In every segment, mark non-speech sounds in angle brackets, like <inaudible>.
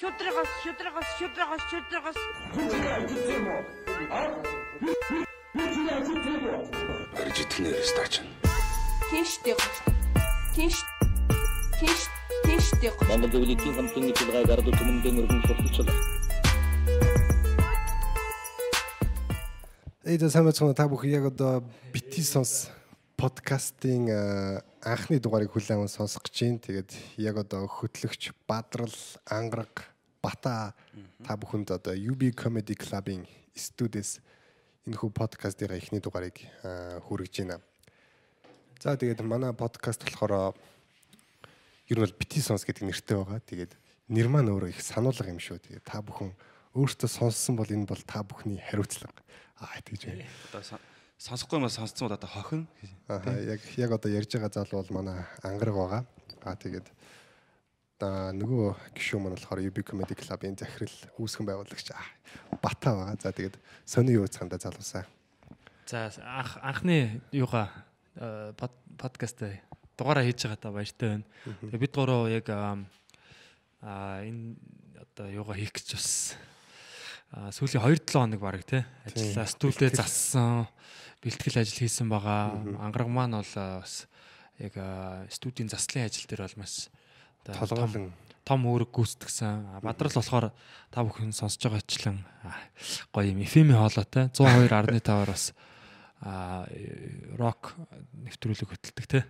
Шудрагас, шудрагас, шудрагас. барьж итгэнээр стач. Тийш. Тийш. Тийштэй гоч. Монгол зөвлөлийн хамтын нэвтрүүлгээ гардуу түмэндээ өргөн сурталчлаа. Эй да сайн байна та бүхэн яг одоо бити сонс подкастын анхны дугаарыг хүлээн аван сонсох гэж байна. Тэгээд яг одоо хөтлөгч Бадрал Ангараг Бата та бүхэнд одоо UB Comedy Club-ийн студиэс энэхүү подкастын эхний дугаарыг э, хүргэж байна. За тэгээд манай подкаст болохоор ер нь бол бити сонс гэдэг нэртэй байгаа. Тэгээд нэр маань өөрөө их сануулга юм шүү. Тэгээд та бүхэн өөртөө сонссон бол энэ бол та бүхний хариуцлага. Аа тэгж байна. Одоо сон- сонсохгүй юм сонсцсон бол одоо хохин. Аа яг яг одоо ярьж байгаа залуу бол манай ангараг байгаа. Аа тэгээд нөгөө гişүү маань болохоор UB Comedy Club-ийн захирал үүсгэн байгуулагч Бата байгаа. За тэгээд сони юу цаанда залуусаа. За анх анхны юугаа э, под- подкаст дугаараа хийж байгаа та баяртай байна. Тэгээ бид гурав яг аа а, энэ одоо юугаа хийх гэж бас сүүлийн 2-7 хоног баг тий ажиллаа студиуд зассан бэлтгэл ажил хийсэн байгаа. Ангараг маань бол бас яг а, студийн заслын ажил дээр бол маш Толгойлон том үүрэг гүйцэтгсэн. Бадрал болохоор та бүхэн сонсож байгаачлан гоё юм FM-ийн хоолойтой 102.5-аар бас рок нэвтрүүлэг хөтэлдэг те.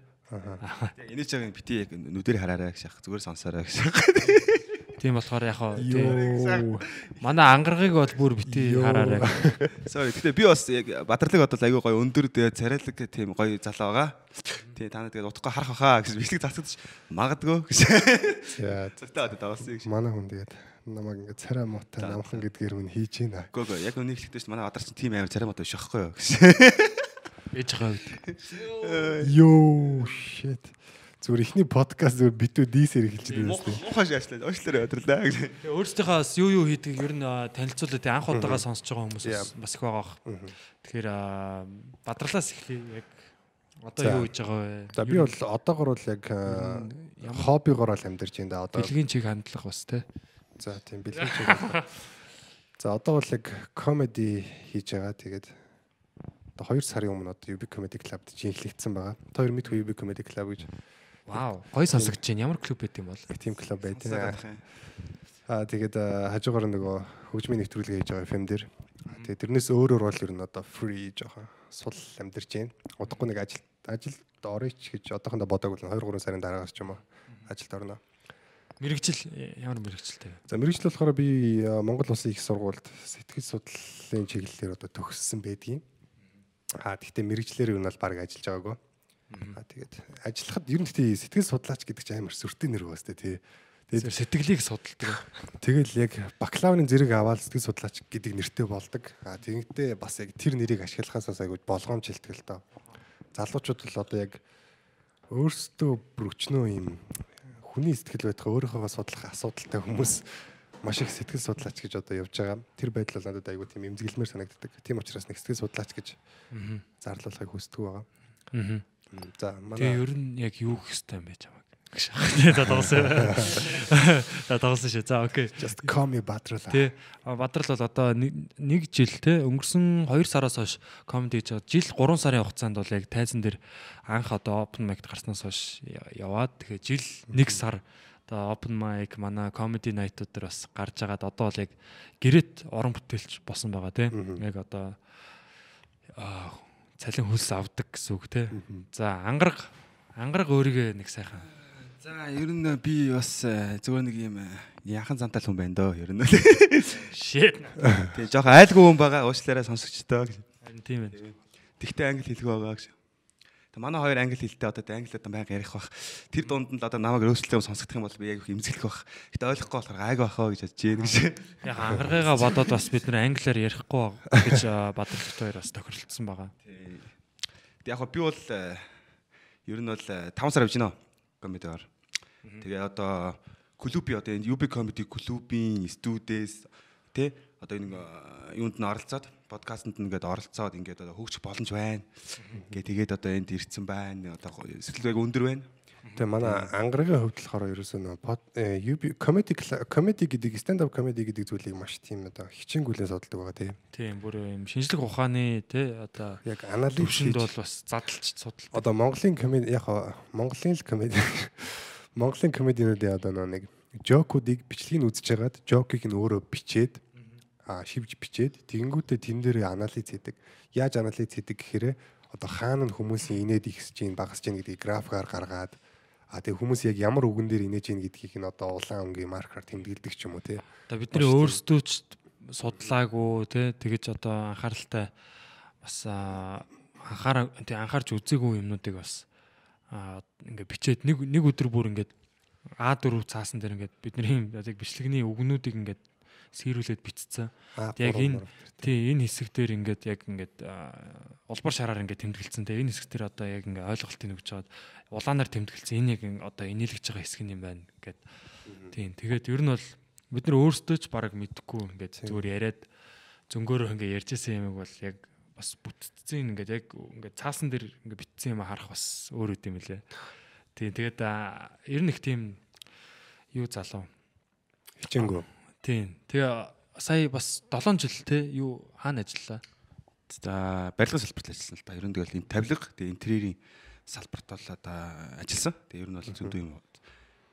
Эний ч яг бити яг нүдээр хараарай гэж яах. Зүгээр сонсоорой гэж. Тийм болохоор яг хаа ёо манай ангаргыг бол бүр бити Йоо. хараарай. <laughs> Sorry. Гэтэ би бас яг бадралыг бодвол айгүй гоё өндөр тэгээ царайлаг тийм гоё залуу байгаа. Тий та нар тэгээд утгагүй харах хаа гэж бичлэг засагдчих магадгүй гэж. за <laughs> Зөвхөн одоо давсан гэж. манай хүн тэгээд намайг ингээд царай муутай намхан гэдгээр хүн хийж байна. Гөө гөө яг үнийг хэлэхдээ дээ. манай адар чинь тийм амар царай мод биш аахгүй юу гэж. Ээж үед. Йоо shit. Зүгээр ихний подкаст зүгээр битүү дийсэр эхэлж байна Муухай үстэй. муухай шаашлаа. Уучлаарай өдрлээ. Тэгээ өөрсдийнхөө бас юу юу хийдэг ер нь танилцуулаад анх удаага сонсож байгаа хүмүүс бас- их байгаа бах. Тэгэхээр бадралаас эхлэе яг одоо юу хийж байгаа вэ? За би бол одоогор бол яг хоббигоор л амьдарч байна да одоо. бэлгийн чиг хандлага бас те. За тийм бэлэн чиг. За одоо бол яг комеди хийж байгаа. Тэгээд одоо 2 сарын өмнө одоо UB Comedy Club-д жинхлэгдсэн байгаа. Та хоёр мэдгүй UB Comedy Club гэж Вау. Гой сонсогдож байна. Ямар клуб байт юм бол? их тийм клуб юм. Аа тэгээд хажуугаар нөгөө хөгжмийн нэвтрүүлэг хийж байгаа FM дээр. Аа, Тэгээд тэрнээс өөрөөр бол ер нь одоо free жоохон сул амьдарч байна. Удахгүй нэг ажил ажилд орооч гэж одоохондоо бодоагүй л 2 3 сарын дараагаас ч юм уу ажилд орно. Мэргэжил ямар мэргэжилтэй вэ? За мэрэгжил болохоор би Монгол Улсын их сургуульд сэтгэл судлалын чиглэлээр одоо төгссөн байдгийн. Аа тэгтээ мэрэгчлэр юу нь бол баг ажиллаж байгаагүй. Аа тэгээд ажиллахад ер нь тэгтээ сэтгэл судлаач гэдэг чинь амар сүртэй нэр сте тий. Тэгээд Сэтгэлийг судалдаг. тэгэл яг бакалаврын зэрэг аваад сэтгэл судлаач гэдэг нэртэй болдог. Аа тэгэнтээ бас яг тэр нэрийг ашиглахаас айгүй болгоомжлдог л доо. Залуучууд л одоо яг өөрсдөө бүр өчнөө юм хүний сэтгэл байтгаа өөрийнхөө судлах асуудалтай хүмүүс маш их сэтгэл судлаач гэж одоо явж байгаа. Тэр байдал бол надад айгүй тийм эмзэглэмээр санагддаг. Тийм учраас нэг сэтгэл судлаач гэж зарлуулахыг хүсдэг байгаа. За Тэгээ манай ер нь яг юу гэх хэвтэй юм байж хамаагүй. <laughs> За тоглосон. За тоглосон шүү. За окей. just call me Badrala. Тэ Бадрал бол одоо нэг жил те өнгөрсөн 2 сараас хойш комеди хийж байгаа. Жил 3 сарын хугацаанд бол яг тайзан дээр анх одоо open mic гарснаас хойш яваад тэгэхээр жил 1 сар одоо open mic манай comedy night-ууд дээр бас гарч байгаад одоо бол яг гэрэт орон бүтээлч болсон байгаа те. Яг одоо аа цалин хөлс авдаг гэсэн үг те. За ангараг ангараг өөригөө нэг сайхан За ер нь би бас э, зүгээр нэг юм э, яхан зантал хүн байна дөө ер нь. shit. Тэгээ жоох айлгүй хүн байгаа уучлаарай сонсогчдоо. Харин тийм ээ. Тэгтээ англи хэлгүй байгаа гэж. Тэг манай хоёр англи хэлтэй одоо англиад байнга ярих бах. Тэр дунд нь л одоо намайг рөөслөлтөө сонсогдох юм бол би яг их эмзэглэх бах. Гэтэ ойлгохгүй болохоор гайгүй бахаа гэж бодож байна гэж. Яг ангаргыгаа бодоод бас бид нэр англиар ярихгүй гэж бадралт хоёр бас тохиролцсон байгаа. Тэг яг би бол э, ер нь бол 5 сар явж байна комедиар. Тэгээ одоо клуби одоо энэ UB comedy клубийн студиэс тэ одоо энэ э, юунд нь оролцоод подкастт ингээд оролцоод ингээд одоо хөгжих боломж байна. Гэ тэгээд одоо энд ирсэн байна. Одоо сэтгэл байг өндөр байна. Тэгээ манай ангаргийн хувьд болохоор ерөөсөө нөө UB comedy comedy гэдэг stand up comedy гэдэг зүйлийг маш тийм одоо хичээнгүлэн судалдаг байгаа тийм. Тийм бүр юм шинжлэх ухааны тий одоо Яг анализ төвшөнд хийж- бол бас задлж судалдаг. одоо Монголын комеди яг Монголын л комеди Монголын комедиудын одоо нөө нэг жокуудыг бичлэгийг үзэж хагаад жокийг нь өөрөө бичээд шивж бичээд тэгэнгүүтээ тэн дээр анализ хийдэг. Яаж анализ хийдэг гэхээр одоо хаана нь хүмүүсийн инээд ихсэж гин багасж гин гэдгийг графикаар гаргаад а тэг хүмүүс яг ямар үгэн дээр инээж гин гэдгийг нь одоо улаан өнгийн маркераар тэмдэглэдэг ч юм уу тий. Одоо бидний өөрсдөө ч судлаагүй тий тэгэж одоо анхааралтай бас аа, анхаараа тий анхаарч үзээгүй юмнуудыг бас ингээ бичээд нэг нэг өдөр бүр ингээд А4 цаасан дээр ингээд бидний яг бичлэгний үгнүүдийг ингээд сэрүүлээд бичсэн. Яг энэ тий энэ хэсэг дээр ингээд яг ингээд улбар шараар ингээд тэмдэглэсэн. Тэгээ энэ хэсэг дээр одоо яг ингээ ойлголтыг өгч жаад улаанаар тэмдэглэсэн. Энэ яг одоо инээлгэж байгаа хэсэг юм байна гэд. Тийм. Тэгээд ер нь бол бид нар өөрсдөө ч бараг мэдхгүй ингээд зүгээр яриад зөнгөөрөө ингээ ярьжсэн юм бол яг бас бүтцэн ингээд яг ингээд цаасан дээр ингээ битсэн юм харах бас өөр үт юм лээ. Тийм. Тэгээд ер нь их тийм юу залуу. хичээнгүү. Тийм. Тэгээ сая бас 7 жил те юу хаана ажиллаа? За барилгын салбарт ажилласан л да. Ер нь тэгэл энэ тавилга тэгээ интерьерийн салбарт бол одоо ажилласан. Тэгээ ер нь бол зөндөө юм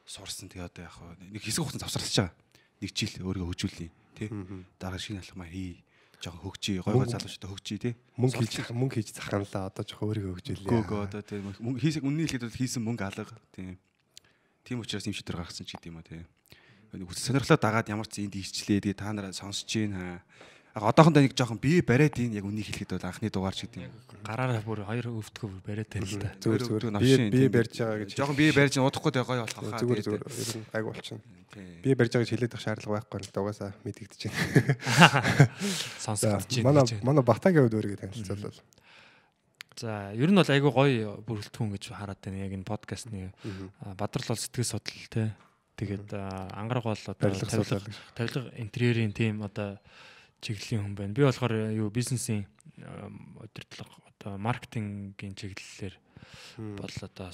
сурсан. Тэгээ одоо яг нэг хэсэг хугацаанд завсарлаж байгаа. Нэг жил өөрийгөө хөгжүүлээ. Тий. Дараа шинэ алхмаа хий. Жохо хөгжий. Гой гой залуучтай хөгжий тий. Мөнгө хийж мөнгө хийж захаанлаа одоо жоохон өөрийгөө хөгжүүлээ. Гөө одоо тий мөнгө хийсэг үнний хэлэхэд бол хийсэн мөнгө алга. Тий. Тийм учраас юм шийдвэр гаргасан ч гэдэм юм аа тий. Сонирхлоо дагаад ямар ч энд ийчлээ. Тэгээ та нараа сонсож гин хаа. Одоохондоо нэг жоохон бие бариад ийн яг үнийг хэлэхэд бол анхны дугаар ч гэдэм юм. Гараараа бүр хоёр өвдгөө бүр бариад тань л та. Зүгээр зүгээр. Бие бие барьж байгаа гэж. Жоохон бие барьж удахгүй тэ гоё болох хаа. Зүгээр зүгээр. Ер нь гайг болчихно. Бие барьж байгаа гэж хэлээд байх шаардлага байхгүй нь дугаасаа мэдэгдэж байна. <laughs> Сонсогдож манай байна. манай Батагийн хувьд өөрийгөө танилцуулбал. За ер нь бол айгүй гоё бүрэлдэхүүн гэж хараад байна. Яг энэ подкастны Бадрал бол сэтгэл судлал те. Тэгээд ангараг бол одоо Барилга тавилга тавилга интерьерийн тим одоо чиглэлийн хүн байна. Би болохоор юу бизнесийн удирдлага одоо маркетингийн чиглэлээр бол одоо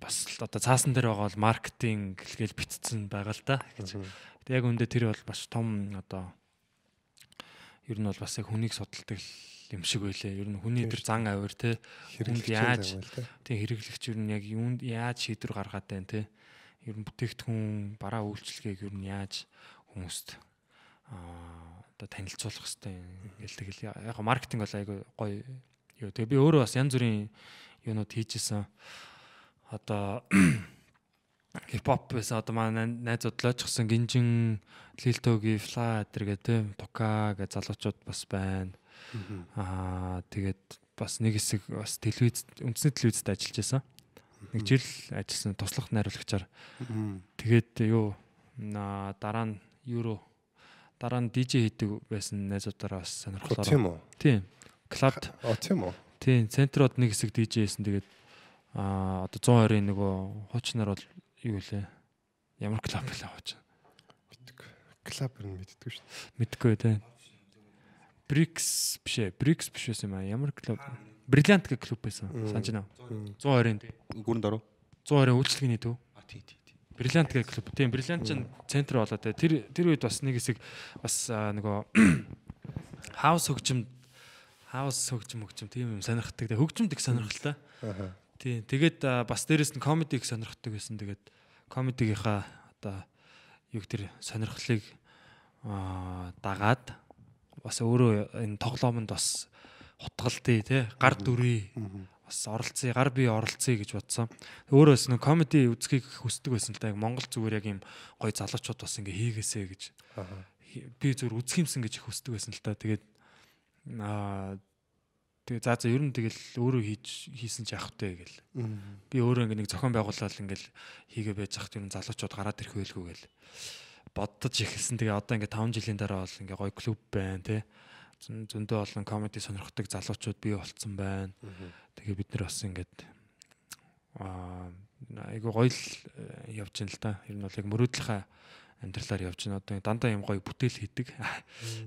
бас л одоо цаасан дээр байгаа бол маркетинг гэлгээл битцсэн байгаа л да гэж. Гэтэ яг үндэ тэр бол бас том одоо ер нь бол бас яг хүнийг судалдаг юм шиг байлээ. Ер нь хүний тэр зан авир те хүнд яаж тэг хэрэглэгч ер нь яг юунд яаж шийдвэр гаргаад байна те. Ер нь бүтээгдэхүүн бараа үйлчлэгийг ер нь яаж хүмүүст аа одоо танилцуулах хэвээр ингээл тэгэл яг маркетинг бол айгүй гоё юу. Тэгээ би өөрөө бас янз бүрийн юунууд хийжсэн. Одоо <clears throat> хипхоп байсан одоо манай найзууд л очсон гинжин лилтоги фла гэдэг те тука гэж залуучууд бас байна. Аа тэгээд бас нэг хэсэг бас телевиз үндэсний телевизэд ажиллаж байсан. Нэг жил ажилласан туслах найруулагчаар. Тэгээд юу дараа нь евро дараа нь DJ хийдэг байсан найзуудаараа бас сонирхлоо. Тийм үү? Тийм. Клабд Оо тийм үү? Тийм, центрод нэг хэсэг DJ хийсэн. Тэгээд аа одоо 120-ын нөгөө хуучнаар бол юу лээ? Ямар клуб вэ хууч? Клаб ер нь мэддэггүй шүү дээ. Мэдгүй тий. Brix биш ээ. Brix биш байсан юм аа. Ямар клуб? Brilliant гэх клуб байсан. Санаж байна уу? 120-ын тий. Гүрэн дөрөв. 120-ын үйлчлэгээний төв. А тий тий тий. Brilliant гэх клуб. Тийм, Brilliant чинь центр болоо тий. Тэр тэр үед бас нэг хэсэг бас аа, нөгөө <coughs> хаус хөгжим хаус хөгжим хөгжим тийм юм сонирхдаг. Хөгжимд их сонирхолтой. Аха. Тий. Тэгээд бас дээрэс нь комедиг сонирхдаг байсан. Тэгээд комедигийнхаа одоо юу гэх тэр сонирхлыг аа дагаад бас өөрөө энэ тоглоомонд бас хутгалтыг тий гар дүрий бас оролцъё гар бие оролцъё гэж бодсон. Өөрөөс нь комеди үзхийг хүсдэг байсан л да. Яг Монгол зүгээр яг юм гоё залуучууд бас ингээ хийгээсэ гэж би зүгээр үзэх юмсан гэж их хүсдэг байсан л да. Тэгээд аа тэгээ за за ер нь тэгэл өөрөө хийж хийсэн ч явах вэ гэл. Би өөрөө ингээ нэг зохион байгуулалт ингээл хийгээ байж хахт ер нь залуучууд гараад ирэх байлгүй гэл боддож ихэлсэн. Тэгээ одоо ингээ 5 жилийн дараа бол ингээ гоё клуб байна те. Зөн- Зөндөө олон комеди сонирхдаг залуучууд бий болцсон байна. Тэгээ бид нар бас ингээд аа айгу гоё л э, явж байна л да. Ер нь бол яг мөрөөдлийнхаа амьдралаар явж байна. Одоо дандаа юм гоё бүтээл хийдэг.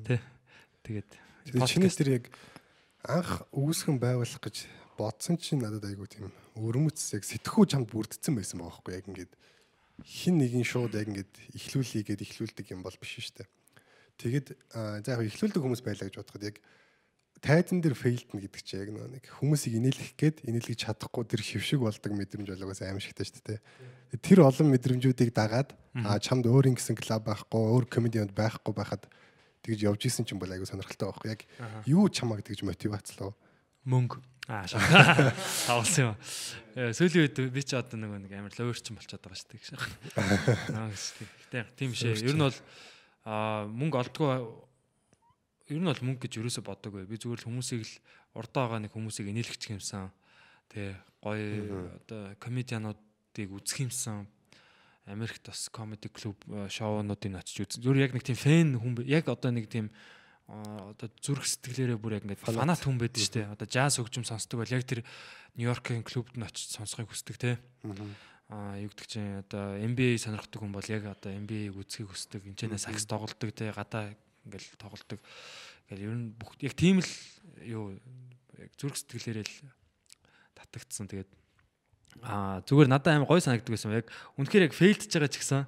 Тэ. Тэгээд чиний тэр яг анх үүсгэн байгуулах гэж бодсон чинь надад айгүй тийм өрмөц яг сэтгхүү чамд бүрдсэн байсан байгаа байхгүй яг ингээд хин нэгin шууд яг ингээд ихлүүлийгээд ихлүүлдэг юм бол биш шүү дээ. Тэгэд за яг ихлүүлдэг хүмүүс байлаа гэж бодоход яг тайзан дээр фейлдэн гэдэг чинь яг нэг хүмүүсийг инээлгэх гээд инээлгэж чадахгүй тэр хөвшиг болдог мэдрэмж болгоос аимшигтай шүү дээ. Тэр олон мэдрэмжүүдийг дагаад аа чамд өөр ингэсэн клуб байхгүй, өөр комедианд байхгүй байхад тэгж явж исэн чинь бол айгу сонирхолтой байхгүй. Яг юу чамаг тэгж мотивацлоо. мөнгө аа <laughs> шаа тавсан юм. Э, Сүүлийн үед би ч одоо нэг амар ловерчин болчиход байгаа шүү дээ. Аа гэхдээ <laughs> тийм шээ. Ер нь бол аа мөнгө олдгоо ер нь бол мөнгө гэж юусоо боддог бай. Би зүгээр л хүмүүсийг л урдаа байгаа нэг хүмүүсийг инээлгчих юмсан. Тэ гоё одоо комедиануудыг үзэх юмсан. Америкт бас клуб э, шоунуудыг очиж үз. Зүгээр яг нэг тийм фэн хүн яг одоо нэг тийм одоо зүрх сэтгэлээрээ бүр яг ингээд фанат хүн байдаг шүү дээ. Одоо жаз хөгжим сонсдог бол яг тэр Нью-Йоркийн клубд нь очиж сонсохыг хүсдэг те. Аа юу гэдэг чинь одоо NBA сонирхдаг хүн бол яг одоо NBA-г үзхийг хүсдэг. Энд ч сакс тоглолдог те гадаа ингээл тоглолдог. Ингээл ер нь бүх яг тийм л юу яг зүрх сэтгэлээрээ л татагдсан. Тэгээд аа зүгээр надад аим гой санагддаг байсан. Яг үнэхээр яг фейлдж байгаа ч гэсэн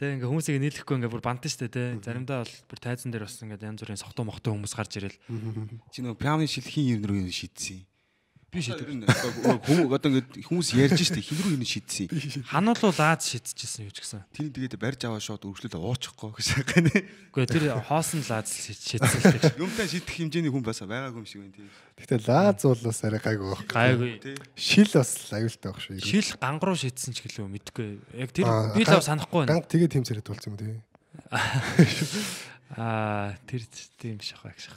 Тэ ингээ хүмүүсийг нийлэхгүй ингээ бүр бантан штэ тэ. Заримдаа бол бүр тайзан дээр бас ингээ янз бүрийн сохтуу мохтой хүмүүс гарч ирэл. Чи нөгөө пианы шилхийн юм рүү шийдсэн. Би шийдвэр хүмүүс одоо ингээд хүмүүс ярьж штэ хин рүү юм шийдсэн. Хануулуу лаад шидчихсэн юу ч гэсэн. Тэний тэгээд барьж аваа шууд өргөлөд уучихгүй гэж байгаа нэ. Үгүй тэр хоосон лаад шидсэн л гэж. Юмтай шийдэх хэмжээний хүн басаа байгаагүй юм шиг байна тийм. Гэтэ лааз бол бас арай гайгүй баг. Гайгүй. Шил бас аюултай баг шүү. Шил гангаруу шидсэн ч гэлөө мэдгүй. Яг тэр би л санахгүй байна. Ганг тэгээ тэмцэрэд болсон юм тий. <laughs> Аа тэр тийм биш ахаа гэж.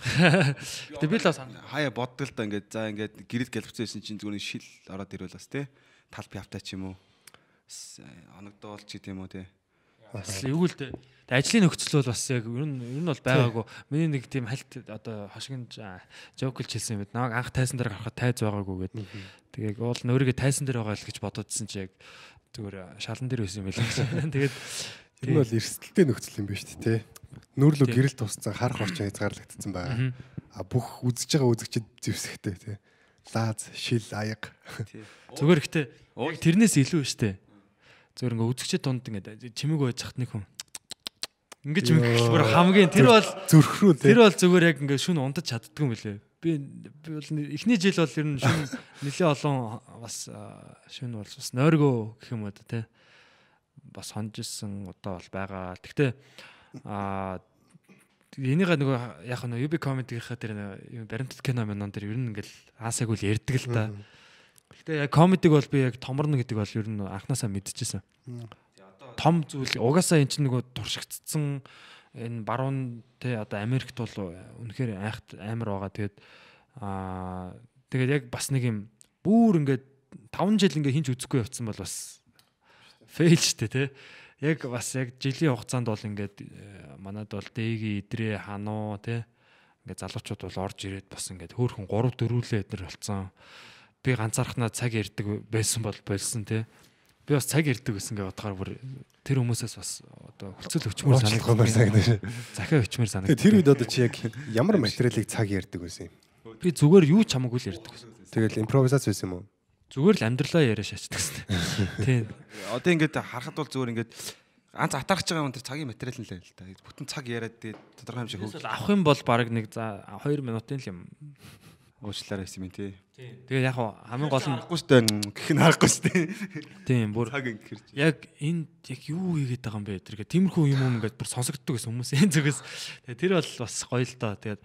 Гэтэ би л санахгүй. Хаяа боддог л да ингээд за ингээд гэрэл гэлбцсэн чинь зүгээр шил ороод ирвэл бас тий. Тал пявтай ч юм уу. С- Оногдоо болж гэдэг юм уу тий. Бас юу л дээ. Тэ ажлын нөхцөл бол бас яг ер нь ер нь бол байгаагүй. Миний нэг тийм хальт одоо хошигн жокл хэлсэн юм байна. Намайг анх тайсан дээр гарахад тайз байгаагүй гэдэг. Тэгээд уул нь өөрийгөө тайсан дээр байгаа л гэж бодоодсэн чи яг зүгээр шалан дээр байсан юм байлаа. <laughs> Тэгээд Тэр нь бол эрсдэлтэй нөхцөл юм байна шүү дээ тий. Нүрлөө гэрэл тусцсан харах орчин хязгаарлагдсан байгаа. А бүх үзэж байгаа үзэгчд зевсэгтэй тий. Лааз, шил, аяг. <laughs> зүгээр ихтэй яг тэрнээс илүү штэ. Зүгээр ингээ үзэгчд дунд ингээ чимэг байж хат нэг хүн Ингэж мэгэх бүр хамгийн тэр бол зүрх рүү тий. тэр бол зүгээр яг ингээ шүн унтаж чаддгүй юм билээ. Би би бол эхний жил бол ер нь шүн нэлээ олон бас шүн бол бас нойргоо гэх юм уу да Бас хонжсэн удаа бол байгаа. Гэхдээ аа энийгээ нөгөө яг нь UB comedy-ийнхаа тэр баримтат кино минон тэр ер нь ингээл аасайг үл ярьдаг л та. Гэхдээ яг комедиг бол би яг томорно гэдэг бол ер нь анханасаа мэдчихсэн. Том зүйл угаасаа эн чинь нөгөө туршигдсан энэ баруун те одоо Америкт бол үнэхээр айхт амар байгаа. Тэгээд аа тэгээд яг бас нэг юм бүр ингээд 5 жил ингээ хинч үзэхгүй явцсан бол бас фейл штэ те. Яг бас яг жилийн хугацаанд бол ингээд э, манад бол дээги идрээ хануу те. Ингээд залуучууд бол орж ирээд бас ингээд хөөхөн 3 4лээ эднэр болцсон. Би ганцаархнаа цаг ярддаг байсан бол болсон те. Би бас цаг ярддаг гэсэн ингээд бодохоор бүр тэр хүмүүсээс бас одоо хөлцөл өчмөр санагдсан. санагдаж. Захиа өчмөр санагдсан. Тэгээ тэр үед одоо чи яг ямар материалыг цаг ярьдаг байсан юм? би зүгээр юу ч хамаагүй л гэсэн. Тэгэл импровизац байсан юм уу? Зүгээр л амьдралаа яриа шаачдаг гэсэн. <laughs> Тийм. Одоо ингээд харахад бол зүгээр ингээд ганц атаарч байгаа юм тэр цагийн материал нь л л та. Бүтэн цаг яриад тэгээд тодорхой юм шиг бол авах юм бол баг нэг за 2 минутын л юм. уучлаарай юм тий. Тэгээ яг хамгийн гол нь Харахгүй штэ гэх нь харахгүй штэ. тийм бүр Цаг ингэхэр. яг энэ яг юу хийгээд байгаа юм бэ тэр гэх тиймэрхүү юм юм ингээд бүр сонсогддог гэсэн хүмүүс <laughs> энэ зүгээс тэгээ тэр бол бас гоё л доо тэгээд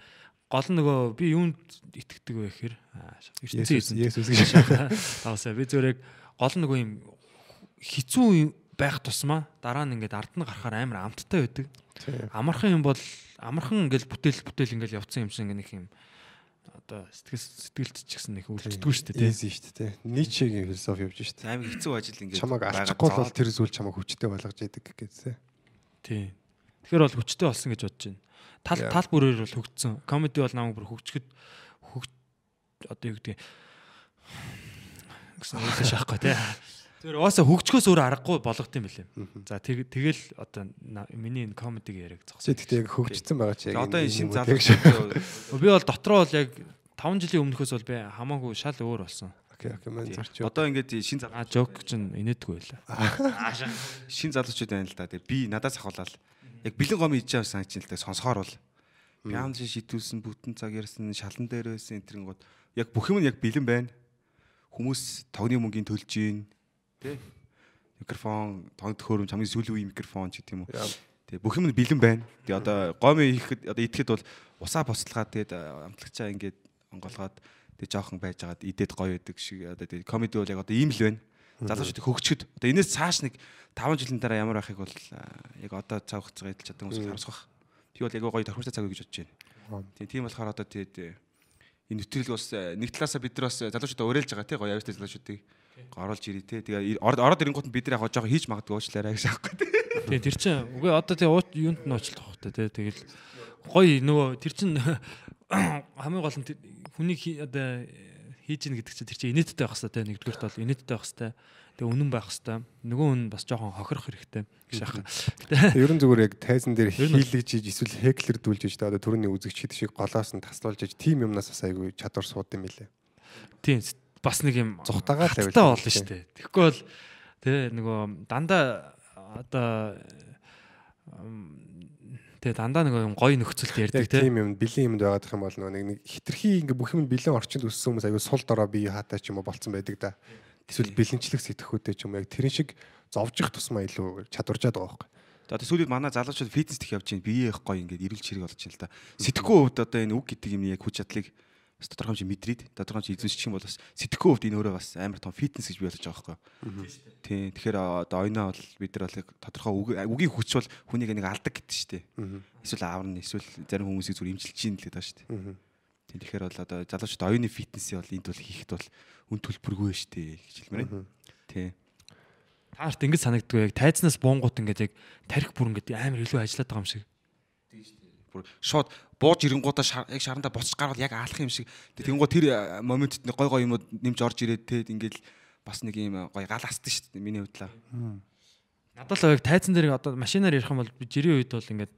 гол нөгөө би юунд итгэдэг вэ гэхээр ертөнцийн Есүс гэж. <laughs> таасаа би зүгээр яг гол нөгөө юм хизүү байх тусмаа дараа нь ингээд ард нь гарахаар амар амттай байдаг амархан юм бол амархан ингээл бүтээл бүтээл ингээл явцсан юм шиг нэг юм одоо сэтгэл сэтгэлд ч гэсэн нэг үлддэггүй шүү дээ тий. Easy шүү дээ. Ничегийн философи явж шүү дээ. Амар хэцүү ажил ингээд Чамаг байгаад алчихгүй бол тэр зүйл чамаг хүчтэй болгож яадаг гэсэн. Тий. Тэгэхээр бол хүчтэй болсон гэж бодож байна. Тал тал бүрээр бол хөгжсөн. Комеди бол намайг бүр хөгжөхөд хөгж одоо юу гэдэг гэсэн үг шахахгүй тий. <laughs> Тэр уусаа хөгжөхөөс өөр аргагүй болгох юм билээ. За тэг- тэгэл одоо миний энэ комедиг яриг зогсоо. тэгтээ яг хөгжсөн байгаа чи яг. Одоо энэ шин юм уу, залуу. Би бол дотроо бол яг 5 жилийн өмнөхөөс бол би хамаагүй шал өөр болсон. Окей, окей, мэн зарч. Одоо ингээд шин А залуучууд жок ч инээдгүй байлаа. <laughs> шин залуучууд байна л да. Тэгээ би надаас ахуулаад яг бэлэн гом хийж байгаа санаж л да сонсохоор бол Пиан шиг шидүүлсэн бүтэн цаг ярьсан шалан дээр байсан энэ гот яг бүх юм нь яг бэлэн байна. Хүмүүс тогны мөнгөний төлж гин тий. Микрофон, тоног төхөөрөмж хамгийн сүүлийн үеийн микрофон ч гэдэг юм уу. Тэгээ бүх юм нь бэлэн байна. Тэгээ одоо гомын ихэд одоо идэхэд бол усаа бослохаад тэгээд амтлагчаа ингээд онголгоод тэгээд жоохон байж байгаад идээд гоё байдаг шиг одоо тэгээд комеди бол яг одоо ийм л байна. Залуучууд хөгчөд одоо энэс цааш нэг 5 жилийн дараа ямар байхыг бол яг одоо цаг хугацаа эдэлж чадсан хүмүүс харамсах. Би бол яг гоё тохиромжтой цаг үе гэж бодож байна. Тийм тийм болохоор одоо тэгээд энэ нэвтрэл бас нэг талаасаа бид нар бас залуучуудаа уриалж байгаа тий гоё авьяастай залуучуудыг оролж ирээ тий. Тэгээ ороод ирэнгүүт нь бид нар яг жоохон хийж магадгүй уучлаарай гэж аахгүй тий. Тэгээ тэр чинь үгүй одоо тэгээ юунд нь очлох хөөхтэй те тэгэл гоё нөгөө тэр чинь <coughs> хамгийн гол нь хий- одоо хийж ийн гэдэг чинь тэр чинь инээдтэй байх хэвээр те нэгдүгürt бол инээдтэй байх хэвээр тэгээ үнэн байх хэвээр нөгөө хүн бас жоохон хохирох хэрэгтэй аах. Гэтэ Ерөн зүгээр яг тайзан дээр хийлгэж иж эсвэл хеклердүүлж иж одоо төрөний үзэгч хэд шиг голоос нь таслуулж иж тим юмнаас бас айгүй чадвар сууд юм билээ. тийм бас нэг юм Зүхтагаа авил. болно шүү дээ. Тэгэхгүй бол тэгээ нөгөө дандаа одоо тэгээ дандаа нөгөө юм гоё нөхцөлд ярьдаг тийм юм бэлэн юмд байгаад их юм бол нэг нэг хитрхи ингээ бүх юм бэлэн орчинд өссөн хүмүүс айгүй сул дорой бие хаатай ч юм уу болцсон байдаг да. Эсвэл бэлэнчлэх сэтгэхүйтэй ч юм уу яг тэрэн шиг зовжих тусмаа илүү чадваржаад байгаа байхгүй. За тэгээ сүүлийн манай залуучууд фитнес тех явж байна. Бие их гоё ингээд эрүүл чирэг болж байна л да. Сэтгэхүй хувьд одоо энэ үг гэдэг юм яг хүч чадлыг бас тодорхой хэмжээ мэдрээд тодорхой хэмжээ эзэмшчих юм бол бас сэтгэхүй хувьд энэ өөрөө бас амар том фитнес гэж би ойлгож байгаа байхгүй. Тийм. Тэгэхээр одоо ойноо бол бид нар бол тодорхой үг үгийн хүч бол хүнийг нэг алдаг гэдэг шүү дээ. Эсвэл ааварна эсвэл зарим хүмүүсийг зүгээр имжилж чинь л гэдэг шүү дээ. Тийм. Тэгэхээр бол одоо залуучууд оюуны фитнесийг бол энд бол хийхэд бол үн төлбөргүй шүү дээ гэж хэлмээр байна. Тийм. Таарт ингэж санагддаг яг тайзнаас буунгууд ингээд яг тарих бүр ингээд амар илүү ажиллаад байгаа юм шиг. бүр шууд бууж ирэнгуудаа яг шарандаа буцаж гарвал яг аалах юм шиг. Тэнгууд тэр э, моментд гой гой юмуд нэмж орж ирээд тэгээд ингээл бас нэг юм э, гой гал асдаг шүү дээ миний хувьд л. Надад л яг тайзан дээр одоо машинаар ярих юм бол жирийн үед бол ингээд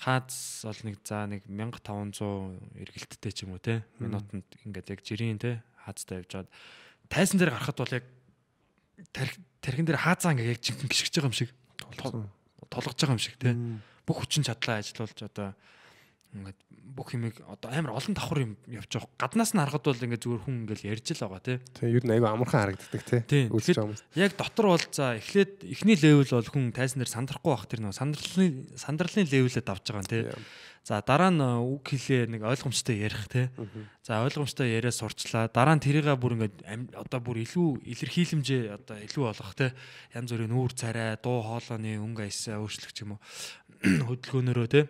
хаац ол нэг за нэг 1500 эргэлттэй ч юм уу те минутанд ингээд яг жирийн те хаацтай явж байгаад тайсан дээр гарахад бол яг тархин дээр хаацаа ингээд яг жинхэнэ гიშгэж байгаа юм шиг. Толгож байгаа юм шиг те. Бүх хүчин чадлаа ажилуулж одоо ингээд бүх юмыг одоо амар олон давхар юм явж байгаа. Гаднаас нь харахад бол ингээд зүгээр хүн ингээд ярьж л байгаа те. Тэгээ ер нь айгүй амархан харагддаг тий. Үзэж байгаа хүмүүс. Яг дотор бол за эхлээд эхний левел бол хүн тайзан дээр сандрахгүй бах тэр нөө сандралын сандралын левелэд авч байгаа юм тий. За дараа нь э, үг хэлээ нэг ойлгомжтой ярих тий. За ойлгомжтой яриа сурчлаа. Дараа нь тэрийгээ бүр ингээд одоо бүр илүү илэрхийлэмжээ одоо илүү болгох тий. Янз бүрийн нүүр царай, дуу хоолойны өнгө аясаа өөрчлөх юм уу <clears throat> хөдөлгөөнөөрөө тий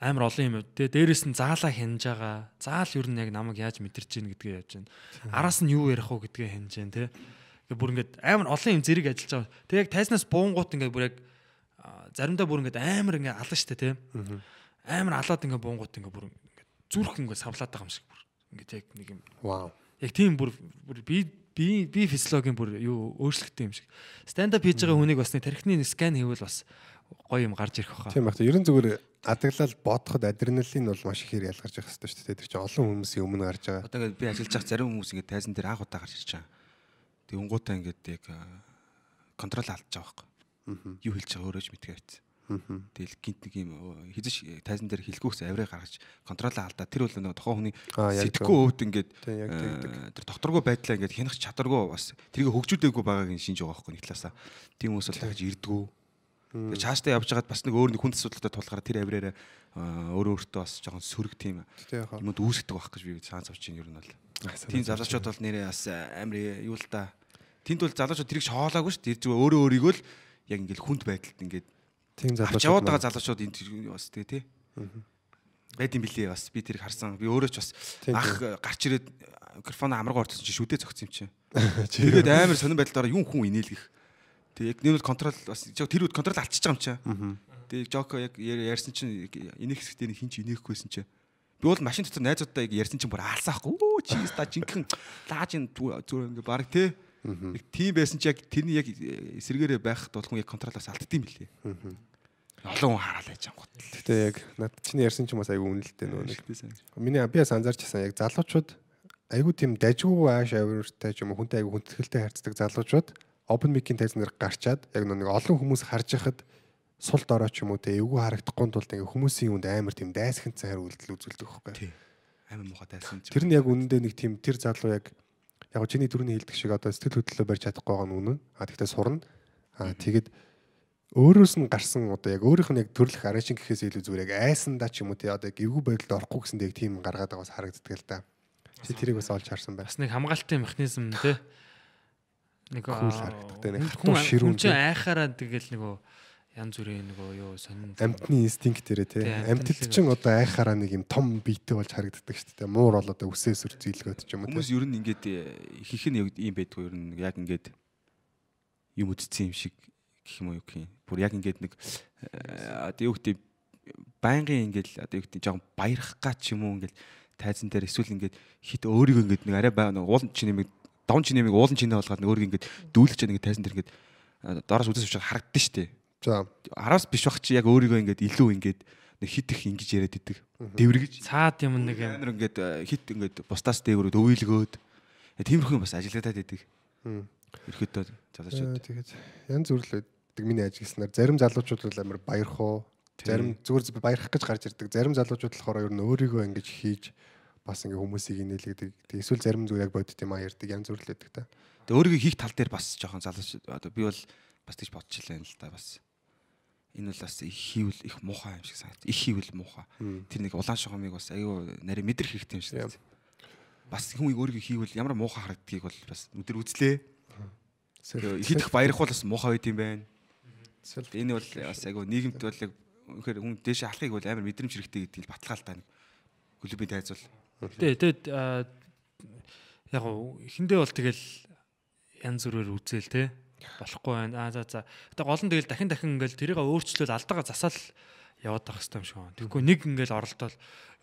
амар олон юм. Тэгээ дээрэс нь заалаа хянаж байгаа. Заал юу нь яг намайг яаж мэдэрч гин гэдгээ яаж байна. Араас нь юу ярих уу гэдгээ хянаж байна те. Тэгээ бүр ингээд амар олон юм зэрэг ажиллаж байгаа. Тэгээ яг тайзнаас буунгууд ингээд бүр яг заримдаа бүр ингээд амар ингээд алан штэ те. Амар алаад ингээд буунгууд ингээд бүр ингээд зүрх ингээд савлаад байгаа юм шиг бүр. Ингээд яг нэг юм Вау. яг тийм бүр бүр би би би физиологийн бүр юу өөрчлөлттэй юм шиг. Stand up хийж байгаа хүнийг бас нэг тархины скан хийвэл бас гоё юм гарч ирэх баха. Тийм байх. Ерөн зүгээр адаглал бодоход адреналин бол маш ихээр ялгарч явах хэрэгтэй шүү дээ. Тэр чинь олон хүмүүсийн өмнө гарч байгаа. Одоо ингээд би ажиллаж байгаа зарим хүмүүс ингээд тайзан дээр анх удаа гарч ирж байгаа. Тэг унгуудаа ингээд яг а, контрол алдаж байгаа байхгүй. Юу хэлж байгаа өөрөө ч мэдгүй байц. Тэгэл гинт нэг юм хизэж тайзан дээр хэлгүүхс авираа гаргаж контрол алдаа тэр бол нэг тухайн хүний Аа, яг сэтгэхүй өвд ингээд тэр докторгүй байдлаа ингээд хянах чадваргүй бас тэрийг хөгжүүлээгүй байгааг нь шинж байгаа байхгүй нэг талаасаа. Тийм хүмүүс бол дахиж ирдгүү. Тэгээ цаашдаа явж байгаад бас нэг өөр нэг хүн асуудалтай тулгараа тэр авираараа өөрөө өөртөө бас жоохон сөрөг тийм юмуд үүсгдэг байх гэж би цаан завч чинь ер нь бол. Тийм залуучууд бол нэрээ бас амар юу л да. Тэнд бол залуучууд тэрийг шоолоогүй шүү дээ. Зүгээр өөрөө өөрийгөө л яг ингээл хүнд байдалд ингээд Тийм авч залуучууд. яваад байгаа залуучууд энд бас тий тий. Байд юм билээ бас би тэрийг харсан. Би өөрөө ч бас ах гарч ирээд микрофон амаргаа орсон чинь шүдээ зогцсон юм чинь. <laughs> Тэгээд амар сонирн байдлаараа юм хүн инээлгэх. Тэг яг нь контрол бас тэр үед контрол алдчихж байгаа юм чинь. Тэг жок яг ярьсан чинь инех хэсэгтээ хин ч инеехгүйсэн чинь. Би бол машин дотор найзуудтай яг ярьсан чинь бүр аалсан ахгүй. Өө чи ста жинхэнэ лааж ин зүгээр ингээ баг те. Яг тийм байсан чи яг тэрний яг эсэргээрээ байх тулхан яг контролоос алддсан юм билээ. Олон хүн хараал яж ангууд. Гэтэ яг над чиний ярьсан ч юм бас айгүй үнэлтэй нөгөө нэг. Миний би бас анзаарч байсан яг залуучууд айгүй тийм дажгүй ааш авиртай ч юм уу хүнтэй айгүй хүндэтгэлтэй харьцдаг залуучууд open mic-ийн тайзан дээр гарчаад яг нэг олон хүмүүс харж яхад сул дорой ч юм уу те эвгүй харагдахгүй тулд ингээ хүмүүсийн үнд амар тийм дайсагцсан хариу үйлдэл үзүүлдэг. Тий. Амар муухай тайсан. Тэр нь яг үнэндээ нэг тийм тэр залуу яг яг чиний түрүүний хэлдэг шиг одоо сэтгэл хөдлөлөө барьж чадахгүй байгаа нь үнэн. А тэгтээ сурна. А тэгэд өөрөөс нь гарсан одоо яг өөрийнх нь яг төрлөх арашин гэхээс илүү зүгээр яг айсандаа ч юм уу те одоо яг эвгүй байдалд орохгүй гэсэндээ яг тийм гаргаад байгаас харагддаг л да. Чи тэрийг бас олж харсан байна. бас нэг хамгаалтын механизм те нэг Cool харагддаг те, нэг хүн- хатуу ширүүн те. айхаараа тэгэл нөгөө янз бүрийн нөгөө юу сонин амтны инстинкт. Тий, Амтэлд амтналыг чинь одоо айхаараа нэг юм том биетэй болж харагддаг шүү дээ. Муур бол одоо үсээс өр зийлгөөд ч юм уу. те. Хүмүүс ер нь ингээд э, ихэнх нь ийм байдгүй ер нь яг ингээд юм үтцсэн юм шиг гэх юм уу юу гэх юм. Бүр яг ингээд нэг э, одоо юу гэдэг байнгын ингээд одоо юу гэдэг жоохон баярах га ч юм уу ингээд тайзан дээр эсвэл ингээд хит өөрийгөө ингээд нэг арай бай нэг уулын чинь нэмэг давн чинь нэмэг уулын чинээ болгоод нэг өөрийгөө ингээд дүүлгэж нэг тайзан дээр ингээд э, доороос үзэж учраас харагддаг шүү дээ. За Араас биш бах чи яг өөрийгөө ингээд илүү ингээд нэг хит их ингэж яриад идэг. Дэврэгэж цаад юм нэг юм Амар ингээд хит ингээд бусдаас дээгүүрүүд өвөөлгөөд э, тиймэрхүү бас ажиллагдаад идэг. Мм. Ерхөдөө залуучууд. Тэгээд янз бүр л байдаг миний ажигласнаар зарим залуучууд бол амар баярх уу. Зарим зүгээр зү- баярах гэж гарч ирдэг. Зарим залуучууд болохоор ер нь өөрийгөө ингэж хийж бас ингээ хүмүүсийг инээлгдэг. Тэг эсвэл зарим зүгээр яг бодит юм а ярьдаг янз бүр л байдаг та. Тэгээ өөрийгөө хийх тал дээр бас жоохон залууч одоо би бол бас тийж бодчихлаа л да бас. Энэ бол бас их хийвэл их муухай юм шиг санагд. Их хийвэл муухай. Тэр нэг улаан шугамыг бас аюу нарийн мэдрэх хэрэгтэй юм шиг. Бас хүн өөрийгөө хийвэл ямар муухай харагдгийг бол бас өдөр үзлээ. Баярах бол бас муухай байд юм байна. Энэ бол бас айгу нийгэмд бол яг үнэхээр хүн дээшээ алхахыг бол амар мэдрэмж хэрэгтэй гэдгийг баталгаал та нэг клубын тайз Тэ тэгэд яг гоо эхэндээ бол тэгэл янз бүрээр үзэл те болохгүй байна. Аа за за. Гэтэ гол нь тэгэл дахин дахин ингээл тэрийг өөрчлөөл алдаага засаал яваад байх хэрэгтэй юм шиг байна. Тэгэхгүй нэг ингээл оролдоод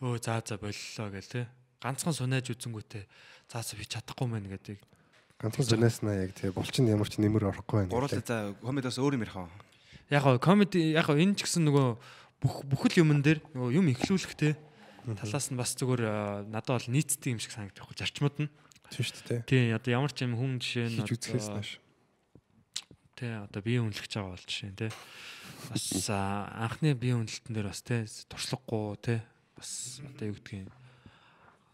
өө за за боллоо гэл те. Ганцхан сунаж үзэнгүүтээ за за би чадахгүй мэн гэдэг. Ганцхан зунааснаа яг тэгээ булчин ямар ч нэмэр орохгүй байна. Гурлаа за комедиас өөр юм ярих аа. Яг гоо комеди яг гоо энэ ч гэсэн нөгөө бүх бүхэл юмн дээр нөгөө юм ихлүүлэхтэй талаас нь бас зүгээр аа, надад бол нийцдэг юм шиг санагдах байхгүй зарчмууд нь. Тийм шүү дээ. Тий одоо ямар ч юм хүн жишээ нь Хийж үзэхээс нааш. Тий одоо бие үнэлж байгаа бол жишээ нь тий. Бас аа, анхны бие үнэлтэн дээр бас тий туршлагагүй тий бас одоо юу гэдгийг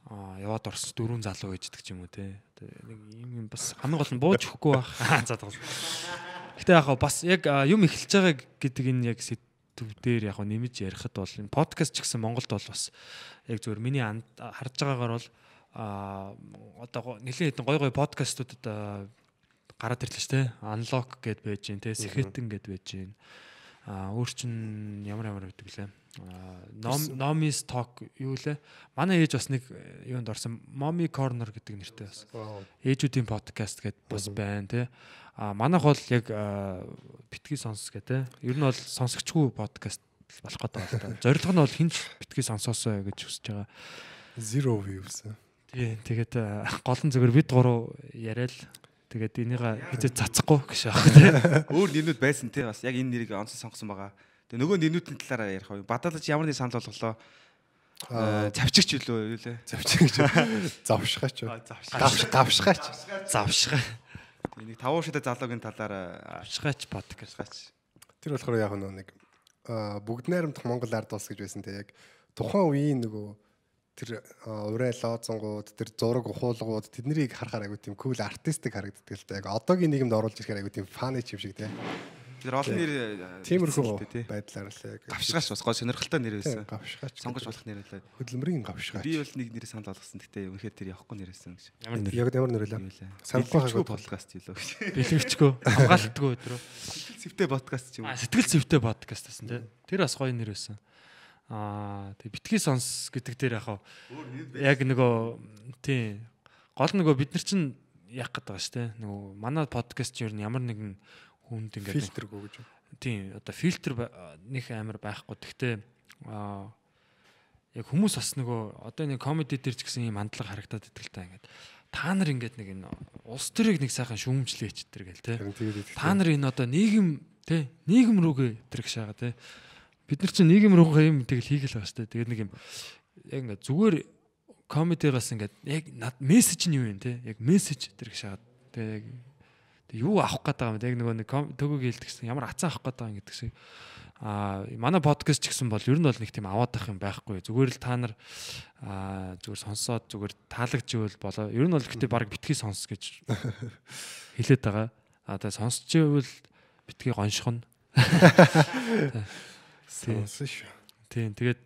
аа яваад орсон дөрвөн залуу ээждэг ч юм уу. Одоо нэг юм юм бас хамгийн гол нь бууж өгөхгүй байх. <laughs> За тагс. Гэтэ яг бас яг аа, юм эхэлж байгаа гэдэг энэ яг сэдв дээр яг нэмж ярихад бол энэ подкаст ч гэсэн Монголд бол бас яг зөвөр миний харж байгаагаар бол аа одоо нэлээд хэдэн гой гой подкастууд одоо гараад ирлээ шүү дээ. Unlock гэд байж гин те Secretin гэд байж гин. Аа өөр чин ямар ямар байдаг лээ. Nomis Talk юу лээ? Манай ээж бас нэг э, юунд орсон Mommy Corner гэдэг нэртэй бас. Ээжүүдийн подкаст гэд бас байна те. Аа манайх бол яг битгий сонс гэ те. Ер нь бол сонсогчгүй подкаст болох гэдэг байна. Зорилго нь бол хинч битгий сонсоосоо гэж хүсэж байгаа. Zero views. Тий, тэгээд э, гол нь зөвөр бид гурав яриад тэгээд энийга хизээ цацахгүй гэж аах тий. Өөр нэрнүүд байсан те бас яг энэ нэрийг онцон сонгосон байгаа. Тэгээ нөгөө нэрнүүдийн талаараа ярих уу. Бадалж ямар нэг санал болголоо. Аа, Аа цавчигч юу лээ гэж. Завшгаач. Гавш гавшгаач. Завшгаа. Тэгээ нэг тавуу шидэ залуугийн талаараа Завшгаач подкаст. гач. Тэр болохоор яг нэг бүгд найрамдах Монгол ард улс гэж байсан те яг тухайн үеийн нөгөө тэр урай лоозонгууд тэр зураг ухуулгууд тэднийг харахаар айгу тийм кул артистик харагддаг л та яг одоогийн нийгэмд оруулж ирэхээр айгу тийм фаны ч юм шиг те Тэр олон нэр э, тиймэрхүү байдлаар л яг Гавшгаач бас гоо сонирхолтой нэр байсан. гавшгаач Сонгож болох нэр байлаа. хөдөлмөрийн гавшгаач Би бол нэг нэрийг санал болгосон. Гэтэ үнэхээр тэр явахгүй нэр байсан гэж. Ямар нэр? яг ямар нэр Юу лээ. Санахгүй хаагаад. подкаст юу лээ. Бэлгэвчгүй хамгаалтгүй өдрөө. Сэвтэй подкаст ч юм А уу. сэтгэл зүйтэй подкаст гэсэн тий. Тэр бас гоё нэр байсан. Аа тэг битгий сонс гэдэг дээр яхав. Яг нөгөө тий гол нөгөө бид нар чинь яах гээд байгаа шүү дээ. Нөгөө манай подкаст ер нь ямар нэгэн хүнд ингээд фильтргүй гэж тийм одоо фильтр нэг амар байхгүй. Гэхдээ аа яг хүмүүс бас нөгөө одоо нэг комеди дээр ч гэсэн юм хандлага харагдаад идэг л та ингээд та нар ингээд нэг энэ улс төрийг нэг сайхан шүүмжлээч тэр гэл те та нар энэ одоо нийгэм те нийгэм рүүгээ тэр гэж шаага те бид нар чинь нийгэм рүүгээ юм тэгэл хийгээл байгаа шүү дээ тэгээд нэг юм яг ингээд зүгээр комедигаас ингээд яг мессеж нь юу юм те? Яг мессеж тэр их шахаад. Тэгээ яг юу авах гээд байгаа юм. Яг нөгөө нэг төгөөг хэлдэгсэн ямар ацаа авах гээд байгаа юм гэдэг шиг. Аа манай подкаст ч гэсэн бол ер нь бол нэг тийм аваад ах юм байхгүй. Зүгээр л та нар зүгээр сонсоод зүгээр таалагживэл болоо. Ер нь бол гэтээ баг битгий сонс гэж <laughs> хэлээд байгаа. Аа тэгээ сонсчихвэл битгий гоншихно. <laughs> Сонсон шүү. Тийм тэгээд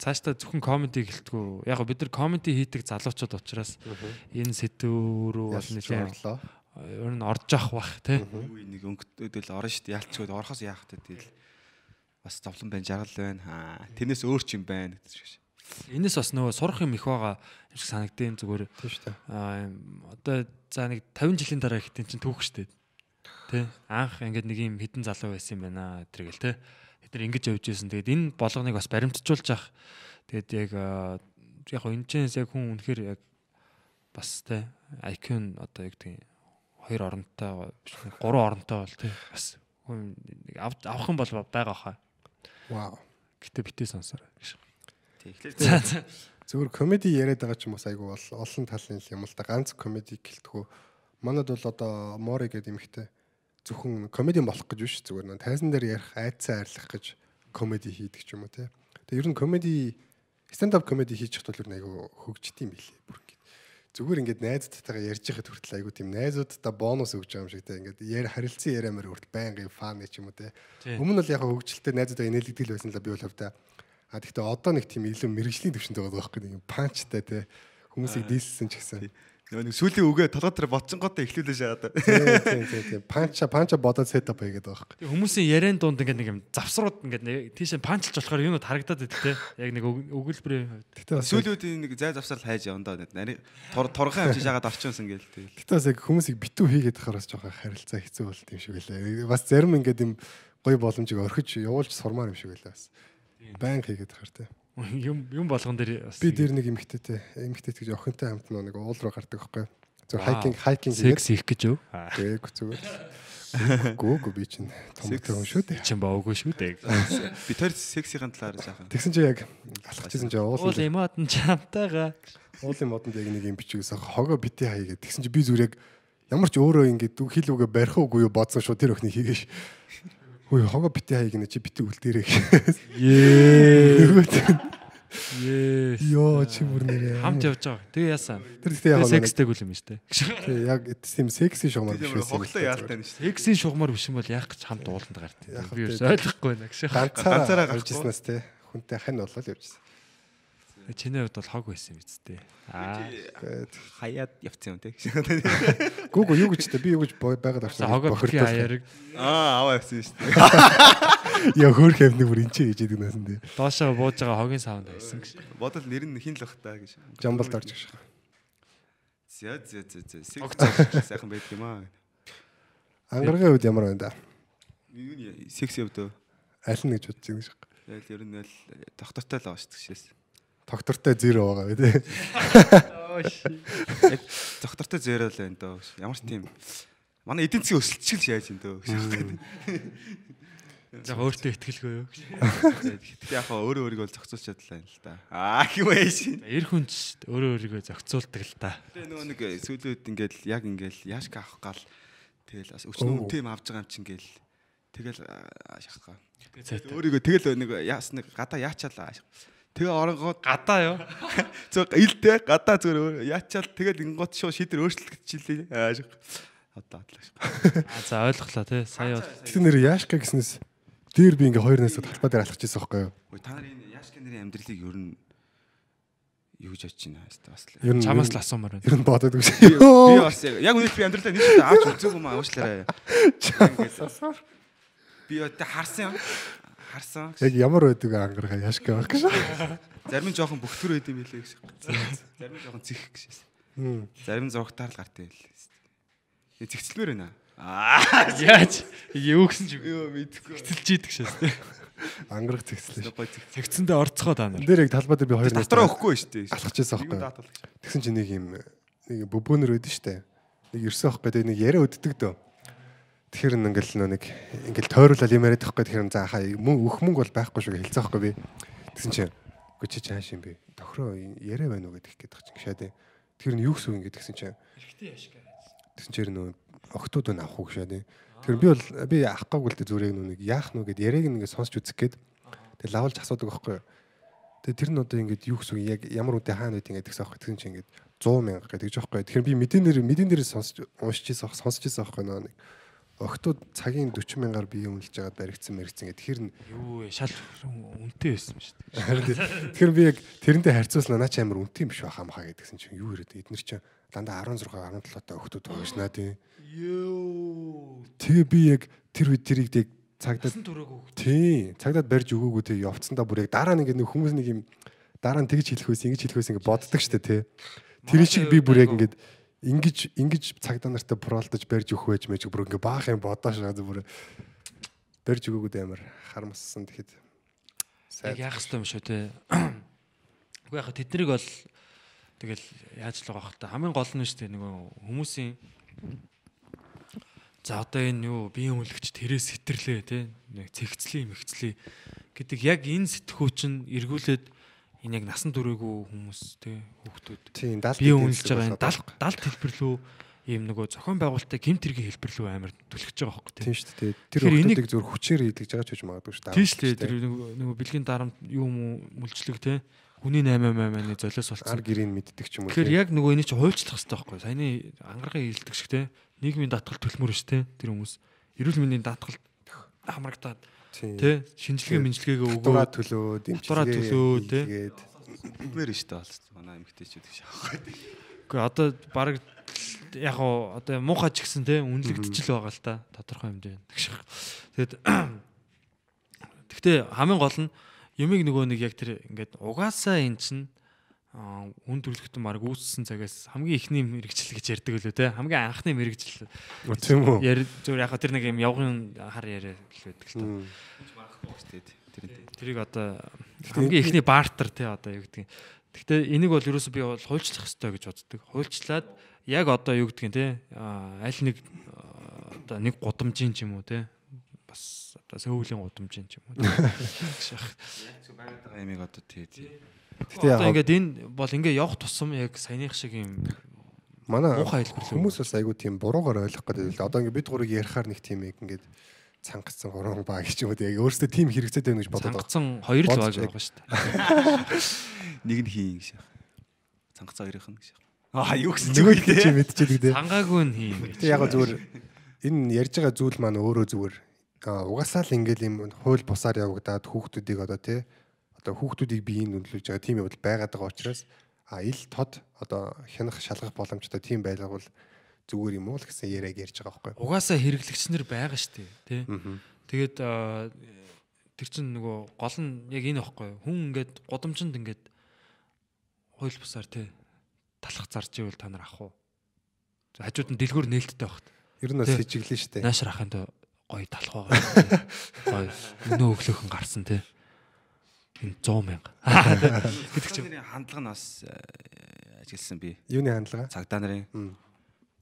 цаашдаа зөвхөн комеди гэлтгүү. Яг бид нар комеди хийдэг залуучууд учраас энэ сэдв рүү бол нэлээд. Ер нь орж явах бах тий. Юу нэг өнгөдөл орно шүү дээ. Ялцгүйд орохоос яах вэ тэгэл бас зовлон байна, жаргал байна. Аа, тэрнээс өөр ч юм байна гэдэг шиг. Энэс бас нөгөө сурах юм их байгаа юм шиг санагдیں۔ зүгээр Тийм шүү дээ. аа одоо за нэг 50 жилийн дараа ихтэй чинь түүх штэ. Тэ анх ингээд нэг юм хідэн залуу байсан юм байна тэргэл тэ. Бид нар ингэж явж байсан. Тэгээд энэ болгоныг бас баримтжуулж явах. Тэгээд яг яг хоо энэчээс яг хүн үнэхээр яг бас тэ IQ нь одоо яг тийм хоёр оронтой гурван оронтой бол тэ бас авах юм бол байгаа хаа. Вау. Гэтэ битээ сонсоор гэж. Тэг. Эхлээд. Зүгээр комеди яриад байгаа ч юм уу айгу бол олон талын юм л да ганц комеди гэлтгүү. Манад бол одоо Мори гэдэг юмхтэй зөвхөн комедиан болох гэж биш зүгээр нөө тайзан дээр ярих айдсан арилах гэж комеди хийдэг ч юм уу те. Тэгээ ер нь комеди stand up комеди хийж бол ер нь айгу хөгждөг юм билээ. Бүр. Зүгээр ингээд найзтайгаа ярьж байхад хүртэл айгу тийм найзуудтай бонус өгч байгаа юм шиг те. Ингээд яар харилцан яриамаар хүртэл байнгын фан ч юм уу те. Өмнө нь бол яг хөгжилтэй найзуудаа инээлгдэг л байсан л би бол хавтаа. А тэгтээ одоо нэг тийм илүү мэрэгжлийн төвшөнд байгаа байхгүй нэг юм панчтай те хүмүүсийг дийлсэн ч гэсэн. Нөгөө нэг сүлийн үгээ толгой дээр ботчонготой эхлүүлээ шаагаад. Тийм тийм тийм панча панча бодоод сетап хийгээд байгаа. Тэг хүмүүсийн яриан дунд ингээд нэг юм завсрууд ингээд нэг тийшээ панчилж болохоор юунууд харагдаад байдаг те. Яг нэг өг- өгүүлбэрийн хувьд. Тэгтээ Сүлүүдийн нэг зай завсрал хайж явна даа. Нари тор торхон амжиж шаагаад орчонсон гээл тэгэл. тэгтээ бас яг хүмүүсийг битүү хийгээд байхаар бас жоохон харилцаа хэцүү болт юм шиг байлаа. Бас зарим ингээд юм гоё боломжийг орхиж явуулж сурмаар юм шиг байлаа бас. Баян хийгээд байхаар те. Юм юм болгон дээр Би дээр нэг эмхтэйтэй эмхтэйт гэж охинтой хамт нэг уул руу гардаг байхгүй. Зөв хайкинг хайкинг секс хийх гэж юу? Гээг зүгээр. Гүүг би чинь том том шүү дээ. Чин бааугүй шүү дээ. Би тэр сексийн талаар жаахан. Тэгсэн чи яг алхажсэн чи Уул уулын эмоод нь чамтайгаа. уулын модонд яг нэг юм бичигээс хогоо битээ хаяа. Тэгсэн чи би зүгээр яг ямар ч өөрөө ингээд дүү хил үгээ барих уугүй юу бодсон шүү тэр өхний хийгээш. Хөөе хогоо битээ хаяа гэнэ чи битээ үлдээрээ. Ее. Ее. Йоо чи бүр нэрээ. Хамт явж байгаа. Тэгээ яасан? Тэр ихтэй яг секстэй гүл юм шүү дээ. Тэг яг тийм секси шугамар биш байсан. Хоглоо яалтай нь шүү. Сексийн шугамар биш юм бол яах гэж хамт ууланд гарт. Би ойлгохгүй байна гэж. Ганцаараа Ганцаараа гарч ирснээс те хүнтэй хань болол явжсэн. Чиний хувьд бол хог байсан юм биз дээ. Аа. Хаяад явцсан юм те. гүүгөө юу гэж те би юу гэж байгаад авсан. бохирхи аяарыг Аа аваа явсан шүү дээ. <laughs> Яа хөөх хэмнэг бүр инчээ гэж идэг наасан дээ. доошоо бууж байгаа хогийн саунд байсан гэж. Бодол нэр нь хин л бах та гэж. Жамбалд орж шиг. Зя зя зя зя. Сайхан байдаг юм аа. Ангаргийн үед ямар байна да? Юу секс явдөө. Аль нь гэж бодож байгаа юм шиг. Тэгэл ер нь л доктортой л байгаа шүү дээ. Доктортой зеро байгаа бай тээ. Яг доктортой зөөрөл байна дөө. Ямар ч тийм манай эдийн засгийн өсөлтчил яаж юм дөө. За өөртөө ихтгэлгүй юу. Тэгэхдээ яг хаа өөрөө өөрийгөө зохицуулж чадлаа юм л да. Аа хивээ шин. Эр хүн ч өөрөө өөрийгөө зохицуулдаг л та. Тэгээ нөгөө нэг сүүлүүд ингээл яг ингээл яашка авах гал тэгэл бас өчнөө үнтэй юм авч байгаа юм чинь гээл тэгэл шахах. Зайтай. Өөрийгөө тэгэл нэг яас нэг гадаа яачаалаа. Тэгээ оронгоод Гадаа юу? <laughs> зөв илтэй гадаа зүгээр яачаал тэгэл ингууд шууд шийдэр өөрчлөлт чилээ. Аа. Одоо атлаа. А за ойлголоо тий. Сая бол Тэр нэр яашка гэснээс дээр би ингээ хоёр нэсээ талбай дээр алхаж ирсэн байхгүй юу? Ой та нарын яашка нарын амьдралыг ер нь юу гэж бодож байна хэвээр бас л. Чамаас л асуумаар байна. ер нь бодоод үгүй. Би бас яг үнэхээр би амьдралаа нэг ч авч үзээгүй маа уучлаарай. <laughs> Би өтө харсан юм. Харсан. Яг ямар байдаг ангаргаа яашка байх гэж. Зарим нь жоохон бөхтөр байд юм билээ гэж. Зарим нь жоохон цих гэж. Зарим нь зургатаар л гартай байлээ. Зэгцлмээр байна. Аа Яаж? Юу гэсэн ч юу мэдгүй. хэтэлж идэг шээс тий. Ангараг цэгцлээ. Цэгцэндээ орцгоо та нар. Дээр яг талбай дээр би хоёр Дотроо өгөхгүй шүү дээ. алхаж ирсэн байхгүй. Тэгсэн чинь нэг юм нэг бөбөнөр байдэн штэ. Нэг ирсэн байхгүй тэгээ нэг яриа өддөг дөө. Тэгэхээр н ингээл нэг ингээл тойруулал юм яриад байхгүй тэгэхээр за хаа мөн өх мөнгө бол байхгүй шүү хэлсэн байхгүй би. Тэгсэн чинь Гэхдээ чи чааш юм бэ? Тохироо яриа байна уу гэдэг гээд байгаа чинь шаад. Тэр нь юу гэсэн юм гэдэг гэсэн чинь. Эрэгтэй яшка. Тэгсэн чинь нөө октод нь авах уу шаад. Тэр би бол би авахгүй л дээ зүрэг нүг яах нү гэд яриаг нэг сонсч үзэх гээд. Тэг лавлж асуудаг байхгүй юу? Тэгээ тэр нь одоо ингээд юу гэсэн яг ямар үедээ хаана байд ингээд гэсэн аахгүй. Тэгсэн чинь ингээд 100 мянга гэдэг аахгүй. Тэгэхээр би мэдэн дээр мэдэн дээр сонсч уншиж ирсэн сонсч ирсэн аахгүй нөө нэг октод цагийн 40 мянгаар бие үнэлж байгаад баригдсан мэрэгцэн гэдэг тэр нь Юу вэ? Шал үнэтэй байсан шүү дээ. Тэгэхээр би яг тэрнтэй харьцуулснаа наа чи амар үнэтэй юм биш байхаа махаа гэдгсэн чинь юу яриад эднэр чинь дандаа 16 17 та өгтөд байгаашнаа тий. Йоо. Тэгээ би яг тэр үед тэрийг яг цагдаад тий цагдаад барьж өгөөгүй тий явцсандаа бүр яг дараа нь ингээд нэг хүмүүс нэг юм дараа нь тэгж хэлэх байсан ингэж хэлэх байсан ингээд боддог штэ тий. Тэр шиг би бүр яг ингээд ингэж ингэж цагдаа нартай пролдож барьж өгөх байж мэж. Бүр ингээд баах юм бодоош байгаа бүр барьж өгөөгүй дээ амар. Харамссан тэгэхэд. Яг яах ёстой юм шүү те. Үгүй яхаа тэднийг бол тэгэл яаж л байгаа хэл та хамгийн гол нь шүү дээ нөгөө хүмүүсийн за одоо энэ юу биеийн үлгч тэрээс сэтэрлээ те. Нэг цэгцлээ мэгцлээ гэдэг яг энэ сэтгхүү чинь эргүүлээд энэ яг насан туршаагүй хүмүүс те хүүхдүүд тийм бие үнэлж байгаа энэ далд далд хэлбэрлүү ийм нөгөө зохион байгуулалттай гэмт хэргийн хэлбэрлүү амар түлхэж байгаа хөөхгүй Тийм шүү дээ. Тэр хүмүүсийг зөв хүчээр хийлгэж байгаа ч гэж магадгүй шүү дээ. Тийм шүү дээ тэр нөгөө бэлгийн дарамт юу юм уу мүлжлэг те хүний 888-ны золиос ар болцсон. гэрийн мэддэг ч юм уу. Тэгэхээр яг нөгөө энийг чи хуульчлах хэрэгтэй байхгүй юу? Саяны ангаргийн хилдэг шиг те нийгмийн даатгал төлмөр ш те тэр хүмүүс эрүүл мэндийн даатгал хамрагдаад тийм те шинжилгээ мэнжилгээгээ өгөө төлөө дэмжлэгээ төлөө, тий. Идмээр штэ болсон. Манай эмгтээчүүд гэж аахгүй. Гэхдээ одоо баг яг уу одоо муухай ч гэсэн те үнэлэгдчихэл байгаа л та тодорхой хэмжээнд. Тэгэд <coughs> Гэхдээ хамгийн гол нь юмыг нөгөө нэг яг тэр ингээд угаасаа эн чин аа, үн төрлөختөн баг үүссэн цагаас хамгийн ихний мэрэгжил гэж ярьдаг лөө те хамгийн анхны мэрэгжил тийм үү. яри зөв яг тэр нэг юм явгын хар яриа л байдаг л та. Тэрийг одоо хамгийн ихний бартер те одоо юу гэдгийг. Гэхдээ энийг бол ерөөсөө би бол хуульчлах хэрэгтэй гэж боддог. Хуульчлаад яг одоо юу гэдгийг те аль нэг одоо нэг гудамжийн ч юм уу те бас одоо сөүлийн гудамжийн ч юм уу. те. <laughs> зөв байгаад байгаа ямиг одоо тий. Гэтэ Одоо яг ингээд энэ бол ингээ явах тусам яг саяных шиг юм манай хүмүүс бас айгүй тийм буруугаар ойлгох гэдэг л. Одоо ингээд бид гурыг ярихаар нэг тийм яг ингээд цангацсан гурван баг гэж юм уу яг өөрөөсөө тийм хэрэгцээд байна гэж бодоод байгаа. цангацсан хоёр л яг- байгаа шүү дээ. Нэг нь хийн гэж яах. Цангацаа хоёрын гэж яах. Аа юу гэсэн Нөгөө их чи мэдчихэдэг дээ. Цангаагүй нь хийм гэж. Яг зүгээр энэ ярьж байгаа зүйл маань өөрөө зүгээр аа, угаасаа л ингээл юм хууль бусаар явагдаад хүүхдүүдийг одоо тий одоо хүүхдүүдийг биеийн нөлөөлж байгаа тийм явдал байгаад байгаа учраас а ил тод одоо хянах шалгах боломжтой тийм байлгавал зүгээр юм уу л гэсэн яриаг ярьж байгаа байхгүй. Угаасаа хэрэглэгчнэр байгаа шүү дээ, тий. Тэгээд тэр чинь нөгөө гол нь яг энэ байхгүй юу? Хүн ингээд годомчонд ингээд хууль бусаар тий талах зарж ивэл та нар ах уу? Хажууд нь дэлгүүр нээлттэй багт. Ер нь бас сэжиглэн штэ. Наашир ахын доо гоё талах байгаа. Гоё өнөө өглөөхөн гарсан тий. Энэ 100 мянга. <laughs> гэдэг чинь хандлага нь бас э, ажигласан би. Юуны хандлага? Цагдаа нарын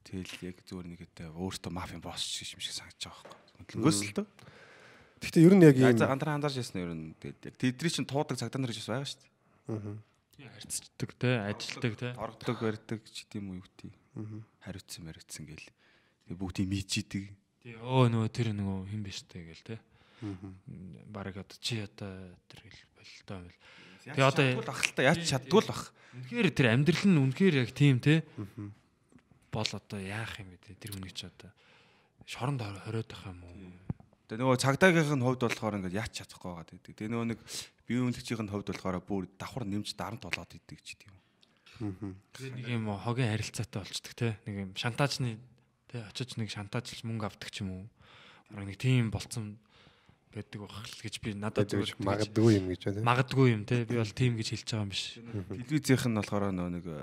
тэгэл яг зүгээр нэг гэдэг өөртөө мафийн босс шиг юм шиг санагдаж байгаа байхгүй. Хөдөлгөөс л дөө. Гэхдээ ер нь яг Яг андраа андарч ясна ер нь тэгээд яг тэдний чинь туудаг цагдаа нар гэж бас байгаа шүү дээ. Аа. Харьцдаг тий, ажилдаг тий. Торгодог, барьдаг ч гэдэм үү юу гэдэг. Аа. Хариуцсан бариуцсан гээл. Тэгээд бүгдийг мэдчихдэг. Тий, өө нөгөө тэр нөгөө хин биш тий гээл тий. Аа. Бараг одоо чи одоо тэр хэл болтой байл. Тэгээ одоо- ахalta яаж чаддгүй л бах. Үнэхээр тэр амьдрал нь үнэхээр яг тийм те бол одоо яах юм бэ те тэр хүний ч одоо шоронд хор- хориод байх юм уу? Тэгээ нөгөө цагдаагийнх нь хувьд болохоор ингээд яач чадахгүй байгаа гэдэг. Тэгээ нөгөө нэг бие үнэлэгчийн хувьд болохоор бүр давхар нэмж дарамт болоод идэг ч гэдэг юм. Аа. Тэгээд нэг юм хогийн харилцаатай болчдөг те нэг юм шантаажны те очиж нэг шантаажлж мөнгө авдаг ч юм уу? Бараг нэг тийм болцсон байдаг байх л гэж би надад зүгээр магадгүй юм гэж байна. магадгүй юм те би бол тийм гэж хэлж байгаа юм биш. Телевизийнх нь болохоор нэг э,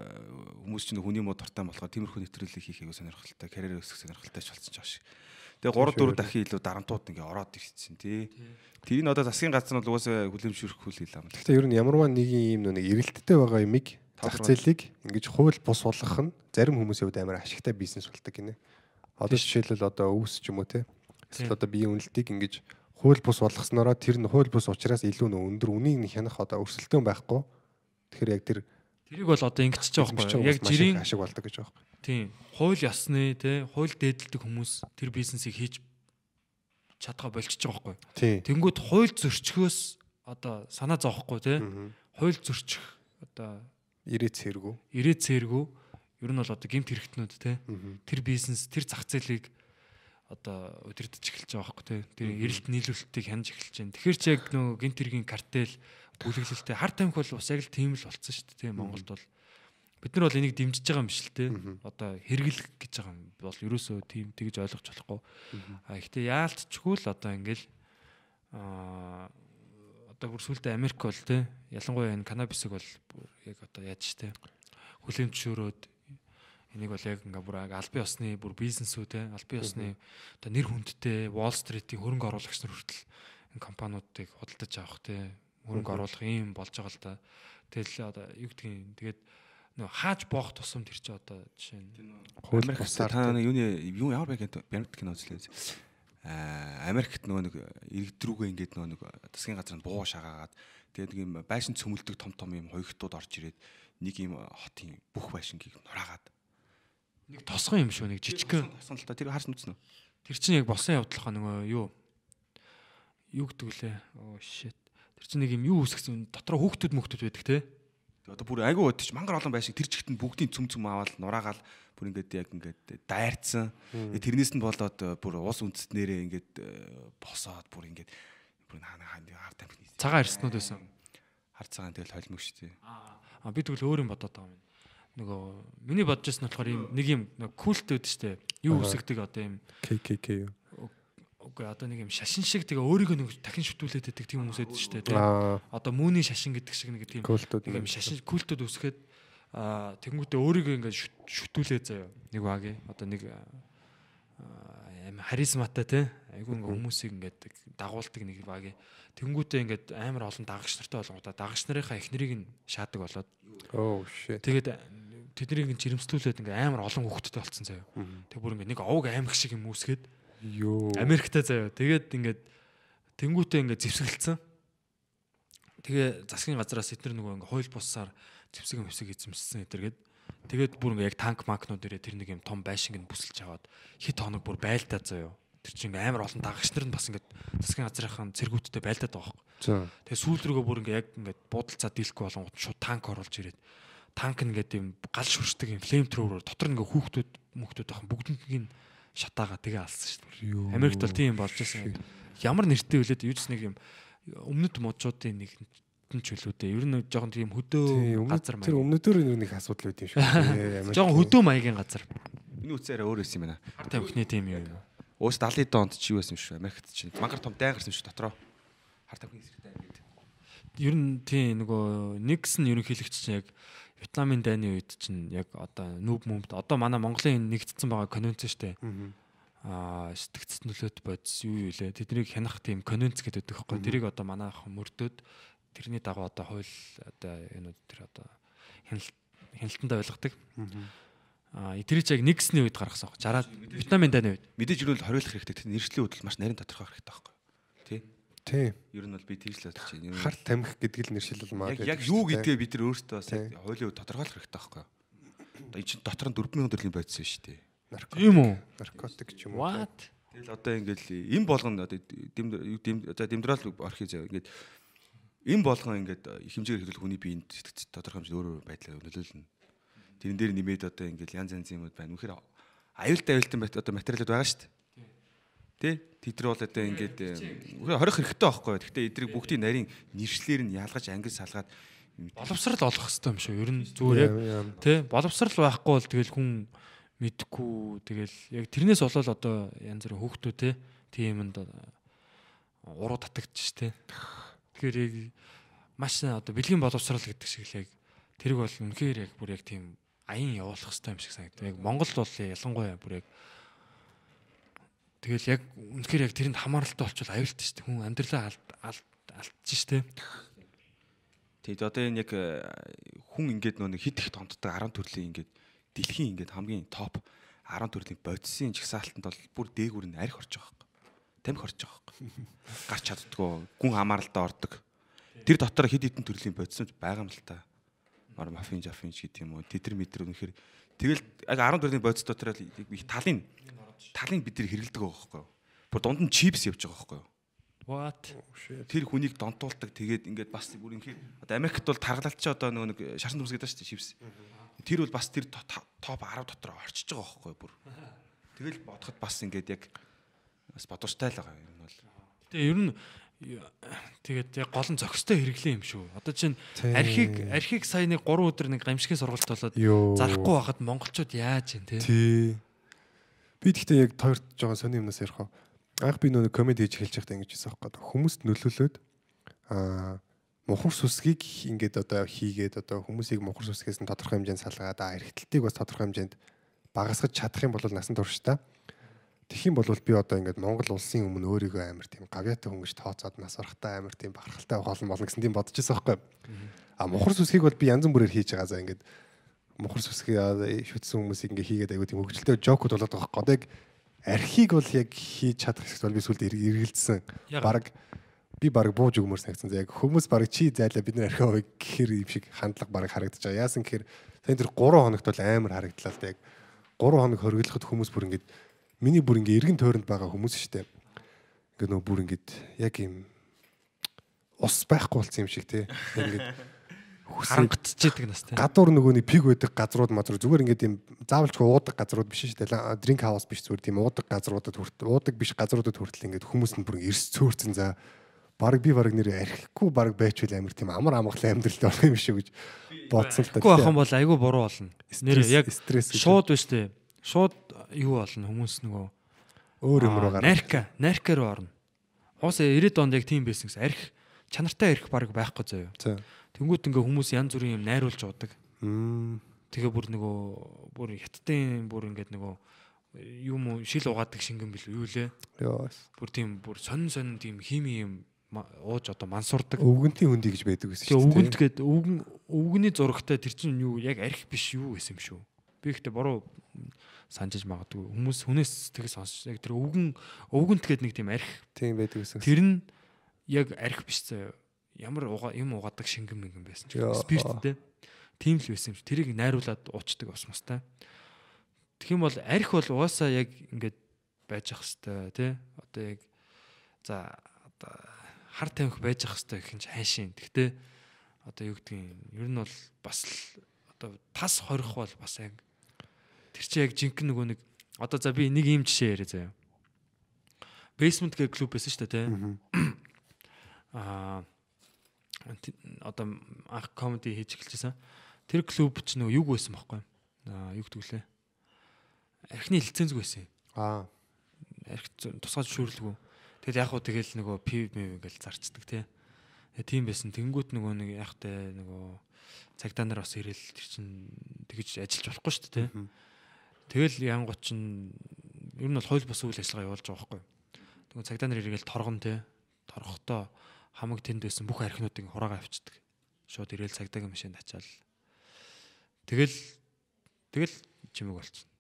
хүмүүс чинь хүний мод дуртай болохоор тиймэрхүү нэвтрүүлэг хийхийг сонирхолтой, карьер өсгөх сонирхолтой ч болсон ч шиг. Тэгээ 3 4 дахин илүү дарамтууд ингээ ороод ирсэн тий. Тэр нь одоо засгийн газар нь бол угаасаа хүлэмжшүүрэх хүл хийлээ юм. Гэхдээ ер нь ямарваа нэг юм нэг эрэлттэй байгаа юмыг зах зээлийг ингэж хууль бус болгох нь зарим хүмүүсийн хувьд амар ашигтай бизнес болдог гинэ. Одоо жишээлбэл одоо өвс ч юм уу те. Эсвэл одоо биеийн үнэлтийг ингэж хууль бус болгоснороо тэр нь хууль бус учраас илүү нөө өндөр үнийг нь хянах одоо өрсөлдөөн байхгүй. Тэгэхээр яг тэр Тэрийг бол одоо байхгүй. Яг байгаа маш их жирийн ашиг болдог гэж байгаа. тийм хууль ясны те хууль дээдэлдэг хүмүүс тэр бизнесийг хийж чадхаа болчихж байгаа. Тийм. Тэнгүүд хууль зөрчгөөс одоо санаа зовхгүй те хууль зөрчих одоо Ирээд цэргүү. ирээд цээргүү ер нь бол одоо гемт хэрэгтнүүд те тэр бизнес тэр зах зээлийг одоо удирдах эхэлж байгаа байхгүй те. Тэр эрэлт нийлүүлэлтийг хянаж эхэлж байна. Тэгэхээр ч яг нөгөө гемт хэргийн картел бүлэглэлтэй хар тамхи бол бас яг л тийм л болцсон шүү дээ те Монголд бол. Бид нар бол энийг дэмжиж байгаа юм биш л те. Одоо хэрэглэх гэж байгаа юм бол ерөөсөө тийм тэгж ойлгож болохгүй. А гэхдээ яалтчгүй л одоо ингээл а одоо бүр сүлдээ Америк бол те ялангуяа энэ канабисыг бол яг одоо яаж те хүлээн зөвшөөрөөд энийг бол яг ингээ бүр албан ёсны бүр бизнесүүд те албан ёсны одоо нэр хүндтэй Wall Street-ийн хөрөнгө оруулагч нар хүртэл энэ компаниудыг худалдаж авах те хөрөнгө оруулах юм болж байгаа л да. Тэгэл одоо юу гэдгийг тэгээд нөө хааж боох тусам тэр чи одоо жишээ нь бусаар та нэг юуны юу ямар байг Америкт кино үзлээ. Аа Америкт нөгөө нэг иргэдрүүгээ ингээд нөгөө нэг засгийн газар нь буу шагаагаад тэгээд нэг юм байшин цөмөлдөг том том юм хоёртууд орж ирээд нэг юм хотын бүх байшингийг нураагаад нэг тосгон юм шүү нэг жижигхэн тосон л та. Тэр харсан үзнэ. тэр чинь яг босон явдлахаа нөгөө юу? Юу гэдэг лээ оо shit. Тэр чинь нэг юм юу үсгсэн дотроо хүүхдүүд мөхтүүд байдаг те. Одоо бүр айгүй өдч мангар олон байшин. Тэр чигт нь бүгдийн цүм цүм аваад нураагаал бүр ингээд яг ингээд дайрцсан. Тэгээ Тэрнээс нь болоод э, бүр ус үндэстнэрээ ингээд э, босоод бүр ингээд бүр хаана хаана хар тамхины цагаан арснууд байсан. Хар цагаан тэгэл холимог шүү дээ. а би тэгвэл өөр юм бодоод байгаа юм нөгөө миний бодож байсан нь болохоор юм нэг юм култ үүд штэ юу үсгдэг одоо юм KKK юу. үгүй одоо нэг юм шашин шиг тэгээ өөрийгөө нэг дахин шүтүүлээд байдаг тийм хүмүүс байдаг штэ Аа, одоо мөний шашин гэдэг шиг нэг тийм нэг юм шашин культууд үсгээд аа тэгэнгүүтээ өөрийгөө ингээд шүт- шүтүүлээ заяа. Нэг багийн одоо нэг аим харизматай те. Айгүй ингээд хүмүүсийг ингээд дагуулдаг нэг багийн. Тэгэнгүүтээ ингээд амар олон дагагч нартай болгоодаа дагагч нарынхаа эхнэрийг нь шаадаг болоод. Oh shit. тэгээд тэднийг нь жирэмслүүлээд ингээд амар олон хүүхдтэй болцсон заяа тэг бүр ингээд нэг овг аймаг шиг юм үсгээд Йоо. Америктай заяа. Тэгээд ингээд тэнгуүтээ ингээд зевсгэлцэн. Тэгээ засгийн газраас эдгээр нөгөө ингээд хууль бусаар зевсэг мөвсэг эзэмшсэн эдэргээд тэгээд бүр ингээд яг танк макнууд ирээ тэр нэг юм том байшинг нь бүсэлж аваад хит хоног бүр байлдаа заяа. Тэр чинь амар олон дагагч нар нь бас ингээд засгийн газрынхан цэргүүдтэй байлдаад байгаа хөөе. За. Тэгээ сүүл рүүгээ бүр ингээд яг ингээд буудалцаа дийлэхгүй болонгууд шууд танк оруулж ирээд танк ингээд юм гал шүршдэг юм флейм тровероор дотор нь ингээд хүүхдүүд мөхтүүд ахын бүгднийг нь шатаагаа тэгээ алсан шүү дээ. Америкт бол тийм болж байсан. Ямар нэртэй вүлээд юу ч нэг юм өмнөд мужуудын нэг нь ч үлүүдээ. Ер нь жоохон тийм хөдөө газар Тэр маяг. өмнөдөр нэг асуудал байт юм шүү. <laughs> Жоохон хөдөө маягийн газар. Миний үцээр өөр байсан юм байна. Хар тамхины тийм юм. Уус 70 донд чи юу байсан юм шүү. Америкт чи мангар том дайн гарсан юм шүү дотроо. Хар тамхины эсрэг дайн гэдэг. Ер нь тийм нөгөө Никсон ерөнхийлөгч чинь яг Вьетнамын дайны үед чинь яг одоо нүб мүмд одоо манай Монголын нэгдсэн байгаа конвенц шүү дээ. Мгм. Аа сэтгцэд нөлөөт бодис юу юу лээ. Тэднийг хянах тийм конвенц гэдэг байхгүй. Тэрийг одоо манайх мөрдөөд тэрний дагуу одоо хууль одоо энүүд тэр одоо хяналт хяналтандаа ойлгодог. Аа тэр чинь яг Никсны үед гаргасан баг. 60-аад Вьетнамын дайны үед. Мэдээж юу л хориулах хэрэгтэй. Нэршлийн хөдөл маш нарийн тодорхой хэрэгтэй байхгүй. Тий. Тийм. Ер нь бол би тийж л бодож байна. Ер нь Хар тамхи гэдэг л нэршил бол маа. яг юу гэдгээ бид нар өөрсдөө бас хуулийн хувьд тодорхойлох хэрэгтэй байхгүй. Одоо энэ чинь дотор нь 4000 төгрөгийн бодис шүү дээ. Тийм үү? Наркотик ч юм уу. What? Тэгэл одоо ингээл эм болгоно одоо дэм дэм за демдрал орхий зав ингээд эм болгон ингээд хэмжээгээр хэлэх хүний биед тодорхой хэмжээнд өөр өөр байдлаар нөлөөлнө. Тэрэн дээр нэмээд одоо ингээл янз янзын юмуд байна. Үнэхээр аюултай аюултай одоо материалууд байгаа шүү дээ. Тэ? Тэдэр бол одоо ингээд хорих хэрэгтэй байхгүй. Гэхдээ эдрийг бүгдийн нарийн нэршлэр нь ялгаж ангис салгаад Боловсрал олох хэрэгтэй юм шүү. Ер нь зүгээр яг тий боловсрал байхгүй бол тэгэл хүн мэдхгүй тэгэл яг тэрнээс болол одоо янз бүрийн хүүхдүүд те тийм юмд уруу татагдчих те тэгэхээр яг маш одоо бэлгийн боловсрал гэдэг шиг л яг тэрэг бол үнэхээр яг бүр яг тийм аян явуулах хэрэгтэй юм шиг санагдав. Яг Монголд бол ялангуяа бүр яг тэгэл яг үнэхээр яг тэрэнд хамааралтай болчихвол аюултай шүү дээ. Хүн амьдралаа алд алд алдчих шүү дээ. Тэгэд одоо энэ яг э, хүн ингээд нөө нэг хит их тонтдог 10 төрлийн ингээд дэлхийн ингээд хамгийн топ 10 төрлийн бодисын жагсаалтанд бол бүр дээгүүр нь арх орж байгаа хэрэг. тамхи орж байгаа байхгүй. <laughs> Гарч чаддгүй гүн хамааралтай ордог. Тэр дотор хэд хэдэн төрлийн бодисомж байгаа юм л та. Мар мафин жафин ч гэдэг юм уу. Тэтэр мэдэр үнэхээр тэгэл яг 10 төрлийн бодис дотор их талын талын бид нар хэрэгэлдэг байгаа байхгүй. Бүр дунд нь чипс явж байгаа байхгүй. What? Тэр хүнийг донтуулдаг тэгээд ингээд бас бүр ингээд одоо Америкт бол таргалалт чи одоо нэг шарсан төмс гэдэг шүү дээ чипс. Тэр бол бас тэр топ 10 дотор орчиж байгаа байхгүй бүр. Тэгэл бодоход бас ингээд яг бас бодвартай л байгаа юм бол. Тэгээ ер нь тэгээд яг гол нь зөкстэй хэрэглэн юм шүү. Одоо чинь архийг архийг сая нэг 3 өдөр нэг гамшигын сургалт болоод зарахгүй байхад монголчууд яаж юм те. Тий. Би тэгтээ яг тойрч байгаа сони юмнаас ярих уу. Анх би нөгөө комеди хийж эхэлж байхдаа ингэж хэлсэн байхгүй. Хүмүүст нөлөөлөөд аа мухар сүсгийг ингээд одоо хийгээд одоо хүмүүсийг мухар сүсгээс нь тодорхой хэмжээнд салгаад аа эргэлтэлтийг бас тодорхой хэмжээнд багасгаж чадах юм бол насан туршдаа Тэгэх юм бол би одоо ингээд Монгол улсын өмнө өөрийгөө амар тийм гавьяатай хүн гэж тооцоод нас барахтай амар тийм бахархалтай болно болно гэсэн тийм бодож байсан байхгүй. А мухар сүсгийг бол би янз бүрээр хийж байгаа за ингээд мухар сүсгийг шүтсэн хүмүүсийг ингээд хийгээд аягүй тийм хөвгөлтэй жокуд болоод байгаа байхгүй. Яг архийг бол яг хийж чадах хэсэгт бол би сүлд эргэлдсэн. Бараг би бараг бууж өгмөр санагдсан. Яг хүмүүс бараг чи зайлаа бид нар архи овыг гэхэр юм шиг хандлага бараг харагдаж байгаа. Яасан гэхээр сайн тэр 3 хоногт бол амар харагдлаа л да яг 3 хоног хориглоход хүмүүс бүр ингээд миний бүр ингээ эргэн тойронд байгаа хүмүүс штэ. Ингээ нөө бүр ингээд яг юм ус байхгүй болсон юм шиг те. Ингээд <laughs> харангацчихдаг нас те. гадуур нөгөө нэг пиг байдаг газрууд мазруу зүгээр ингээд юм заавалч уудаг газрууд биш шүү дээ. Дринк хаус биш зүгээр тийм уудаг газруудад хүртэл уудаг биш газруудад хүртэл ингээд хүмүүс нь бүр эрс цөөрцөн за баг би баг нэр архихгүй баг байчвал амир тийм амар амгалан амьдралд болох юм шүү гэж бодсон л та. Байх юм бол айгүй буруу болно. Нэр яг стресс шууд биш те. Шууд юу болно хүмүүс нөгөө өөр юм руу гараад. нарка нарка руу орно. Уусаа 90 онд яг тийм байсан гэсэн. Арх чанартай арх баг байхгүй заяа. Тэнгүүт ингээ хүмүүс янз бүрийн юм найруулж удаг. Тэгээ бүр нөгөө бүр хятадын бүр ингээд нөгөө юм шил угаадаг шингэн бил юу лээ. Йоо. Бүр тийм бүр сонин сонин тийм хими юм ууж одоо мансурдаг. Өвгөнтийн хүндий гэж байдаг гэсэн Тэгээ өвгөнт гээд өвгөн өвгөний зурагтай тэр чинь юу яг арх биш юу гэсэн юм шүү. Би ихтэй буруу санджиж магадгүй. Хүмүүс хүнээс тэгээ сонсч яг тэр өвгөн өвгөнт гээд нэг тийм арх Тийм байдаг гэсэн. тэр нь яг арх биш заяа. Ямар юм угаадаг шингэн мэнгэн байсан ч спирттэй. Тийм л байсан юм чи. Тэрийг найруулад уучдаг бас мастай. Тэгэх юм бол арх бол угаасаа яг ингээд байж ах хэвээр тий. Одоо яг за одоо хар тамхи байж ах хэвээр гэх юм чи хайшин. Тэгтээ одоо юу гэдгийг ер нь бол бас л одоо тас хорих бол бас яг тэр чи яг жинхэнэ нөгөө нэг одоо за би нэг ийм жишээ яриа заяа. Basement гэх клуб байсан шүү дээ тий. Аа одоо анх комеди хийж эхэлжсэн. Тэр клуб ч нөгөө юг байсан байхгүй. Аа юу гэдгэлээ. Архины лицензгүй байсан. Аа. Арх тусгай зөвшөөрлгүй. Тэгэл яг хуу тэгэл нөгөө пив мив ингээл зарцдаг тий. Тэгээ тийм байсан. Тэнгүүт нөгөө нэг яхтай нөгөө цагдаа нар бас ирээл тэр чин тэгж ажиллаж болохгүй шүү дээ тий. Тэгэл янгот чин ер нь бол хууль бус үйл ажиллагаа явуулж байгаа байхгүй. Тэгвэл цагдаа нар ирээл торгон тий. Торгохдоо хамаг тэнд байсан бүх архинуудыг хураагаа авчдаг. Шууд ирээл цагдаагийн машинд ачаал. Тэгэл тэгэл чимэг болчихно.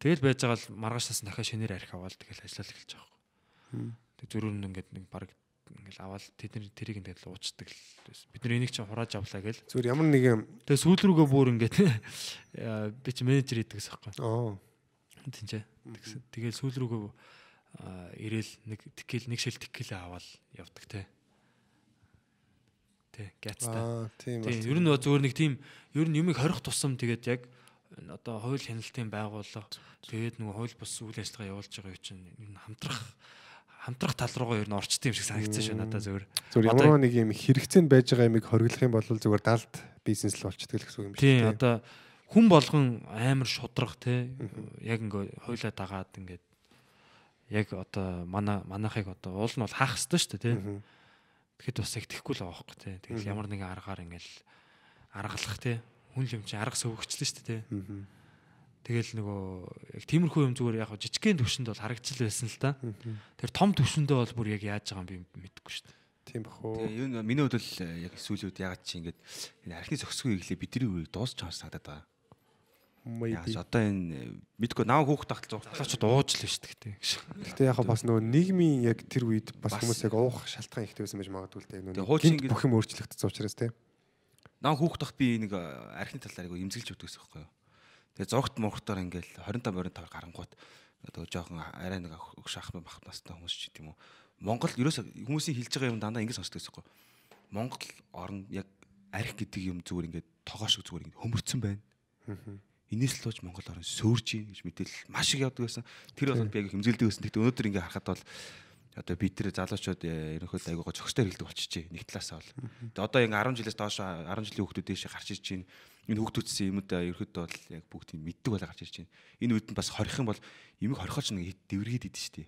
Тэгэл байж байгаа л маргаашаас нь дахиад шинээр арх аваад тэгэл ажиллал эхэлж байгаа байхгүй. Тэг зүрүүр нь ингээд нэг баг ингээл аваад тэдний тэрийг ингээд уучдаг л байсан. Бид нар энийг чинь хурааж авлаа гэл. Зүгээр ямар нэг юм Тэгээ сүүл рүүгээ бүр ингээд <laughs> би чи менежер хийдэг гэсэн байхгүй. аа Тинчээ. Тэгсэн. Тэгэл сүүл рүүгээ ирээл нэг тикэл нэг шил тикэлээ аваад явдаг те. Тэ гяцтай. тийм Тийм, ер нь зүгээр нэг тийм ер нь юмыг хорих тусам тэгээд яг одоо хууль хяналтын байгууллага тэгээд нөгөө хууль бус үйл ажиллагаа явуулж байгаа чинь ер нь хамтрах хамтрах тал руугаа ер нь орчтой юм шиг санагдсан шүү надад. Зүгээр одоо- ямар нэг юм хэрэгцээнд байж байгаа юмыг хориглох юм бол зүгээр далд бизнес л болчихдог л гэсэн үг юм шүү Тийм одоо хүн болгон амар шудраг те яг ингээ хойлоо дагаад ингээд яг одоо манай манайхыг одоо уул нь бол хаах хэвээр шүү дээ. Мгм. Тэгэхэд бас яг тэхгүй л байгаа байхгүй те. Тэгэл ямар нэгэн аргаар ингээл аргалах те. Хүн юм чинь арга сөвөгчлээ шүү дээ. Мгм. Тэгэл нөгөө яг тиймэрхүү юм зүгээр яг жижигхэн төвшөнд бол харагдчихл байсан л да. Мгм. Тэр том төвшөндөө бол бүр яг яаж байгаа юм би мэдэхгүй шүү дээ. Тийм бах уу. Тэгээ юу миний хувьд л яг сүүлүүд ягаад чи ингээд энэ архины зөксгөө иглээ бидний үрийг дуусч байгаа санагдаад байгаа. Яаш одоо энэ мэдгүй наа хүүхд тахтал. Залуучууд ууж л шүү дээ. Гэтэ яг бас нөгөө нийгмийн яг тэр үед бас хүмүүс яг уух шалтгаан ихтэй байсан байж магадгүй л дээ. Нөгөө бүх юм өөрчлөгдсөн учраас тий. Наа хүүхд тахт би нэг архины талаар айгу имзэглэж өгдөг гэсэн байхгүй юу. Тэгээ зургт мурхтаар ингээл 25 25 гарангууд одоо жоохон арай нэг өгш ах мах настай хүмүүс ч гэдэм үү. Монгол ерөөсө хүмүүсийн хэлж байгаа юм дандаа ингэ сонсдог гэсэн юу. Монгол орн яг арх гэдэг юм зүгээр ингээд тогоо шиг зүгээр ингээд хөмөрцөн байна. Инээс л болж Монгол орн сөөрж ийн гэж мэдээлэл маш их явдаг байсан. Тэр бол би яг хэмзэлдэг байсан. Тэгтээ өнөөдөр ингээ харахад бол одоо би тэр залуучууд э, ерөнхийдөө айгуугаа зөкстэй хэлдэг болчихжээ. Нэг талаасаа бол. Тэгээ одоо ингээ 10 жилээс доош 10 жилийн хүүхдүүд дэше гарч ирж байна. Энэ хүүхдүүдсэн юмуд ерөнхийдөө бол яг бүгд юм мэддэг болоо гарч ирж байна. Энэ үед нь бас хорих юм бол юмыг хорихоч нэг дэвргээд идэв штий.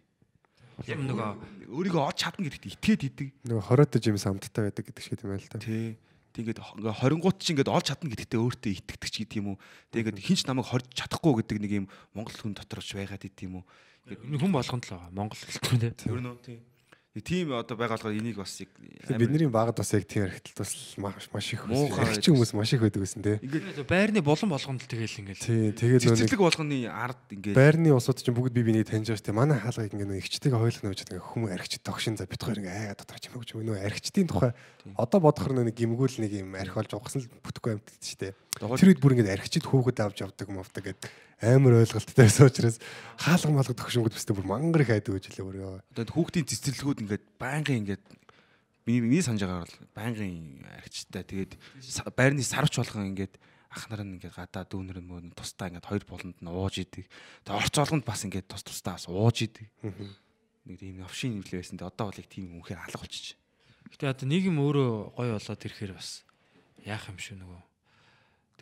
Юм нөгөө Өөрийгөө од чадна гэдэгт итгээд идэг. Нөгөө хороотож юм самттай байдаг гэдэг шиг юм байл та. Тий. Тэгээд ингээ 20 чи ингээд олж чадна гэдэгтээ өөртөө итгэдэг ч гэдэг юм уу. Тэгээд ингээд хинч намайг хорж чадахгүй гэдэг нэг юм Монгол хүн дотор ч байгаад идэв юм уу. хүн болгонд л байгаа. Монгол хэлтгүү те. Ер нь тий. Тийм одоо байгаа болохоор энийг бас яг бидний багад бас яг тийм харагтал бас маш маш их. Архич хүмүүс маш их байдаг гэсэн тий. ингээд Байрны болон болгонд л тэгэл ингээл Тий, нэг цэцэрлэг болгоны ард ингээд байрны усууд чинь бүгд бие бинийг таньж байгаа шүү дээ. Манай хаалгыг ингээ нөгөө ихчтэйгээ хойлох нөөж ингээ хүмүүс архичд тогшин за бит хоёр ингээ айгаа дотор ч юм уу ч юм уу нөгөө архичдын тухай одоо бодохор нэг гимгүүл нэг юм архи болж угсан л бүтэхгүй амт шүү дээ. Тэр үед бүр ингээ архичд хүүхэд авч явдаг мовдаг гэд амар ойлголттой байсан учраас хаалга малга тогшингууд өстэй бүр мангар их айдаг гэж хэлээ бүр ёо. одоо хүүхдийн цэцэрлэгүүд ингээд байнгын ингээд миний миний санаж байгаагаар бол байнгын архичтай тэгээд байрны сарвч болгон ингээд ах нар нь ингээд гадаа дүүнэр нь мөн тусдаа ингээд хоёр болонд нь ууж идэг. Тэгээд орц олонд бас ингээд тус тусдаа бас ууж идэг. Нэг тийм навшин нэвлээ байсан. Тэгээд одоо бол яг тийм үнхээр алга болчих. Гэтэ одоо нийгэм өөрөө гоё болоод ирэхээр бас яах юм шүү нөгөө.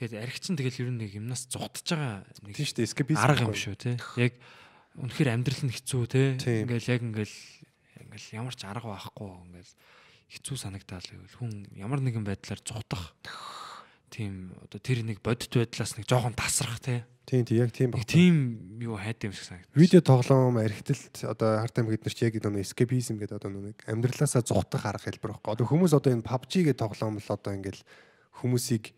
Тэгээд архичин тэгэл ер нь нэг юмнаас зугтаж байгаа нэг Тийм шүү дээ. Escapism арга юм шүү те. Яг үнэхээр амьдрал нь хэцүү те. Тийм. Ингээл яг ингээл ингээл ямар ч арга байхгүй ингээл хэцүү санагдаал гэвэл хүн ямар нэгэн байдлаар зугтах тийм одоо тэр нэг бодит байдлаас нэг жоохон тасрах те. Тийм тийм яг тийм баг. тийм юу хайд юм шиг санагдав. Видео тоглоом архитэлт одоо харт аймаг эднэр чи яг нэг escapism гэдэг одоо нэг амьдралаасаа зугтах арга хэлбэр байхгүй. Одоо хүмүүс одоо энэ PUBG гэдэг тоглоом л одоо ингээл хүмүүсийг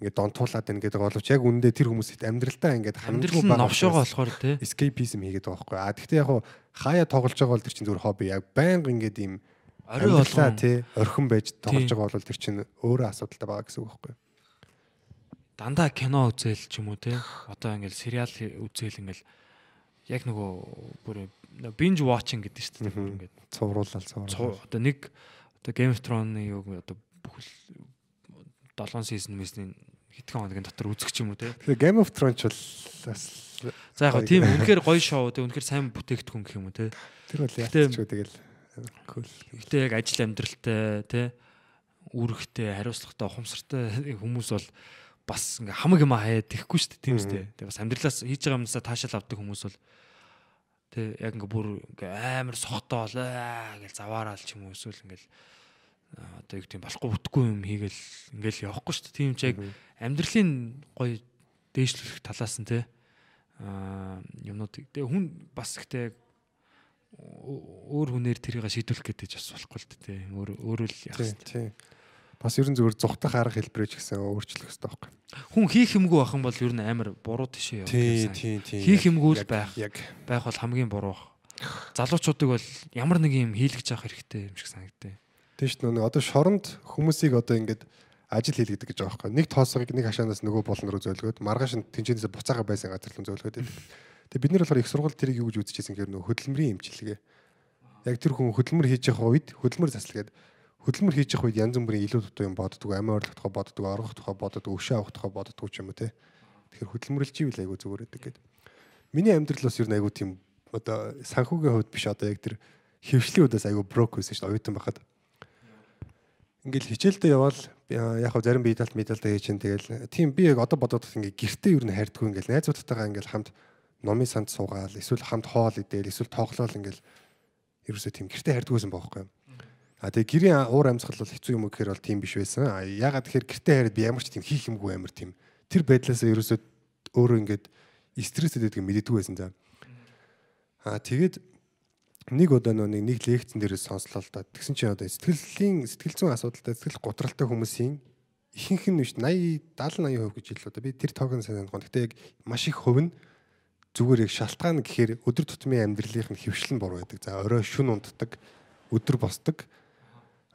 ингээд донтуулаад байна гэдэг боловч яг үндэ тэр хүмүүсийн амьдралдаа ингээд Амьдрал нь новшоогоо болохоор те. escapism хийгээд байгаа байхгүй. А тэгвэл яг хаяа тоглож байгаа бол тэр чинь зүгээр хобби. Яг байнга ингээд ийм Орой болгон тий орхин байж тоглож байгаа бол тэр чинь өөрөө асуудалтай байгаа гэсэн үг байхгүй. дандаа кино үзэл ч юм уу те. Одоо ингээл сериал үзэл ингээл яг нөгөө бүр binge watching гэдэг шүү дээ. Ингээд Цувруулал цувруулал. одоо нэг одоо Game of Thrones-ы юу одоо бүхэл 7 season мэсний хэдхэн хоногийн дотор үзэх юм уу те. Тэгэхээр Game of Thrones бол бас За яг тийм үнэхээр гоё шоу те үнэхээр сайн бүтээгдэхүүн гэх юм уу те. тэр бол Гэтэ- ч тэгэл. Гэхдээ яг ажил амьдралтай те үүрэгтэй хариуцлагатай ухамсартай хүмүүс бол бас ингээ хамаг юм хаяад ихгүй шүү дээ тийм үстэй. Тэгээ бас амьдралаас хийж байгаа юмнасаа таашаал авдаг хүмүүс бол тэ яг ингээ бүр ингээ амар сохтоол аа гэж заваараал ч юм уу эсвэл ингээл одоо юу гэдэг юм болохгүй утгүй юм хийгээл ингээл явахгүй шүү дээ. Тийм ч яг амьдралын гоё дээшлүүлэх талаас нь те аа юмнуудыг тэгээ хүн бас ихтэй өөр хүнээр тэрийг шийдвэрлэх гэдэг бас болохгүй л дээ те өөр өөрөө л яах Тийм хэрэгтэй. тийм. Бас ер нь зүгээр зүгтах арга хэлбэрэж гэсэн өөрчлөх хэрэгтэй байхгүй. Хүн хийх юмгүй байх юм бол ер нь амар буруу тишээ явах юм тийм тийм. Хийх юмгүй л байх. Байх бол хамгийн буруу. Залуучуудыг бол ямар нэг юм хийлгэж явах хэрэгтэй юм шиг санагдав. Шүү дээ. Одоо шоронд хүмүүсийг одоо ингээд ажил хийлгэдэг гэж байгаа байхгүй. Нэг тоосгыг нэг хашаанаас нөгөө болон руу зөөлгөөд маргааш нь тэнцэнээс буцаага байсан газар руу зөөлгөөд. Тэгээ бид нар болохоор их сургууль тэрийг юу гэж үзчихсэн гэхээр нөгөө хөдөлмөрийн эмчилгээ. Яг тэр хүн хөдөлмөр хийж явах үед хөдөлмөр засалгээд хөдөлмөр хийж явах үед янз бүрийн илүү дутуу юм боддог, амин ойрлох тухай боддог, оргох тухай боддог, өшөө авах тухай боддог ч юм уу те. Тэгэхээр хөдөлмөрлж ивэл айгу зүгээр байдаг гэдэг. Миний амьдрал бас ер нь айгу тийм одоо санхүүгийн хувьд биш одоо яг тэр хөвшлийн удаас айгу брок байсан шүү дээ оюутан байхад. Ингээл хичээлдээ явбал яг хав зарим медальт медальтай хийж чинь тэгэл тийм би яг одоо бодоод ингээ гэртээ ер нь хайрдаггүй ингээл найзуудтайгаа ингээл хамт номын санд суугаал эсвэл хамт хоол идээл эсвэл тоглоал ингээл ерөөсөө тийм гэртээ байхгүй юу. А тэгээ гэрийн уур амьсгал бол хэцүү юм гэхээр бол тийм биш байсан. А ягаад тэгэхээр гэртээ хайрад би ямар ч тийм хийх юмгүй амар тийм тэр байдлаасаа ерөөсөө өөрөө ингээд стрессэд байдгийг мэддэггүй байсан за. А тэгээд нэг удаа нөө нэг лекцэн дээрээс сонслоо л да. Тэгсэн чинь одоо сэтгэлийн сэтгэл зүйн асуудалтай сэтгэл готралтай хүмүүсийн ихэнх нь биш 80 70 80% гэж одоо би тэр тоог нь сайн санахгүй. Гэтэ яг маш их хувь нь зүгээр яг шалтгаан гэхээр өдөр тутмын амьдралынх нь хөвшлэн буруу байдаг. За орой шүн унтдаг, өдөр босдог.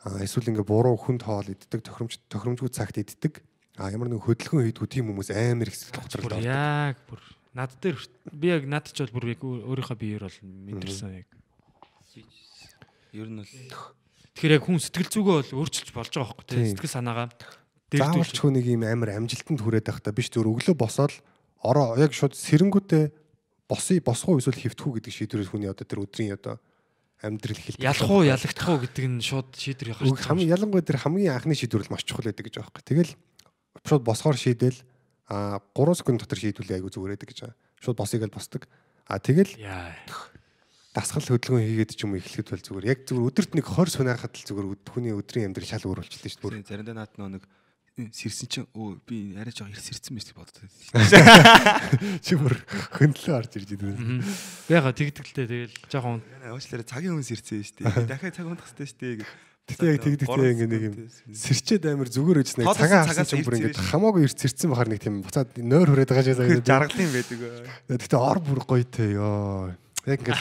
Эсвэл ингээ буруу хүнд хоол иддэг, тохиромж тохиромжгүй цагт иддэг. А ямар нэг хөдөлгөөн хийдгүү тийм хүмүүс амар их сэтгэл гоцрол яг бүр над дээр би яг над ч бол бүр яг өөр- өөрийнхөө биеэр бол мэдэрсэн яг. Ер нь бол Тэгэхээр яг хүн сэтгэл зүгөө бол өөрчилж болж байгаа байхгүй тий. Тийм. Сэтгэл санаагаа Заавалч хүнийг ийм амар амжилтанд хүрээд байх та биш зүгээр өглөө босоод ороо яг шууд сэрэнгүүтээ босъё босгоо эсвэл хөвтгүү гэдэг шийдвэрээс хүний одоо тэр өдрийн одоо амьдрал хэлдэг. ялах уу ялагдах уу гэдэг нь шууд шийдвэр гарч хамгийн ялангуяа тэр хамгийн анхны шийдвэр бол маш чухал байдаг гэж байгаа байхгүй. Тэгэл шууд босгоор шийдэл а 3 секунд дотор шийдвүлээ айгу зүгээр байдаг гэж байгаа. Шууд босъё гэж босдог. А тэгэл. Дасгал хөдөлгөөн хийгээд ч юм эхлэхэд бол зүгээр яг зүгээр өдөрт нэг 20 сунахад л зүгээр хүний өдрийн амьдрал шал өөрчлөлттэй шүү дээ. заримдаа наад нэг «Э, сэрсэн чинь өө би арай жоо их сэрсэн мэт боддог. <laughs> Чи бүр хөндлөө орж ирж идэв. Яга тэгдэгтэй тэгэл жоохон Уучлаарай цагийн хүн сэрсэн шүү дээ. Дахиад цаг унтах хэрэгтэй шүү дээ. Гэтэ яг тэгдэгтэй ингээ нэг юм сэрчээд амар зүгээр үзнэ Тоолсон цагаан цагаас чинь бүр ингээ хамаагүй ирц сэрсэн бахар нэг тийм буцаад нойр хүрээд байгаа шиг санагдаад. жаргалын байдаг. Гэтэ ор бүр гоё те ёо. Яг ингээ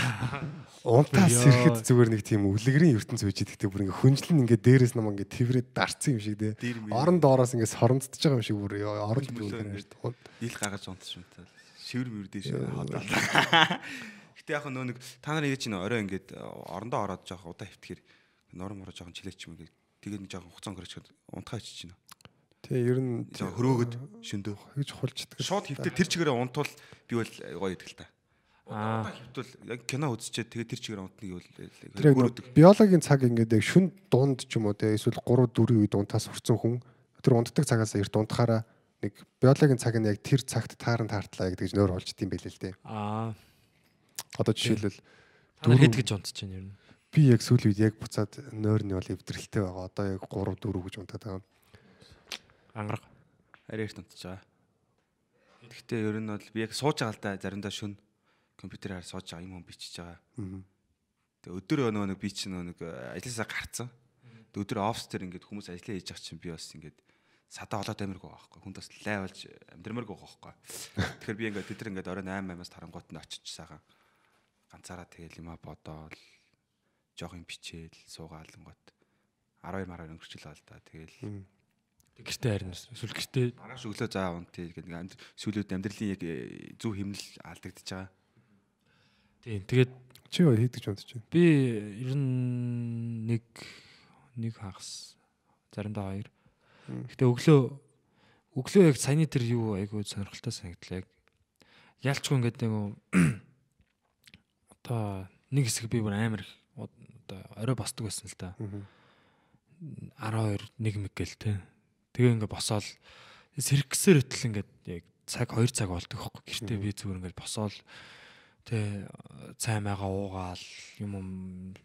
унтаас Ёо. сэрэхэд зүгээр нэг тийм өвлөгрийн ертөнц үеж идэгтэй бүр ингээ хүнжлэн ингээ дээрээс нам ингээ тэврээд дарцсан юм шиг мэр. Орон доороос ингээ соромдож байгаа юм шиг бүр орон ингээд. ингээ. Ил гаргаж унтсан юм таа. Шивэр мөр дээш хадаа. Гэтэ яг нөө нэг та нар ингэж чинь орой ингээд орондоо ороод жоох удаа хөвтгэр норм мороо жоохон чилээч юм ингээд тэгээд нэг жоохон хуцаан гэрч унтгаа ичиж байна. Тэ ер нь хөрөөгд шөндөө. гэж хулждаг. Шууд хөвтө тэр чигээрээ унтвал би бол гоё идэл та. Аа. Удаа хөвтөл яг кино үзчихээ тэгээд тэр чигээр унтныг яг нэг биологийн цаг ингээд яг шүн дунд ч юм уу те эсвэл 3 4 үед унтаас хүрсэн хүн тэр унтдаг цагаас эрт унтахаараа нэг биологийн цаг нь яг тэр цагт тааран таартлаа гэдэг нөр олж дим байлээ л дээ. аа Одоо жишээлбэл та нар Дөрөв- хэд гэж унтж байна ер нь. би яг сүүлийн үед яг буцаад нойрны бол эвдрэлтэй байгаа. Одоо яг 3 4 гэж унтаад байгаа. Ангараг. арай их унтж байгаа. Гэхдээ ер нь бол би яг сууж байгаа л да заримдаа шүн компьютераар сууж байгаа юм юм бичиж байгаа. Тэгээ өдөр нөгөө нэг би чинь нэг э, ажилласаа гарцсан. Өдөр офс дээр ингээд хүмүүс ажиллаа хийж байгаа чинь би бас ингээд садаа олоод амиргүй байхгүй. Хүн бас лайвалж амьдрмааргүй байхгүй. <laughs> Тэгэхээр би ингээд тэд нар ингээд орой 8 8-аас тарангуут нь очиж сайхан ганцаараа тэгэл юма бодоол жоох юм бичээл суугаалангууд 12 мараар өнгөрчлөө л да. Тэгэл. Гэртээ харин эсвэл гэртээ маргааш өглөө заа ингээд амьдр- сүүлүүд амьдралын яг э, зөв хэмнэл алдагдчихж байгаа. Тийм тэгээд Чи юу хийдэг ч унтж байна. би ер нь нэг нэг хагас заримдаа хоёр. Гэтэ өглөө өглөө яг саяны тэр юу айгуу сонирхолтой санагдлаа яг яалчгүй ингээд нэг <clears throat> одоо нэг хэсэг би бүр амар одоо орой босдог байсан л да. Мгм. 12 1 мэг гэл те. Тэгээ ингээд босоол сэрксээр хөтл ингээд яг цаг 2 цаг болдог хөөхгүй. Гэртээ би зүгээр ингээд босоол тэ цай майгаа уугаал юм юм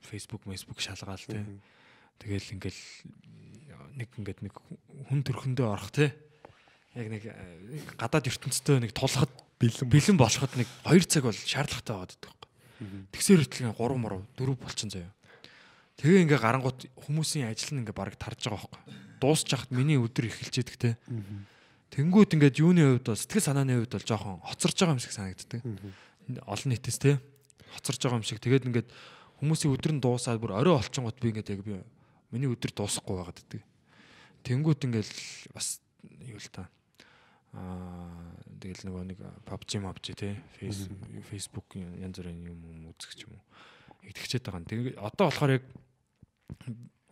Facebook, Facebook шалгаал. Мгм. Тэгэл ингээл нэг ингээд нэг хүн төрхөндөө орох те. Яг нэг э, гадаад ертөнцтэй нэг тулахад бэлэн бэлэн болоход нэг 2 цаг бол шаардлагатай байгаад байдаг. Мгм. Тэгсээр хөтлөн 3 мөр 4 болчихсон заяа. Тэгээ ингээ гарангууд хүмүүсийн ажил нь ингээ бараг тарж байгаа байхгүй. Дуусч хахад миний өдөр те. Мгм. Тэнгүүд ингээд юуны хувьд бол сэтгэл санааны хувьд бол жоохон хоцорж байгаа юм шиг санагддаг. Олон нийтэс те. Хоцорж байгаа юм шиг. Тэгээд ингээд хүмүүсийн өдөр нь дуусаад бүр орой олчингууд би ингээд яг би миний өдөр дуусахгүй байгаад байдаг. Тэнгүүд ингээл бас юу л та. Аа тэгэл нөгөө нэг PUBG MUBG те. Face Facebook янз бүрийн юм юм үзэх юм уу. Игтгэжээд байгаа. Тэгээ одоо болохоор яг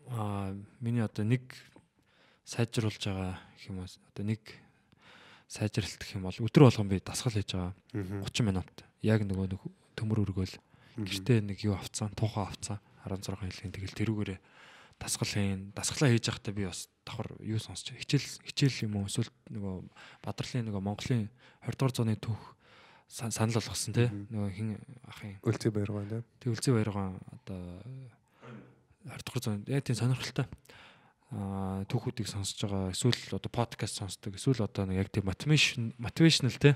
аа миний одоо нэг сайжруулж байгаа юм уу одоо нэг сайжралт гэх юм бол өдөр болгон би дасгал хийж байгаа. Мгм. 30 минут яг нөгөө нэг төмөр өргөөл гэртээ нэг юу авцсан тухайн авцсан. 16 хэлгийн тэгэл тэрүүгээрээ дасгал хийн. Дасгалаа хийж байхдаа би бас давхар юу сонсч хичээл хичээл юм уу? Эсвэл нөгөө бадрлын нөгөө Монголын 20 дугаар зууны түүх сан- санал болгосон тий нөгөө хин ахын Үлцээ баяргаа тийм. Тэг үлзий баяргаан одоо 20 дугаар зууны яг тийм сонирхолтой түүхүүдийг сонсож байгаа эсвэл одоо подкаст сонсдог эсвэл одоо нэг яг тийм мотивашн мотивашнл те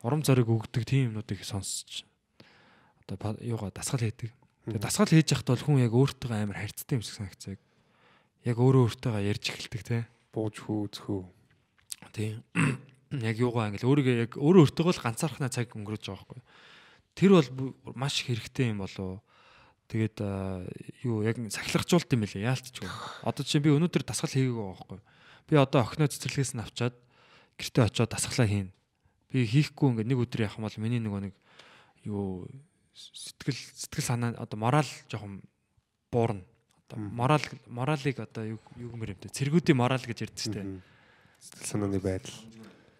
урам зориг өгдөг тийм юмнуудыг сонсож одоо юугаа дасгал хийдэг. Тэгээ дасгал хийж байхдаа бол хүн яг өөртөө амар харьцтай юм шиг санагцдаг. Яг өөрөө өөртөө ярьж эхэлдэг те. бууж хөөцхөө. Тийм. <clears throat> Яг юугаа ингээл өөрийгөө яг өөрөө өөртөө л ганцаархнаа цаг өнгөрөөж байгаа байхгүй. Тэр бол маш хэрэгтэй юм болов. Тэгээд юу яг сахилгачуулт юм билээ яалтчгүй. Одоо чинь би өнөөдөр дасгал хийгээгүй байхгүй. Би одоо охиноо цэцэрлэгээс нь авчаад гэртээ очиод дасгалаа хийн. Би хийхгүй ингээд нэг өдөр яхам бол миний нөгөө нэг юу сэтгэл сэтгэл санаа одоо морал жоохон буурна. Одоо морал моралыг одоо юу юу гэмээр юм те. Цэргүүдийн морал гэж ярьдаг шүү дээ. Сэтгэл санааны байдал.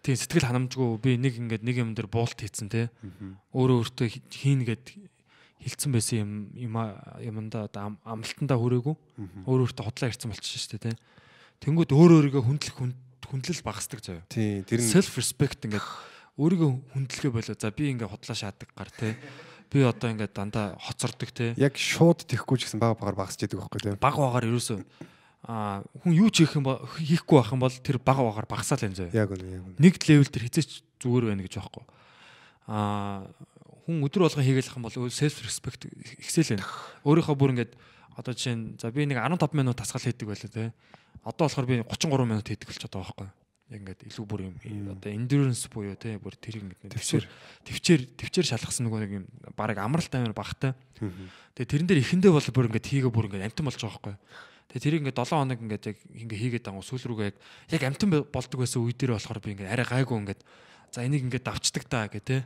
Тийм сэтгэл ханамжгүй би нэг ингээд нэг юм дээр буулт хийцэн те. Өөрөө өөртөө хи- хийн гэд хилцэн байсан юм юм юмдаа одоо ам- амлалтандаа хүрээгүй. Өөрөө өөртөө хотлоо ирсэн болчихсон шүү дээ те. Тэнгүүд өөр өөрийгөө хүндлэх хүн- хүндлэл багасдаг заяа. Тийм тэр нь Self respect ингээд өөрийгөө хүндлэхээ болоо. За би ингээд хотлоо шаадаг гар те. Би одоо ингээд дандаа хоцордог те. яг шууд тэхгүй ч гэсэн бага багаар багасч яадаг байхгүй тийм. Баг багаар ерөөсөө а хүн юу ч хийх юм хийхгүй байх юм бол тэр баг багаар багасаал юм заяа. Яг үнэ яг үнэ. нэг левел дээр хизээч зүгээр байна гэж байхгүй. Аа хүн өдөр болгон хийгээл юм бол self respect ихсэл байна. Өөрийнхөө бүр ингээд одоо жишээ нь за би нэг 15 минут тасгал хийдэг байлаа те. Одоо болохоор би 33 минут хийдэг болчиход байгаа байхгүй. Яг ингээд илүү бүр юм одоо endurance буюу те бүр тэр ингээд Төвчээр. төвчээр төвчээр шалгасан нөгөө нэг юм баг амралт амир багтай. Тэгээ тэрэн дээр ихэндээ бол бүр ингээд хийгээ бүр ингээд амтан болж байгаа байхгүй. Тэгээ тэрийг ингээд 7 хоног ингээд яг ингээ хийгээд байгаа сүүл рүүгээ яг яг амтан болдог байсан үе дээр болохоор би ингээд арай гайгүй ингээд за энийг ингээд давчдаг та гэх те.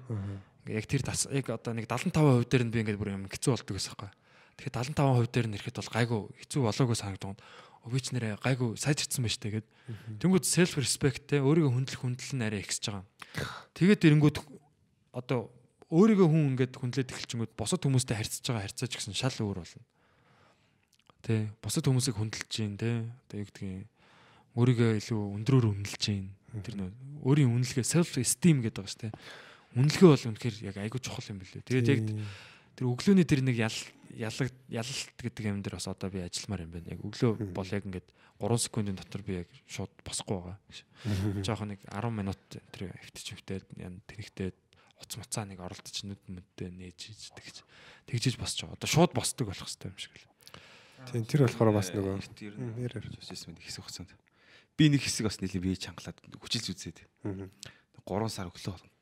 Яг тэр яг одоо нэг 75% дээр нь би ингээд бүр юм хэцүү болдог гэсэн байхгүй. Тэгэхээр 75% дээр нь ирэхэд бол гайгүй хэцүү болоогүй санагдсан. Өвч нэрээ гайгүй сайжирцсан байж тээ гэд. Тэнгүүд self respect те өөрийгөө хүндлэх хүндэл нь арай ихсэж байгаа. Тэгээд эрэнгүүд одоо өөрийгөө хүн ингээд хүндлээд эхэлчихэнгүүд босод хүмүүстэй харьцаж байгаа харьцаач гэсэн шал өөр болно. Тэ бусад хүмүүсийг хүндэлж гин тэ одоо юу гэдгийг өөрийгөө илүү өндрөөр үнэлж гин тэр нөө өөрийн үнэлгээ self esteem гэдэг байгаа шүү дээ. Үнэлгээ бол үнэхээр яг айгүй чухал юм билээ. Тэгээд яг тэр өглөөний тэр нэг ял ялалт гэдэг юм дээр бас одоо би ажилламаар юм байна. Яг өглөө бол яг ингээд 3 секундын дотор би яг шууд босхгүй байгаа. Жохон нэг 10 минут тэр хөвтөж хөвтээд ян тэнэгтээд уц муцаа нэг оролдож нүд мүддээ нээж ийж тэгж тэгжиж босч байгаа. Одоо шууд босдог болох хэрэгтэй юм шиг л. Тийм тэр болохоор бас нөгөө Эрт ер Мм, нь ярь, ярь. хэсэг хэсэг хугацаанд. Би нэг хэсэг бас нэлийн бие чангалаад хүчилж үзээд. Мгм. 3 сар өглөө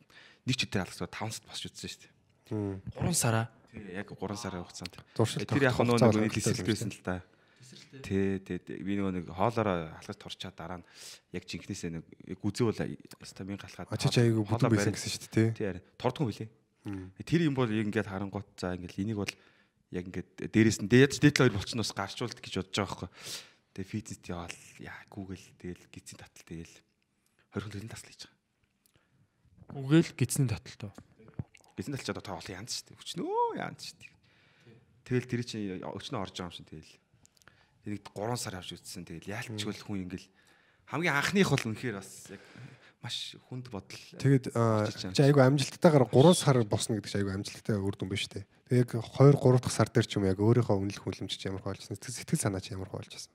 нэг ч өдөр алгасаа 5 сард босч үзсэн шүү дээ. Мм. 3 сараа Тэгээ яг 3 сарын хугацаанд. Тэр яг нөгөө нэг лисэлт байсан л та. Тэ тэ тэ. би нөгөө нэг хоолоороо халахж торчаад дараа нь яг жинкнээсээ нэг яг үзэвэл стамин галахад А чи ч айгүй бүдүүн байсан гэсэн шүү дээ тий. Тий харин тордгон билээ. Мм. Тэр юм бол яг ингээд харангуут за ингээд энийг бол яг ингээд дээрээс нь дээд дээдл хоёр болчихноос гарчуулт гэж бодож байгаа байхгүй. Тэгээ фитнес яваал яа Google тэгэл гизийн татал тэгэл 20 хүн тасал хийж байгаа. Үгээл гидсний таталтаа. Гизийн татал ч одоо тоо олон янз шүү дээ. Өчнөө янз шүү дээ. Тэгэл тэр чинь өчнөө орж байгаа юм шиг тэгэл. Энийг 3 сар авч үзсэн тэгэл яалтчгүй хүн ингээл хамгийн анхных бол үнэхээр бас яг маш хүнд бодол. Очиж чи айгүй амжилттайгаар 3 сар босно гэдэг чи айгүй амжилттай үр дүн биш үү? Тэг яг 2 3 дахь сар дээр ч юм яг өөрийнхөө үнэлэх хүлэмж чи ямар хуваалжсан сэтгэл санаа чи ямар хуваалжсан.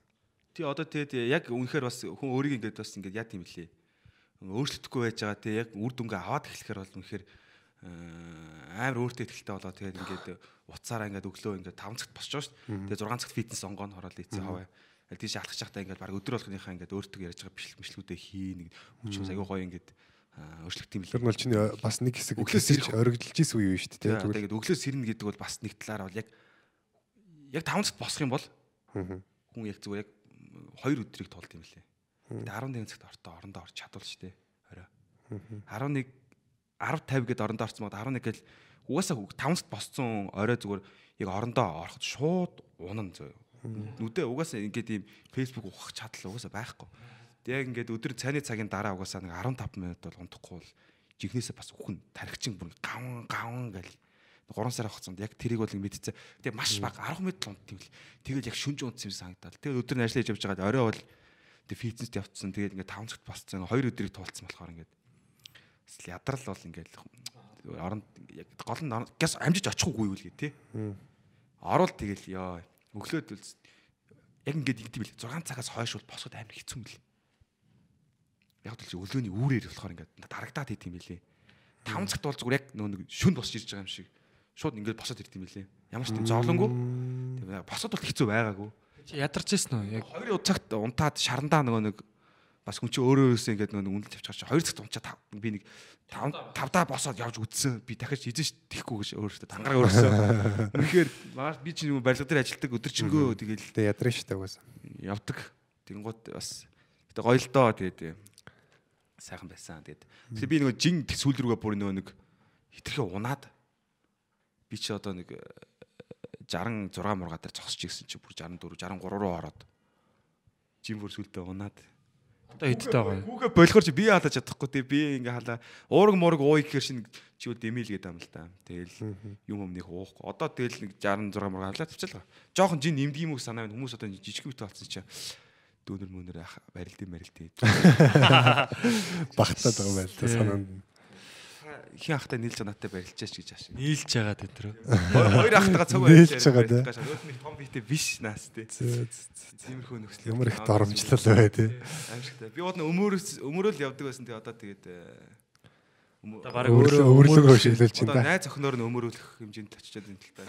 Тий одоо тэгээд яг үнэхээр бас хүн өөрийг ингээд бас ингээд яа тийм лээ. Өөрчлөгдөхгүй байж байгаа тий яг үр дүнгээ аваад эхлэхээр бол үнэхээр аа, амар өөртөө ихтэй болоо тэгээд ингээд уцаараа ингээд өглөө ингээд 5 цагт босч байгаа шүү дээ. Тэгээд 6 цагт фитнес онгоон хороол ийцэн хаваа. Аль тийш алхаж байхдаа ингээд баг өдөр болгоныхаа ингээд өөртөө ярьж байгаа бичлэг бичлгүүдээ хий нэг өчөөс аягүй гоё ингээд аа, өөрчлөгдөв юм лээ. Тэр нь бол чиний бас нэг хэсэг Өглөөс ирэх- оргилж исэн үе юу шүү дээ. Тэгээд өглөөс сэрнэ гэдэг бол бас нэг талаараа бол яг яг 5 цагт босох юм бол хүн яг зүгээр яг 2 өдрийг тулд юм лээ. Тэгээд 11 цагт ортоо орондоо орч чадвал шүү дээ. Орой. 11 10 50 гээд орондоо орсон мод 11 гэл угаасаа 5 цагт босцсон орой зүгээр яг орондоо ороход шууд унана зөө. Нүдээ угаасаа ингээд ийм Facebook ухах чадал угаасаа байхгүй. Тэг яг ингээд өдөр цайны цагийн дараа угаасаа нэг 15 минут бол унтахгүй бол жигнэсээ бас үхэн тархичин бүр гаван гаван гэл 3 сар хугацаанд яг тэрийг бол мэдчихсэн. Тэгээ маш бага 10 минут унт юм л. Тэгэл яг шүнж унтсан юм санагдал. Тэгээ өдөр нь ажиллаж явж байгаа орой бол тэг фитнест явцсан. Тэгээд ингээд 5 цагт босцсон. 2 өдрийг туулцсан болохоор ингээд ядрал бол ингээд оронд яг гол нь газ амжиж очихгүй юу л гээ тий. Орол тэгэл ёо өглөөд үл яг ингээд ингэдэм бил 6 цагаас хойш бол босоход амар хэцүү юм бил. Яг л чи өглөөний үүрээр болохоор ингээд дарагдаад хийх юм билээ. 5 цагт бол зүгээр яг нөө нэг шүн босч ирж байгаа юм шиг шууд ингээд босоод ирд юм билээ. Ямар ч тийм зовлонгүй. Тийм босоод бол хэцүү байгаагүй. Чи ядарч ирсэн үү? Яг Хоёр цагт унтаад шарандаа нөгөө нэг бас хүн чинь өөрөө өөрөөсөө ингээд нэг үнэлж авчих чинь хоёр цагт унчаа би нэг тав тавдаа босоод явж үдсэн. Би дахиж эзэн ш тэхгүй гэж өөрөөсөө тангараа өөрөөсөө. Үнэхээр маш би чинь юм барилга дээр ажилтдаг өдөржингөө тэгэл Тэ ядраа штэ угаасаа. явдаг. Тэнгууд бас гэтээ гоё л доо тэгээд сайхан байсан. Тэгээд би нөгөө жин сүүл рүүгээ бүр нөгөө нэг хитрхээ унаад би чи одоо нэг э, 66 мурга дээр зогсож ирсэн чи бүр 64 63 руу ороод жин бүр сүлдээ унаад Одоо хиттэй байгаа. Хүүгээ болохоор чи би хаалж чадахгүй тий би ингээ халаа уураг мураг ууй гэхээр шинэ чи үл дэмэл гэдэг юм л та. Тэгэл юм өмнөх уухгүй. Одоо тэгэл нэг 66 мурга халаа тавьчихлаа. Жохон жин нэмдэг юм уу санаа байна. Хүмүүс одоо жижиг бит болсон чи дүүнер мөнөр барилдын барилдын. Багтаад байгаа юм байна санаанд. Хин ахтай нийлж надтай барилчаач гэж ааш. Нийлж байгаа тэр. Хоёр ахтайгаа цог Нийлж байгаа. Өөд нэг том битээ биш наас тий. Тиймэрхүү нөхцөл. Ямар их доромжлол бай тий. Амжигтай. Би одоо өмөрөөс өмөрөөл явдаг байсан тий одоо тэгээд э, Одоо барыг Өөрөө өөрлөгөө шилүүлж чинь Одоо найз охиноор нь өмөрөөлөх хэмжээнд очичод байна л та.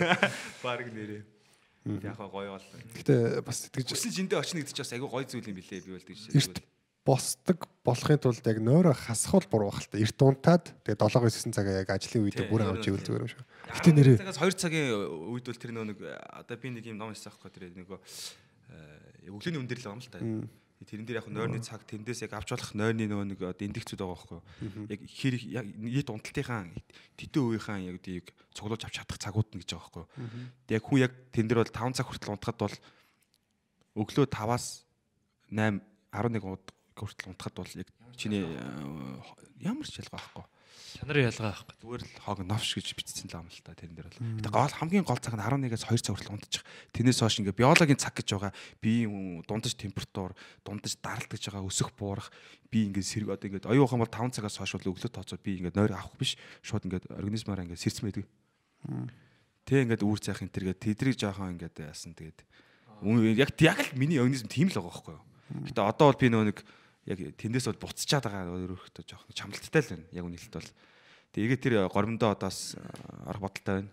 <laughs> Бараг нэрээ. Яг гоё бол. Гэтэ бас итгэж Хүсэл жиндээ очно гэдэг чинь бас айгүй гоё зүйл юм билээ би бол тэгж. Эрт босдог болохын тулд яг нойроо хасхуул буруу бахалта. Эрт унтаад тэгээ 7-9 цагаа яг ажлын үед бүр авч ивэл зүгээр юм шиг. Гэтэ нэрээ Цагаас 2 цагийн үед бол тэр нэг одоо би нэг юм ном хийсэн аахгүй тэр нөгөө э, өглөөний өндөрлөг юм л та. Тэрэн дээр яг нойрны цаг тэндээс яг авч болох нойрны нөгөө нэг индексүүд байгаа байхгүй? Яг хэр яг нийт унталтынхаа тэтэн үеийнхаа яг үдийг цуглуулж авч чадах цагууд нь гэж байгаа байхгүй? Тэг яг хүн яг тэн дээр бол 5 цаг хүртэл унтахад бол өглөө 5-аас 8 11 удаа хүртэл унтахад бол яг чиний э, ямар ч ялгаа байхгүй. чанар ялгаа байхгүй. Зүгээр л хог новш гэж бичсэн л юм л та тэрэн дээр бол. Гэтэ гол хамгийн гол цаг нь 11-ээс 2 цаг хүртэл унтчих. Тэрнээс хойш ингээ биологийн цаг гэж байгаа. Би дундаж температур, дундаж даралт гэж байгаа өсөх буурах. Би ингээ сэрэг одоо ингээ оюун ухаан бол 5 цагаас хойш бол өглөө тооцоо би ингээ нойр авах биш. Шууд ингээ организмаараа ингээ сэрцэн байдаг. Тэ ингээд үүр цайх энэ тэргээ тэдрийг жоохон ингээд яасан тэгээд үн- яг яг л миний организм тийм л байгаа байхгүй юу. Гэтэ одоо бол би нөгөө нэг яг тэндээс бол буцчихад байгаа өөрөөхтэй жоохон чамлалттай л байна. Яг үнэлэлт бол. Тэгээ тэр горимдоо одоос арга бодолтой байна.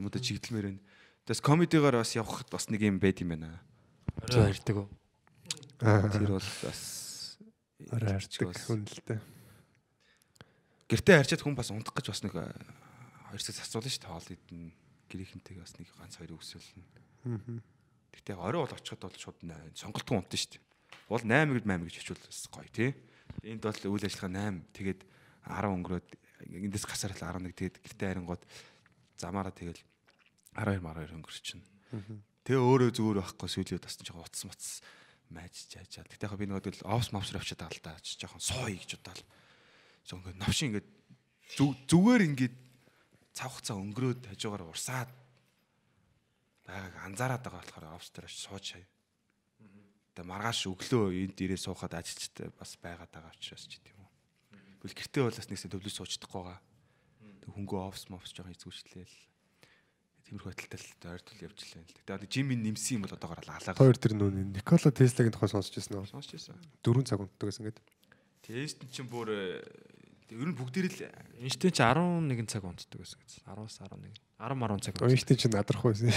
Юмудаа чигдэлмээр байна. Тэгээс комедигаар бас явхад бас нэг юм байд юм байна. Орой хайрдаг уу? Тэр бол бас орой хардаг бас. хүнэлтэй. Гэртээ харьчаад хүн бас унтах гэж бас нэг э, хоёр цаг засуулна шүү дээ. Хоол идэн гэрийнхэнтэйг бас нэг ганц хоёр өсвөлнө. Гэтэ яг орой бол очиход бол шууд нэ- сонголтгүй унтна шүү дээ. Бол 8 гэд 8 гэж хичүүл гоё тий. Энд бол үйл ажиллагаа 8 тэгээд 10 өнгөрөөд эндээс гасаар л 11 тэгээд гэртээ харингууд замаараа тэгэл 12 12 өнгөрчихнө. Тэгээ өөрөө зүгээр байхгүй сүүлийн бас жоохон утас муцс майж чаажаа. Гэтэ яг би нөгөө тэгэл офс мовс авчаад байгаа л та. Жоохон сууя гэж бодлоо. So ингээд навшин ингээд зүг- зүгээр ингээд цав хугацаа өнгөрөөд хажуугаар урсаад байгааг анзаараад байгаа болохоор офс дээр очиж сууж хаяа. Тэгээ маргааш өглөө энд ирээ суухад ажилчтай бас байгаад байгаа учраас ч гэдэм үү. Тэгвэл гэртээ бол бас нэгсээ төвлөж суучдахгүй байгаа. Тэг хөнгөө офс мофс жоохон эзгүүчлээл. Тиймэрхүү байдалтай л ойртол явж лээ. Тэгээ одоо жимийн нэмсэн юм бол одоогоор л алаа. Хоёр тэр нүүн Никола Теслагийн тухай сонсч байсан уу? Сонсч байсан. 4 цаг унтдаг гэсэн ингээд. Тест чинь бүр э, ер нь бүгдээр л Эйнштейн ч 11 цаг унтдаг гэсэн гэж. 10-аас 11. 10 10 цаг. Эйнштейн чинь надрах байсан.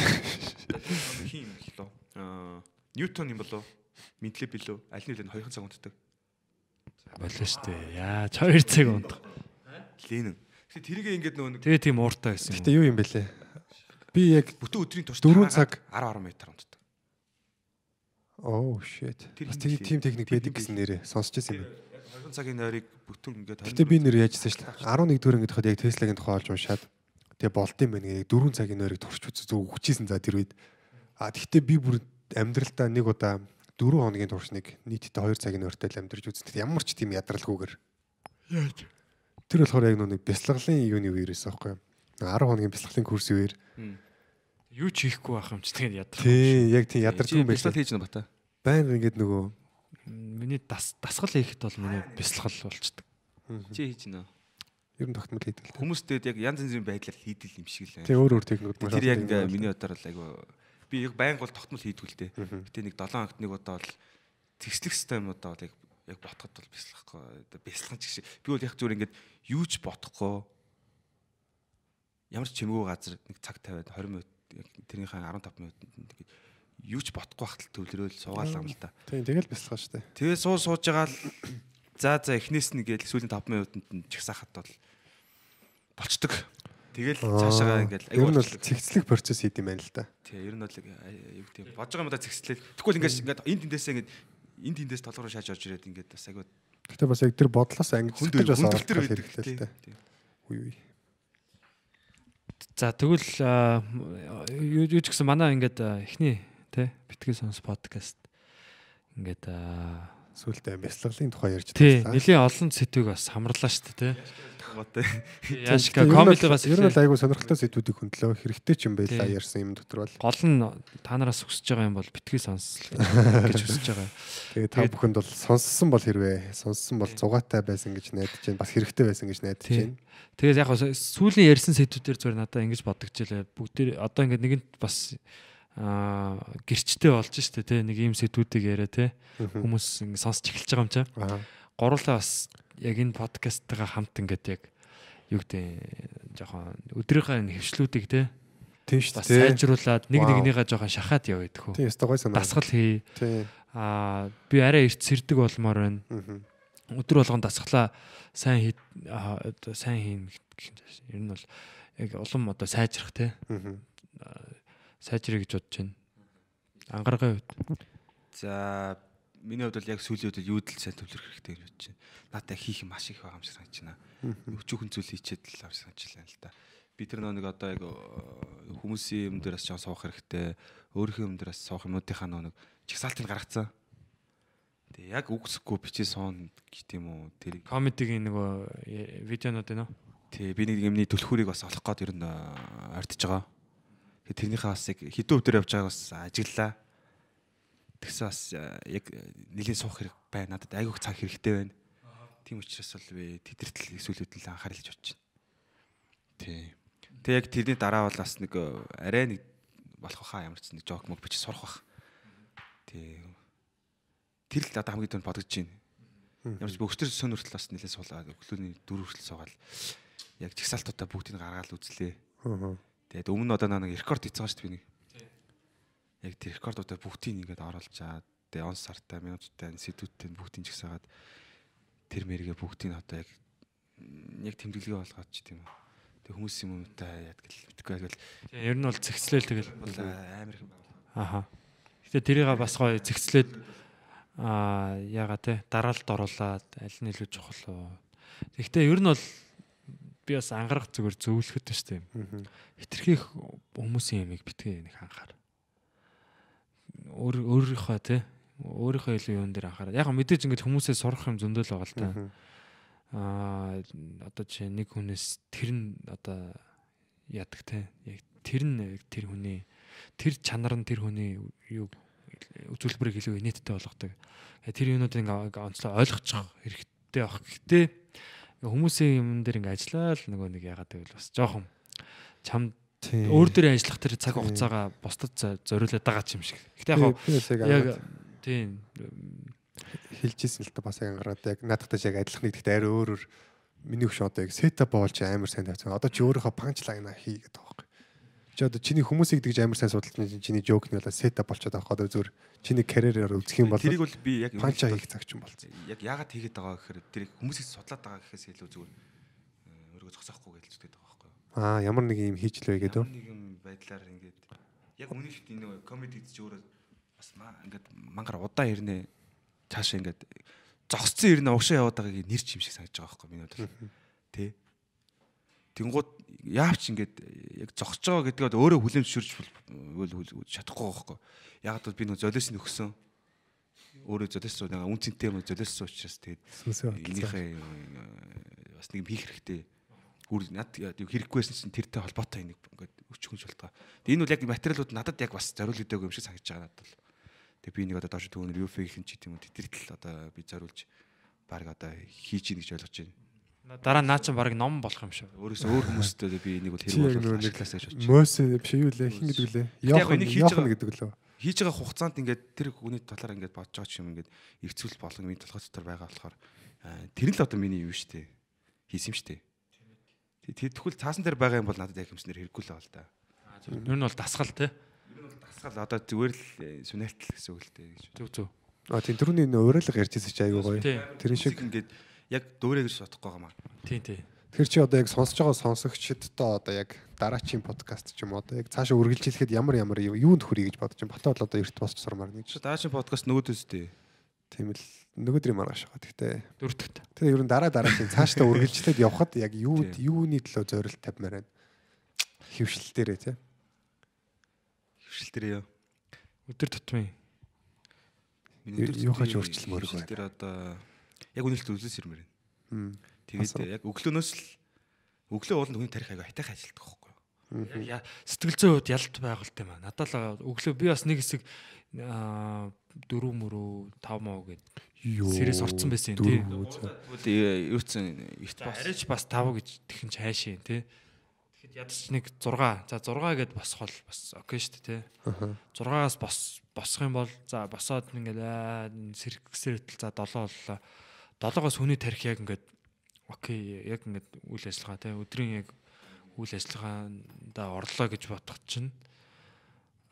юм болоо. Аа Ньютон юм болоо. Ментле билүү? Аль нь үлэн 2 цаг унтдаг. Болоо штэ. Яа, 2 цаг унтах. Ленин. Тэгэхээр тэрийг ингээд нөгөө нэг Тэгээ тийм ууртай байсан. Гэтэ юу юм бэлээ? Би яг бүтэн өдрийн турш Дөрвөн цаг. 10 10 метр унтдаг. оо shit. Хин тийм техник байдаг гэсэн нэрээ сонсч байсан юм. Яг 20 цагийн нойрыг бүтэн ингээд Гэтэ би нэр яжсан шүү дээ. 11 дэх ангид хад яг Теслагийн тухай олж уншаад тэгээ болд юм байна. Яг 4 цагийн нойрыг турч үз зүг өгчээсэн за тэр үед. А тэгтээ би бүр амьдралдаа нэг удаа 4 хоногийн турш нэг нийтдээ 2 цагийн нойртой л амьдарч үзсэн. Ямар ч тийм ядралгүйгээр. Яаж? Тэр болохоор яг нэг бясалгалын юуны үеэрээс аахгүй юу? 10 хоногийн бясалгалын курсын үеэр. Юу ч хийхгүй байх юм чи тэгээд ядрах. Тий, яг тийм ядарч юм байсан. хийж байна бата. Баян ингээд нөгөө Миний дас дасгал хийхэд бол миний бясалгал болчдөг. Чи хийж байна. ер нь тогтмол хийдэг л дээ. Хүмүүстээ яг янз янзын байдлаар хийдэл юм шиг л Тий, өөр өөр техникүүд маш Тэр яг ингээ миний бодлоор л айгу би яг байнга бол тогтмол хийдгүү л дээ. Мгм. Гэтэ нэг 7 хоногт нэг удаа бол тэгслэх системудаа бол яг яг ботход бол бясалгахгүй оо бясалган ч гэсэн би бол яг зүгээр ингээд юу ч бодохгүй ямар ч чимээгүй газар нэг цаг тавиад 20 минут тэрнийхээ 15 минутанд ингээд юу ч бодохгүй хахтал төвлөрөөл суугаал юм л да. Тийм тэгэл бясалгаа дээ. Тэгээ суу сууж байгаа л за за эхнээс нь гээл сүүлийн 5 минутанд нь чагсаахад бол болчдөг. Тэгэл цаашаа ингээл ер нь бол цэгцлэх процесс хийд юм байна л да. Тий, ер нь бол юу гэдэг бодож байгаа юм да зэгслээ. Тэгвэл ингээд ингээд энд тэндээсээ ингээд энд тэндээс толгороо шааж орж ирээд ингээд бас агай Гэтэ бас яг тэр бодлоос ангиж гэж бас байдаг хэрэгтэй л да. тий. Үгүй үгүй. За тэгвэл юу ч гэсэн манай ингээд эхний тий битгий сонс подкаст ингээд аа, Сүүлдээ бясалгалын тухай ярьж тий таслаа. нэлийн олон сэдвийг бас хамрлаа шүү дээ тий яашка комедигаас ер нь айгу сонирхолтой сэдвүүдийг хөндлөө. Хэрэгтэй ч юм байлаа ярьсан юм дотор бол. гол нь та нараас хүсэж байгаа юм бол битгий сонс <laughs> гэж хүсэж байгаа Тэгээ та бүхэнд бол сонссон бол хэрвээ сонссон бол зугаатай байсан гэж найдаж байна. Бас хэрэгтэй байсан гэж найдаж байна. Тэгээд яг сүүлийн ярьсан сэдвүүдээр зүгээр надад ингэж бодогчлээ. Бүгдээр одоо ингээд нэгэнт бас аа гэрчтэй болж штэ тий нэг ийм сэдвүүдийг яриа тий Мгм. хүмүүс ингэ сонсч эхэлж байгаа юм чам. Аа. Гурлаа бас яг энэ подкасттайгаа хамт ингээд яг юу гэдэг жоохон өдрийнхөө хөвшлүүдийг тий Тийм шүү дээ. сайжруулад нэг нэгнийгээ жоохон шахаад яваа идэх үү. Тийм өстой гой санаа. Дасгал хий. Тийм. Аа би арай эрт сэрдэг болмоор байна. Өдөр болгон дасглаа сайн хий сайн хийн гэх юм. Ер нь бол яг улам одоо сайжрах те. Сайжрыг гэж бодож байна. Ангаргын үед. За миний хувьд бол яг сүүлийн үед юу дэл сайн төвлөрөх хэрэгтэй гэж бодож байна. Надад хийх юм маш их байгаа юм шиг санагдаж байна. Өчүүхэн зүйл хийчихэд л авч санагдаж байна л да. Би тэр нэг одоо яг э, хүмүүсийн юм дээрээс жоо суух хэрэгтэй. Өөрийнхөө юм дээрээс суух юмнуудынхаа нэг чагсаалтыг гаргацсан. Тэгээ яг үгсэхгүй бичээ суун гэх юм уу тэр Комедигийн нөгөө э, видеонууд байна уу? Тий би нэг юмний түлхүүрийг бас олох гээд ер нь аа, ардж байгаа. Тэрнийхээ бас яг хэдэн өвдөр явж байгааг бас ажиглалаа. Тэгсэн бас аа, яг нэлийн суух хэрэг байна. Надад айгүйх цаг хэрэгтэй байна. Тийм учраас бол би тедэртэл эсвэл хөдөл анхааралж бодож байна. Тий. Тэгээ яг тэрний дараа бол бас нэг аа, арай нэг болох хаа ямар ч нэг жок мог бич сурах бах. Тий. Тэр л одоо хамгийн түрүүнд бодож байна. Ямар ч би өчтөр сөн хүртэл бас нэлээд суулаа. Өглөөний 4 хүртэл суугаад яг чагсаалтуудаа бүгдийг гаргаад үзлээ. Мгм. Тэгээд өмнө одоо нэг рекорд хийцбайгаа шүү дээ би нэг. Яг тэр рекордуудаа бүгдийг ингээд оруулж чаад тэгээд он сартаа минуттай сэдвүүдтэй бүгдийг чагсаагаад тэр мэргээ бүгдийг одоо яг яг тэмдэглэгээ болгоод ч тийм үү. Тэг хүмүүс юм та ядг л мэдгүй байвал Тийм, Ер нь бол зэгцлээл тэгэл. амар их юм байна. Аха. Гэтэ тэрийг бас гоё зэгцлээд аа яага те дараалт оруулаад аль нь илүү чухал уу. Гэхдээ ер нь бол би бас ангарах зүгээр зөвлөхөд байна шүү дээ. Хитрхийх хүмүүсийн ямиг битгий нэг анхаар. Өөр өөрийнхөө те өөрийнхөө илүү юун дээр анхаарал. Яг мэдээж ингэж хүмүүсээс сурах юм зөндөл байгаа л та. Аа одоо жишээ нэг хүнээс тэр нь одоо яадаг те. Яг тэр нь тэр хүний тэр чанар нь тэр хүний юу үзүүлбэрийг илүү инээдтэй болгодог. Э, Тэр юунуудыг ингээ онцлог ойлгочих хэрэгтэй баг. Ингээ хүмүүсийн юм дээр ингээ ажиллаа л нөгөө нэг яагаад гэвэл бас жоохон чам Тийм. өөр дээр ажиллах тэр цаг хугацаагаа бусдад зориулаад байгаа ч юм шиг. Гэтэ яг яг тийм хэлжсэн л та бас ангараад яг надтай яг адилхан нэг гэхдээ арай өөр өөр миний хөш одоо яг сетап болж амар сайн тавьсан. Одоо чи өөрийнхөө панчлайна хий гэдэг байгаа. Чи одоо чиний хүмүүсийг тэгж амар сайн судалж чинь чиний жоок нь болоо сетап болчиход байгаа одоо зүгээр чиний карьераар үзэх юм бол Тэрийг бол би яг панча хийх цаг ч юм болсон. яг яагаад хийгээд байгаа гэхээр тэрийг хүмүүсийг судлаад байгаа гэхээс илүү зүгээр э, өөрийгөө зогсоохгүй гэж зүтгэдэг байгаа байхгүй юу. Аа ямар нэг юм хийж л вэ гэдэг үү? Нэг юм байдлаар ингээд яг үнэхээр энэ комеди гэж өөрөө бас маа ингээд мангар удаа ирнэ цаашаа ингээд зогсцсон ирнэ уушаа яваад байгааг нэр чим шиг санагдаж байгаа байхгүй миний бодлоо. Тэ. Тэнгууд яавч ингээд яг зогсож байгаа гэдгээд өөрөө хүлэм зөвшөөрч бол чадахгүй байхгүй. Яг бол би нөө золиос нөхсөн. Өөрөө золиос руу нэг үнцэнтэй юм золиос учраас тэгээд энийхээ э, бас нэг юм хийх хэрэгтэй. Үр над яг хэрэггүйсэн чинь тэртэй холбоотой нэг ингээд өчгөнж болтгоо. Тэгээ энэ бол яг материалууд надад яг бас зориулдаг юм шиг санагдаж байгаа надад бол. Тэгээ би нэг одоо доош түүнэр юуфэгийн ч гэдэм үү тэтэртэл одоо би зориулж баг одоо хийж ийн гэж ойлгож байна. Дараа наа чинь баг ном болох юм шүү. Өөрөөсөө өөр хүмүүстэй би энийг бол хэрэг бол нэг ажилласаа гэж байна. Мөс биш юу лээ хин гэдэг лээ. энийг хийж яахан байгаа- гэдэг лөө. Хийж байгаа хугацаанд ингээд тэр хүний талаар ингээд бодож байгаа ч юм ингээд эргцүүл болгон миний толгой дотор байгаа болохоор аа, тэр нь л одоо миний юу штэ. Хийсэн юм штэ. Тэр тэгвэл цаасан дээр байгаа юм бол надад яг юмснэр хэрэггүй л байгаа л да. Ер нь бол дасгал те. Дасгал одоо зүгээр л э, сүнэлтэл гэсэн үг л дээ гэж. Зүг зүг. А тийм түрүүний нөө уриалга ярьжсэн чи айгуу гоё. Тэр шиг Шиг ингээд яг дөөрэй гэж бодохгүй байгаа маа. Тий, тий. тэр чи одоо яг сонсож байгаа сонсогчдоо одоо яг дараачийн подкаст ч юм уу одоо яг цаашаа үргэлжлэхэд ямар ямар юу- юунд хүрье гэж бодож байна. Батал бол одоо эрт босч сурмаар гэж. Даашин подкаст нөгөөдөөс дээ. Тийм л нөгөөдрийн маргааш байгаа. Гэхдээ Дөрөвдөгт. тэр ер нь дараа дараачийн цаашдаа үргэлжлээд явхад яг юу Тийм. юуны төлөө зорилт тавьмаар байна. Хөвшил дээрээ тий. Хвшил дээр яа. Өдөр тутмын. Юу- юухаач өөрчлөлмөр хвшил байна. дээр одоо яг үнэлт үзээс ирмээр байна. Тэгээд яг өглөөнөөс л өглөө ууланд хүний тарих аяга хайтайхан ажилтдаг байхгүй юу? Сэтгэл зүйн хувьд ялт байгуулт юм аа. Надад л өглөө би бас нэг хэсэг аа дөрөв мөрөө тав мав гэд Юу. сэрээс орцсон байсан юм, тий. Тэгвэл эрт За бас арайч бас 5 гэж тэгэн ч хайшин тий. Тэгэхэд ядч нэг 6. За 6 гэд босхол бас окей шүү дээ тий. Аха. 6-аас бос босох юм бол за босоод ингээл аа сэргсэр хөтөл за 7 боллоо. 7-оос хүний тарих яг ингээд окей яг ингээд үйл ажиллагаа тий өдрийн яг үйл ажиллагаанда орлоо гэж бодох чинь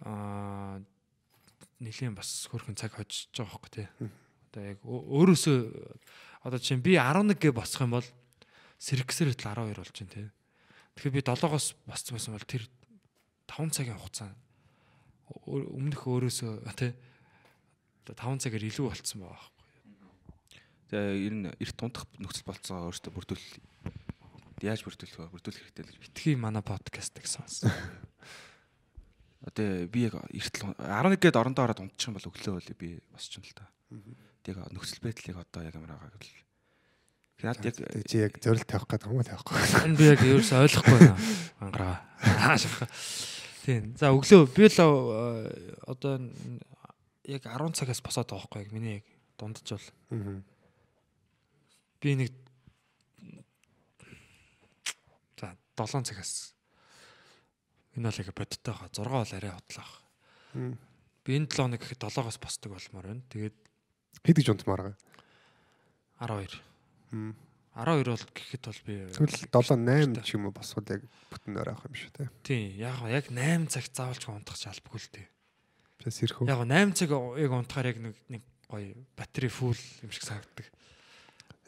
аа нэлийн бас хөрхэн цаг хожиж байгаа хөөхгүй тий. Одоо яг өө- өөрөөсөө одоо чинь би 11 гэ босох юм бол сэргсэр хөтөл 12 болж чинь тий. Тэгэхээр би 7-оос боссон байсан бол тэр 5 цагийн хугацаа өмнөх өөрөөсөө тий 5 цагаар илүү болцсон байгаа ер нь эрт тунтах нөхцөл болцоо өөртөө бүрдүүл яаж бүрдүүлэх вэ? Бүрдүүлэх хэрэгтэй л. Битгий манай подкастыг сонсон. <laughs> Одоо би яг эрт л 11 гээд орондоо ороод унтчих юм бол өглөө бол би босч юм л та. Тэг нөхцөл байдлыг одоо яг ямар байгаа гэвэл Хянаад яг чи яг зорилт тавих гэдэг юм уу тавих гэдэг. Энэ би яг ерөөсөй ойлгохгүй байна. Ангараа. <laughs> Аашаа. Тийм. За өглөө би л э, одоо яг 10 цагаас босоод байгаа байхгүй яг миний яг дундаж бол. Аа. Би нэг за 7 цагаас энэ бол яг бодиттой хаа 6 бол арай хотлох. Би энэ 7 хоног гэхэд 7-оос босдог болмоор байна. Тэгээд Хэд гэж унтмаар байгаа. 12. Мм. 12 бол гэхэд бол би Тэгвэл 7 8 ч юм уу босвол яг бүтэн нөр авах юм шүү те. Тийм яг яг 8 цаг заавалж унтах ч албагүй л дээ. Тэс ирэх үү? Яг 8 цаг яг унтахаар яг нэг нэг гоё батаре фул юм шиг санагддаг.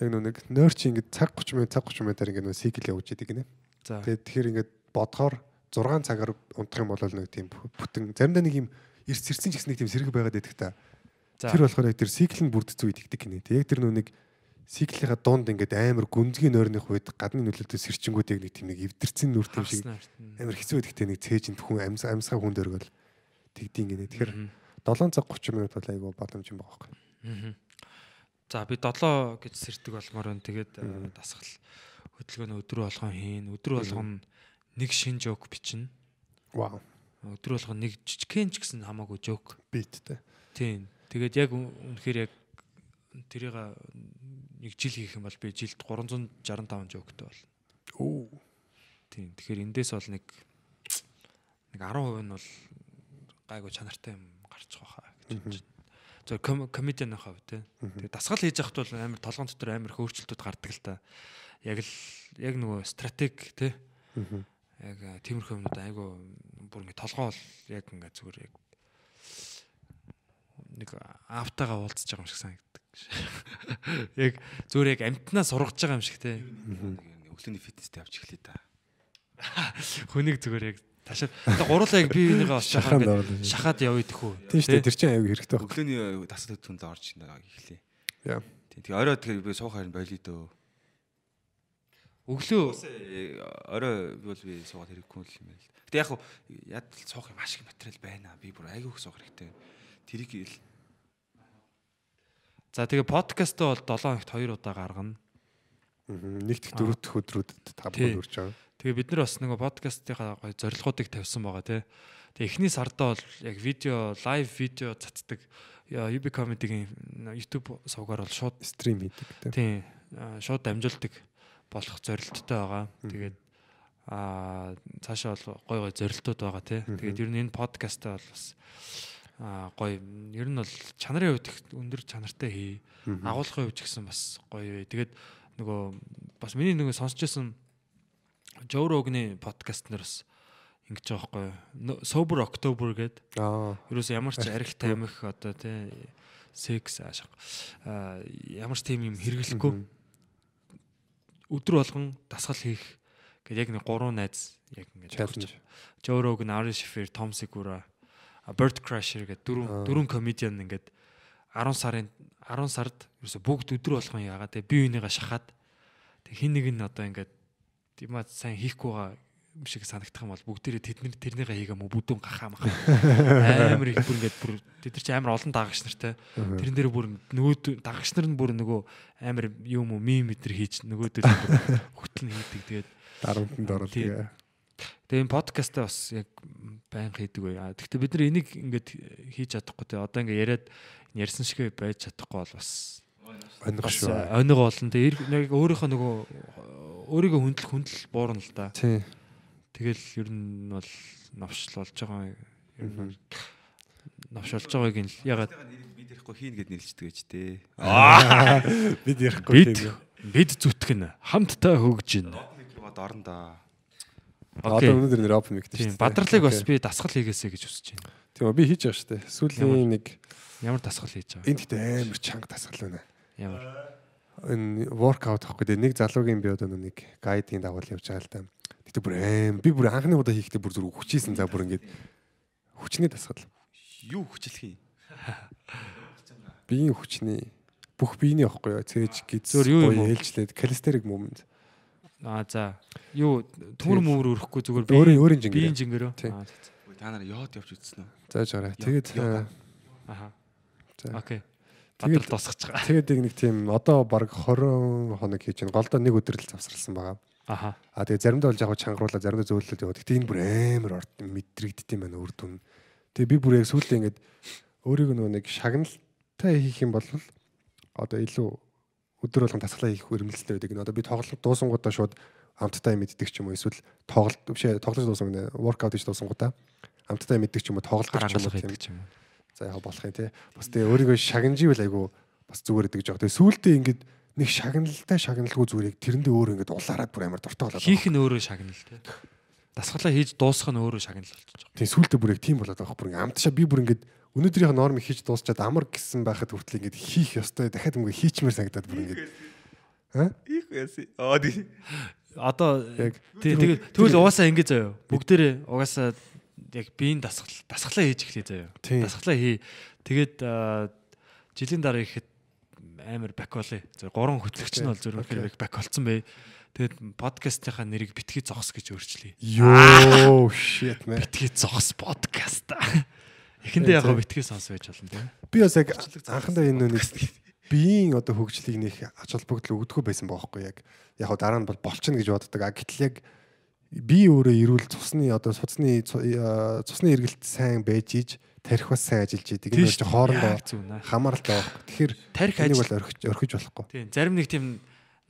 Яг нэг нойр чи ингээд цаг 30 минут цаг 30 минутаар ингээд сикл явж идэг гинэ. Тэгээд тэгэхээр ингээд бодохоор 6 цагаар унтах юм бол нэг тийм бүтэн заримдаа нэг юм эрс эрсэн ч гэсэн нэг тийм сэрэг байгаад байдаг та. Тэр болохоор яг тэр сикл нь бүрдсэн үед игдэг гинэ. Тэг яг тэр нэг сиклийнхаа дунд ингээд амар гүнзгий нойрных үед гадны нөлөөтэй сэрчингүүдийг нэг тийм нэг эвдэрсэн нүр тийм шиг амар хэцүү байдагтай нэг цээжинд хүн амьс амьсгаа хүн дөргөл тэгдэйн гинэ. Тэгэхээр Мгм. 7 цаг 30 минут бол айгүй боломж юм байгаа байхгүй. Мгм. За би 7 гэж сэрдэг болмоор байна. Тэгээд э, дасгал хөдөлгөөнө өдрө болгон хийн. Өдрө болгон нэг шин жок бичнэ. Вау. Өдрө болгон нэг жижигхэн ч гэсэн хамаагүй жок. Биттэй. Тийм. Тэгээд яг үн- үнэхээр яг тэрийг нэг жил хийх юм бол би жилд 365 жоктой бол. Оо. Тийм. Тэгэхээр эндээс бол нэг нэг 10% нь бол гайгүй чанартай юм гарч байгаа гэж бодож байна. Зөв комедианы хав тий. Тэгээ дасгал хийж явахд бол амар толгоон дотор амар хөөрчлөлтүүд гардаг л та. Яг л яг нөгөө стратеги. Мгм. Яг тиймэрхүү юмнууд айгүй бүр ингэ толгоо бол яг ингэ зүгээр яг нэг аавтайгаа уулзж байгаа юм шиг санагддаг. Яг зүгээр яг амтнаа сургаж байгаа юм шиг тий. өглөөний фитнестэй явж эхлэе та. Хүнийг зүгээр яг ташаа. Одоо гурлаа яг бие бинийгаа олж байгаа Шахаад ингээд шахаад явъя тэхүү. Тийм шүү дээ. Тэр чинь аюу хэрэгтэй байна. Өглөөний дасгал хөдөлгөөнд орж ин эхлэе. Яа. Тийм. Тэгээ орой тэгээ би суух харин болио дөө. Өглөө Э, Орой бол би суугаад хэрэггүй юм байна л. Гэтэ яг хуу яд л суух юм ашиг материал байна. Би бүр айгүйх суух хэрэгтэй. Тэрийг л за тэгээ подкастаа бол 7 хоногт 2 удаа гаргана. Мгм. Нэг дэх дөрөв дэх өдрүүдэд та Тий. бүр үрж байгаа. Тэгээ бид нар бас нөгөө подкастынхаа гоё зорилгоодыг тавьсан байгаа тий. Тэгээ эхний сардаа бол яг видео, лайв видео цацдаг. UB comedy-гийн YouTube сувгаар бол шууд Стрим хийдэг тий шууд дамжуулдаг болох зорилттой байгаа. Тэгээд аа цаашаа бол гой гой зорилтууд байгаа тий. Тэгээд ер нь энэ подкастаа бол бас аа гой ер нь бол чанарын хувьд өндөр чанартай хий. Агуулгын хувьд ч гэсэн бас гоё вэ. Тэгээд нөгөө бас миний нөгөө сонсч байсан Joe Rogan-ы подкаст нэр бас ингэж байгаа байхгүй. Sober October гэдэг Аа. Ерөөс ямар ч арх тамхи одоо тий секс аашиг а ямар ч тийм юм хэрэглэхгүй өдөр болгон дасгал хийх гэдэг яг нэг гурван найз яг ингэж Challenge. Joe Rogan, Ari Shaffir, Tom Segura, Bert Crusher гэдэг дөрвөн дөрвөн комедиан ингээд 10 сарын 10 сард ерөөсө бүгд өдөр болгон яагаад те бие бинийгаа шахаад тэг хин нэг нь одоо ингээд тийм аа сайн хийхгүй байгаа юм шиг санагдах юм бол бүгдээрээ тэдний тэрнийгээ хийгээ мө бүдүүн гахаа мах <laughs> амар их бүр ингээд бүр тэд нар чи амар олон даагч нартай тэрэн дээр бүр нөгөө даагч нар нь бүр нөгөө амар юм уу мим мэдэр хийж нөгөө дээр хөтлөн хийдэг тэгээд Дарамтанд орол тэгээ. Тэгээ энэ подкастаа бас яг байн хийдэг бай. Гэхдээ бид нар энийг ингээд хийж чадахгүй те одоо ингээд яриад ярьсан шиг байж чадахгүй бол бас бас шүү. ониго олон те эр- нэг өөрийнхөө нөгөө өөрийгөө хүндэл хүндэл буурна л да. Тий. Тэгэл ер нь бол новшл болж байгаа ер нь новш болж байгааг нь ягаад бид ярихгүй хийн гэд нэлждэг гэж тээ. <laughs> Бид ярихгүй бид бид зүтгэн хамтдаа хөгжин. Бод орон да. Одоо өнөөдөр нэр open mic Тийм бадралыг бас би дасгал хийгээсэй гэж хүсэж байна. Тийм би хийж байгаа шүү дээ. Сүүлийн нэг Ямар дасгал хийж байгаа? энд гэдэг амар чанга тасгал байна. Ямар Энэ workout ахгүй дээ. Нэг залуугийн би одоо нэг гайдын дагуул явж байгаа л да. Гэтэ бүр аим би бүр анхны удаа хийхдээ бүр зүрх хүчээсэн за бүр ингээд хүчний тасгал. Юу хүчлэх юм? <laughs> Биеийн хүчний бүх биений ихгүй юу? Цээж гиз Зөөр юу юм уу? ээлжлээд калистерик movement. Аа за. Юу төмөр мөвөр өрөхгүй зүгээр Өөрийн өөрийн жингэр. биеийн жингэрөө. Аа, за, за. Та нараа яод явж үзсэн үү? Зааж гараа. Тэгээд Йога. Аха. За. Окей. Тэгээд- тусгаж байгаа. тэгээд нэг тийм одоо баг 20 хоног хийж байна. Голдоо нэг өдөр л завсарласан байгаа. Аха. А тэгээ заримдаа бол яг чангаруулаа заримдаа зөөлөлөд яваад. Гэтэ энэ бүр амар орд мэдрэгддэм байна үр дүн. Тэгээ би бүр яг сүүлдээ ингээд өөрийгөө нөгөө нэг шагналтай хийх юм бол одоо илүү өдөр болгон тасглаа хийх өрмөлттэй байдаг. Одоо би тоглолт дуусангуудаа шууд амттай мэддэг ч юм уу эсвэл тоглолт бишээ тоглож гэнэ воркаут хийж дуусангуудаа амттай мэддэг ч юм уу тоглолт ч юм уу гэдэг ч юм уу. За яг болох юм тий. Бас тэгээ өөрийгөө шагнаживэл айгу бас зүгээр гэдэг жоо. Тэгээ сүүлдээ ингээд нэг шагналтай шагналгүй зүгээр яг тэрэндээ өөр ингээд улаарад бүр амар дуртай болоод. Хийх нь өөрөө шагнал те. Дасгалаа хийж дуусгах нь өөрөө шагнал болчихж байгаа. Тэгээ сүүлдээ бүр яг тийм болоод байгаа бүр ингээд амтшаа би бүр ингээд өнөөдрийнх нормыг хийж дуусчаад амар гисэн байхад хүртэл ингээд хийх ёстой дахиад ингээд хийчмээр санагдаад бүр ингээд Их яасан. Аа тий. Одоо Яг тий тэгэл тэгвэл угаасаа ингэ заяа. Бүгдээрээ угаасаа яг биеийн дасгал дасгалаа хийж эхлэе заяа. Тийм. Дасгалаа хий. Тэгээд жилийн дараа ихэд амар бак болъё. Зөв гурван хөтлөгч нь бол зөвхөн бак болцсон бай. Тэгээд подкастынхаа нэрийг битгий зогс гэж өөрчлөе. ёо <laughs> shit man. Битгий зогс подкаст. <laughs> Эхэндээ яг битгий сонс байж болно тийм. Би бас яг анхандаа энэ нэг биеийн одоо хөгжлийг нэг ач холбогдол өгдөггүй байсан баахгүй яг яг дараа нь бол болчихно гэж боддог. А гэтэл яг би өөрөө ирүүл цусны одоо суцны цу- э, цусны эргэлт сайн байж иж тарих бас сайн ажиллаж идэг. Энэ бол хоорондоо хамааралтай байхгүй. Тэгэхээр <sighs> Тарих ажил бол орхиж орхиж болохгүй. Тийм зарим нэг тийм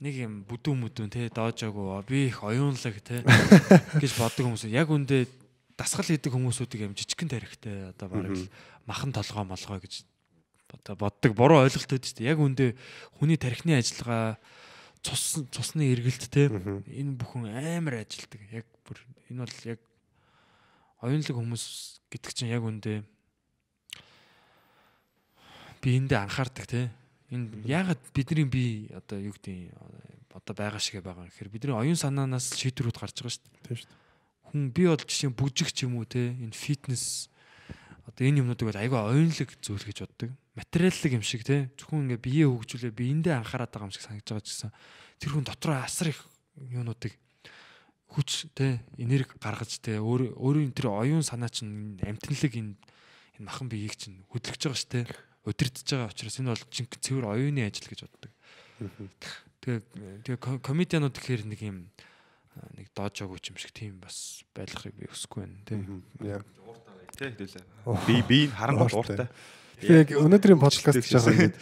нэг юм бүдүүн мүдүүн те доожоогүй би их оюунлаг те <laughs> гэж боддог хүмүүс яг үндэ дасгал хийдэг хүмүүсүүдийг юм жижигхэн тарихтай одоо бараг махан толгой молгой гэж одоо боддог буруу ойлголт өгдөө шүү дээ яг үндэ хүний тархины ажиллагаа цус цусны эргэлт те. Энэ бүхэн амар ажилдаг. Яг бүр энэ бол яг оюунлаг хүмүүс гэдэг чинь яг үндэ биендээ анхаардаг те. Энэ яагаад бидний бие одоо юу гэдэг одоо байгаа шиг байгаа гэхээр бидний оюун санаанаас шийдвэрүүд гарч байгаа шүү дээ. Тийм шүү хүн би бол жишээ бүжиг ч юм уу те. Энэ фитнес одоо энэ юмнуудыг бол айгүй оюунлаг зүйл гэж боддог материаллык юм шиг те зөвхөн ингээ биеэ хөгжүүлээ биендээ анхаарат байгаа юм шиг санагдаж байгаа ч гэсэн тэр хүн дотроо асар их юунуудыг хүч те энерги гаргаж те өөр өөрийн тэр оюун санаа чинь амтналаг энэ энэ махан биеийг чинь хөдөлгөж байгаа те удирдах байгаа учраас энэ бол жинхэнэ цэвэр оюуны ажил гэж боддог. Тэгээ тэгээ ко- комедианууд гэхээр нэг юм нэг доожоогүй юм шиг тийм бас байдлахыг би өсөхгүй байна тийм. Яа. Тэ хэдүүлээ. Би би харангуй Ууртай. Яг өнөөдрийн подкаст гэсэн. ингээд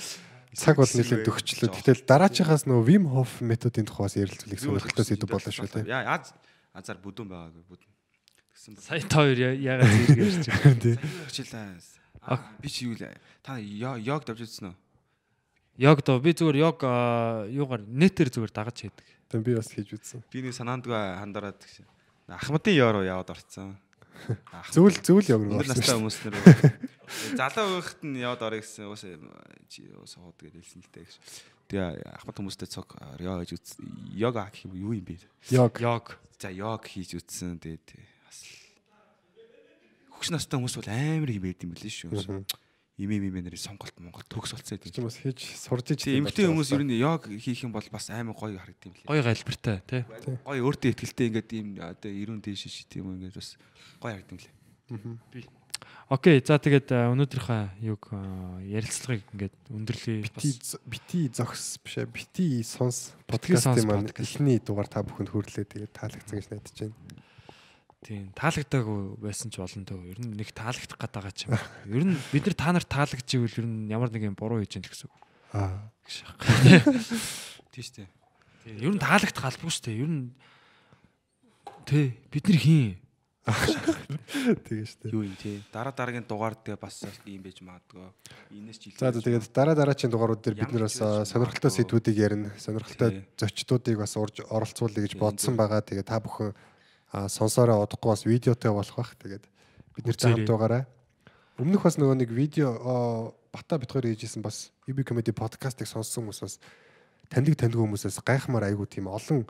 цаг бол нэлээд төгчлөө. Гэтэл дараачихаас нөгөө Wim Hof методын тухайс ярилцуулах сонирхолтой сэдв болоо шүү дээ. Яа аз азар бүдүүн байгаагүй бүдүүн. Тэгсэн ба. Сая та хоёр я- яагаад зэрэг ярьж байгаа <laughs> Тий. Хичээлээ. Би чи юу лээ? Та йог давж үзсэн үү? Йог доо би зүгээр йог юугаар нэтээр зүгээр дагаж хийдэг. Тэгээ би бас хийж үзсэн. Би нэг санаандгүй хандараад гэсэн. Ахмадын руу яваад орцсон. Зөвл зөвл яг орсон настай хүмүүс нар <laughs> залуу байхад нь яваад орё гэсэн уус чи уус хоод гэж хэлсэн л дээ гэж. Тэгээ ахмад хүмүүстэй цог ёо гэж үз йога гэх юм юу юм бэ? Яг Яг За йог хийж үтсэн тэгээд бас хөгш настай хүмүүс бол амар юм байд юм билээ шүү. Имэ имэ нэр сонголт Монгол төгс болцсон ч гэдэг. юм бас хийж сурж иж Тэгээ эмгтэй хүмүүс ер нь йог хийх юм бол бас амар гоё харагдсан юм лээ. гоё галбиртай тий. Гоё өөртөө ихтэй ингээд ийм одоо ирүүн дээш шít юм ингээд бас гоё харагдсан юм лээ. Окей. За тэгээд өнөөдрийнхөө юг ярилцлагыг ингээд өндөрлөе. бити бити зогс биш ээ бити сонс подкастын маань эхний дугаар та бүхэнд хүрлээ тэгээд таалагдсан гэж найдаж байна. Тийм таалагдаагүй байсан ч олон төө. Ер нь нэг таалагдах гээд байгаа ч юм. Ер нь бид нар та нарт таалагдчихвэл ер нь ямар нэг юм буруу хийж яах гэсэн үг. Аа. гэж байна. Тийм шүү дээ. Тийм. Ер нь таалагдах албагүй шүү дээ. Ер нь тий бид нар хийн. Тэгээ шүү дээ. Юу юм тий. Дараа дараагийн дугаар дээр бас ийм байж магадгүй. Инээс ч За за тэгээд дараа дараачийн дугаарууд дээр бид нэр бас сонирхолтой сэдвүүдийг ярина. Сонирхолтой зочдуудыг бас урж оролцуулъя гэж бодсон байгаа. Тэгээд та бүхэн сонсоороо удахгүй бас видеотой болох бах. Тэгээд бид нэр хамт байгаарай. Өмнөх бас нөгөө нэг видео бата хоёр хийжсэн бас UB comedy подкастыг сонссон хүмүүс бас таньдаг таньдаг хүмүүсээс гайхмаар айгуу тийм олон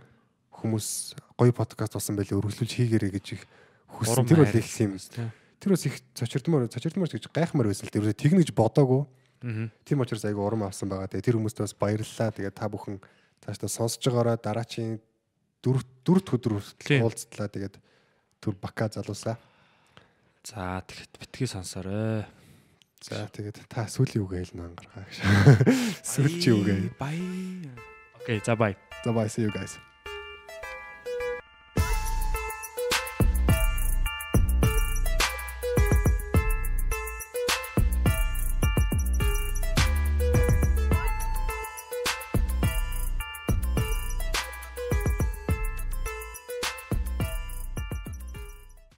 хүмүүс гоё подкаст болсон байлээ өргөжлүүлж хийгэрэй гэж их хүссэн. Тэр бол их юм. Тэр бас их цочирдмор цочирдмор гэж гайхмаар байсан л дээ. Тэгнэж бодоагүй. Тийм учраас айгу урам авсан байгаа. Тэгээ тэр хүмүүстээ бас баярлалаа. Тэгээ та бүхэн цаашдаа сонсож байгаараа дараачийн дөрөв дөрөвт өдөр хүртэл уулзтлаа. Тэгээд түр бака залуусаа. За тэгэхэд битгий сонсоорой. За тэгээд та сүүлийн үгээ хэлнэ ангаргаа гэж. Сүүлчийн үгээ. Бай. Окей, за бай. За bye see you guys.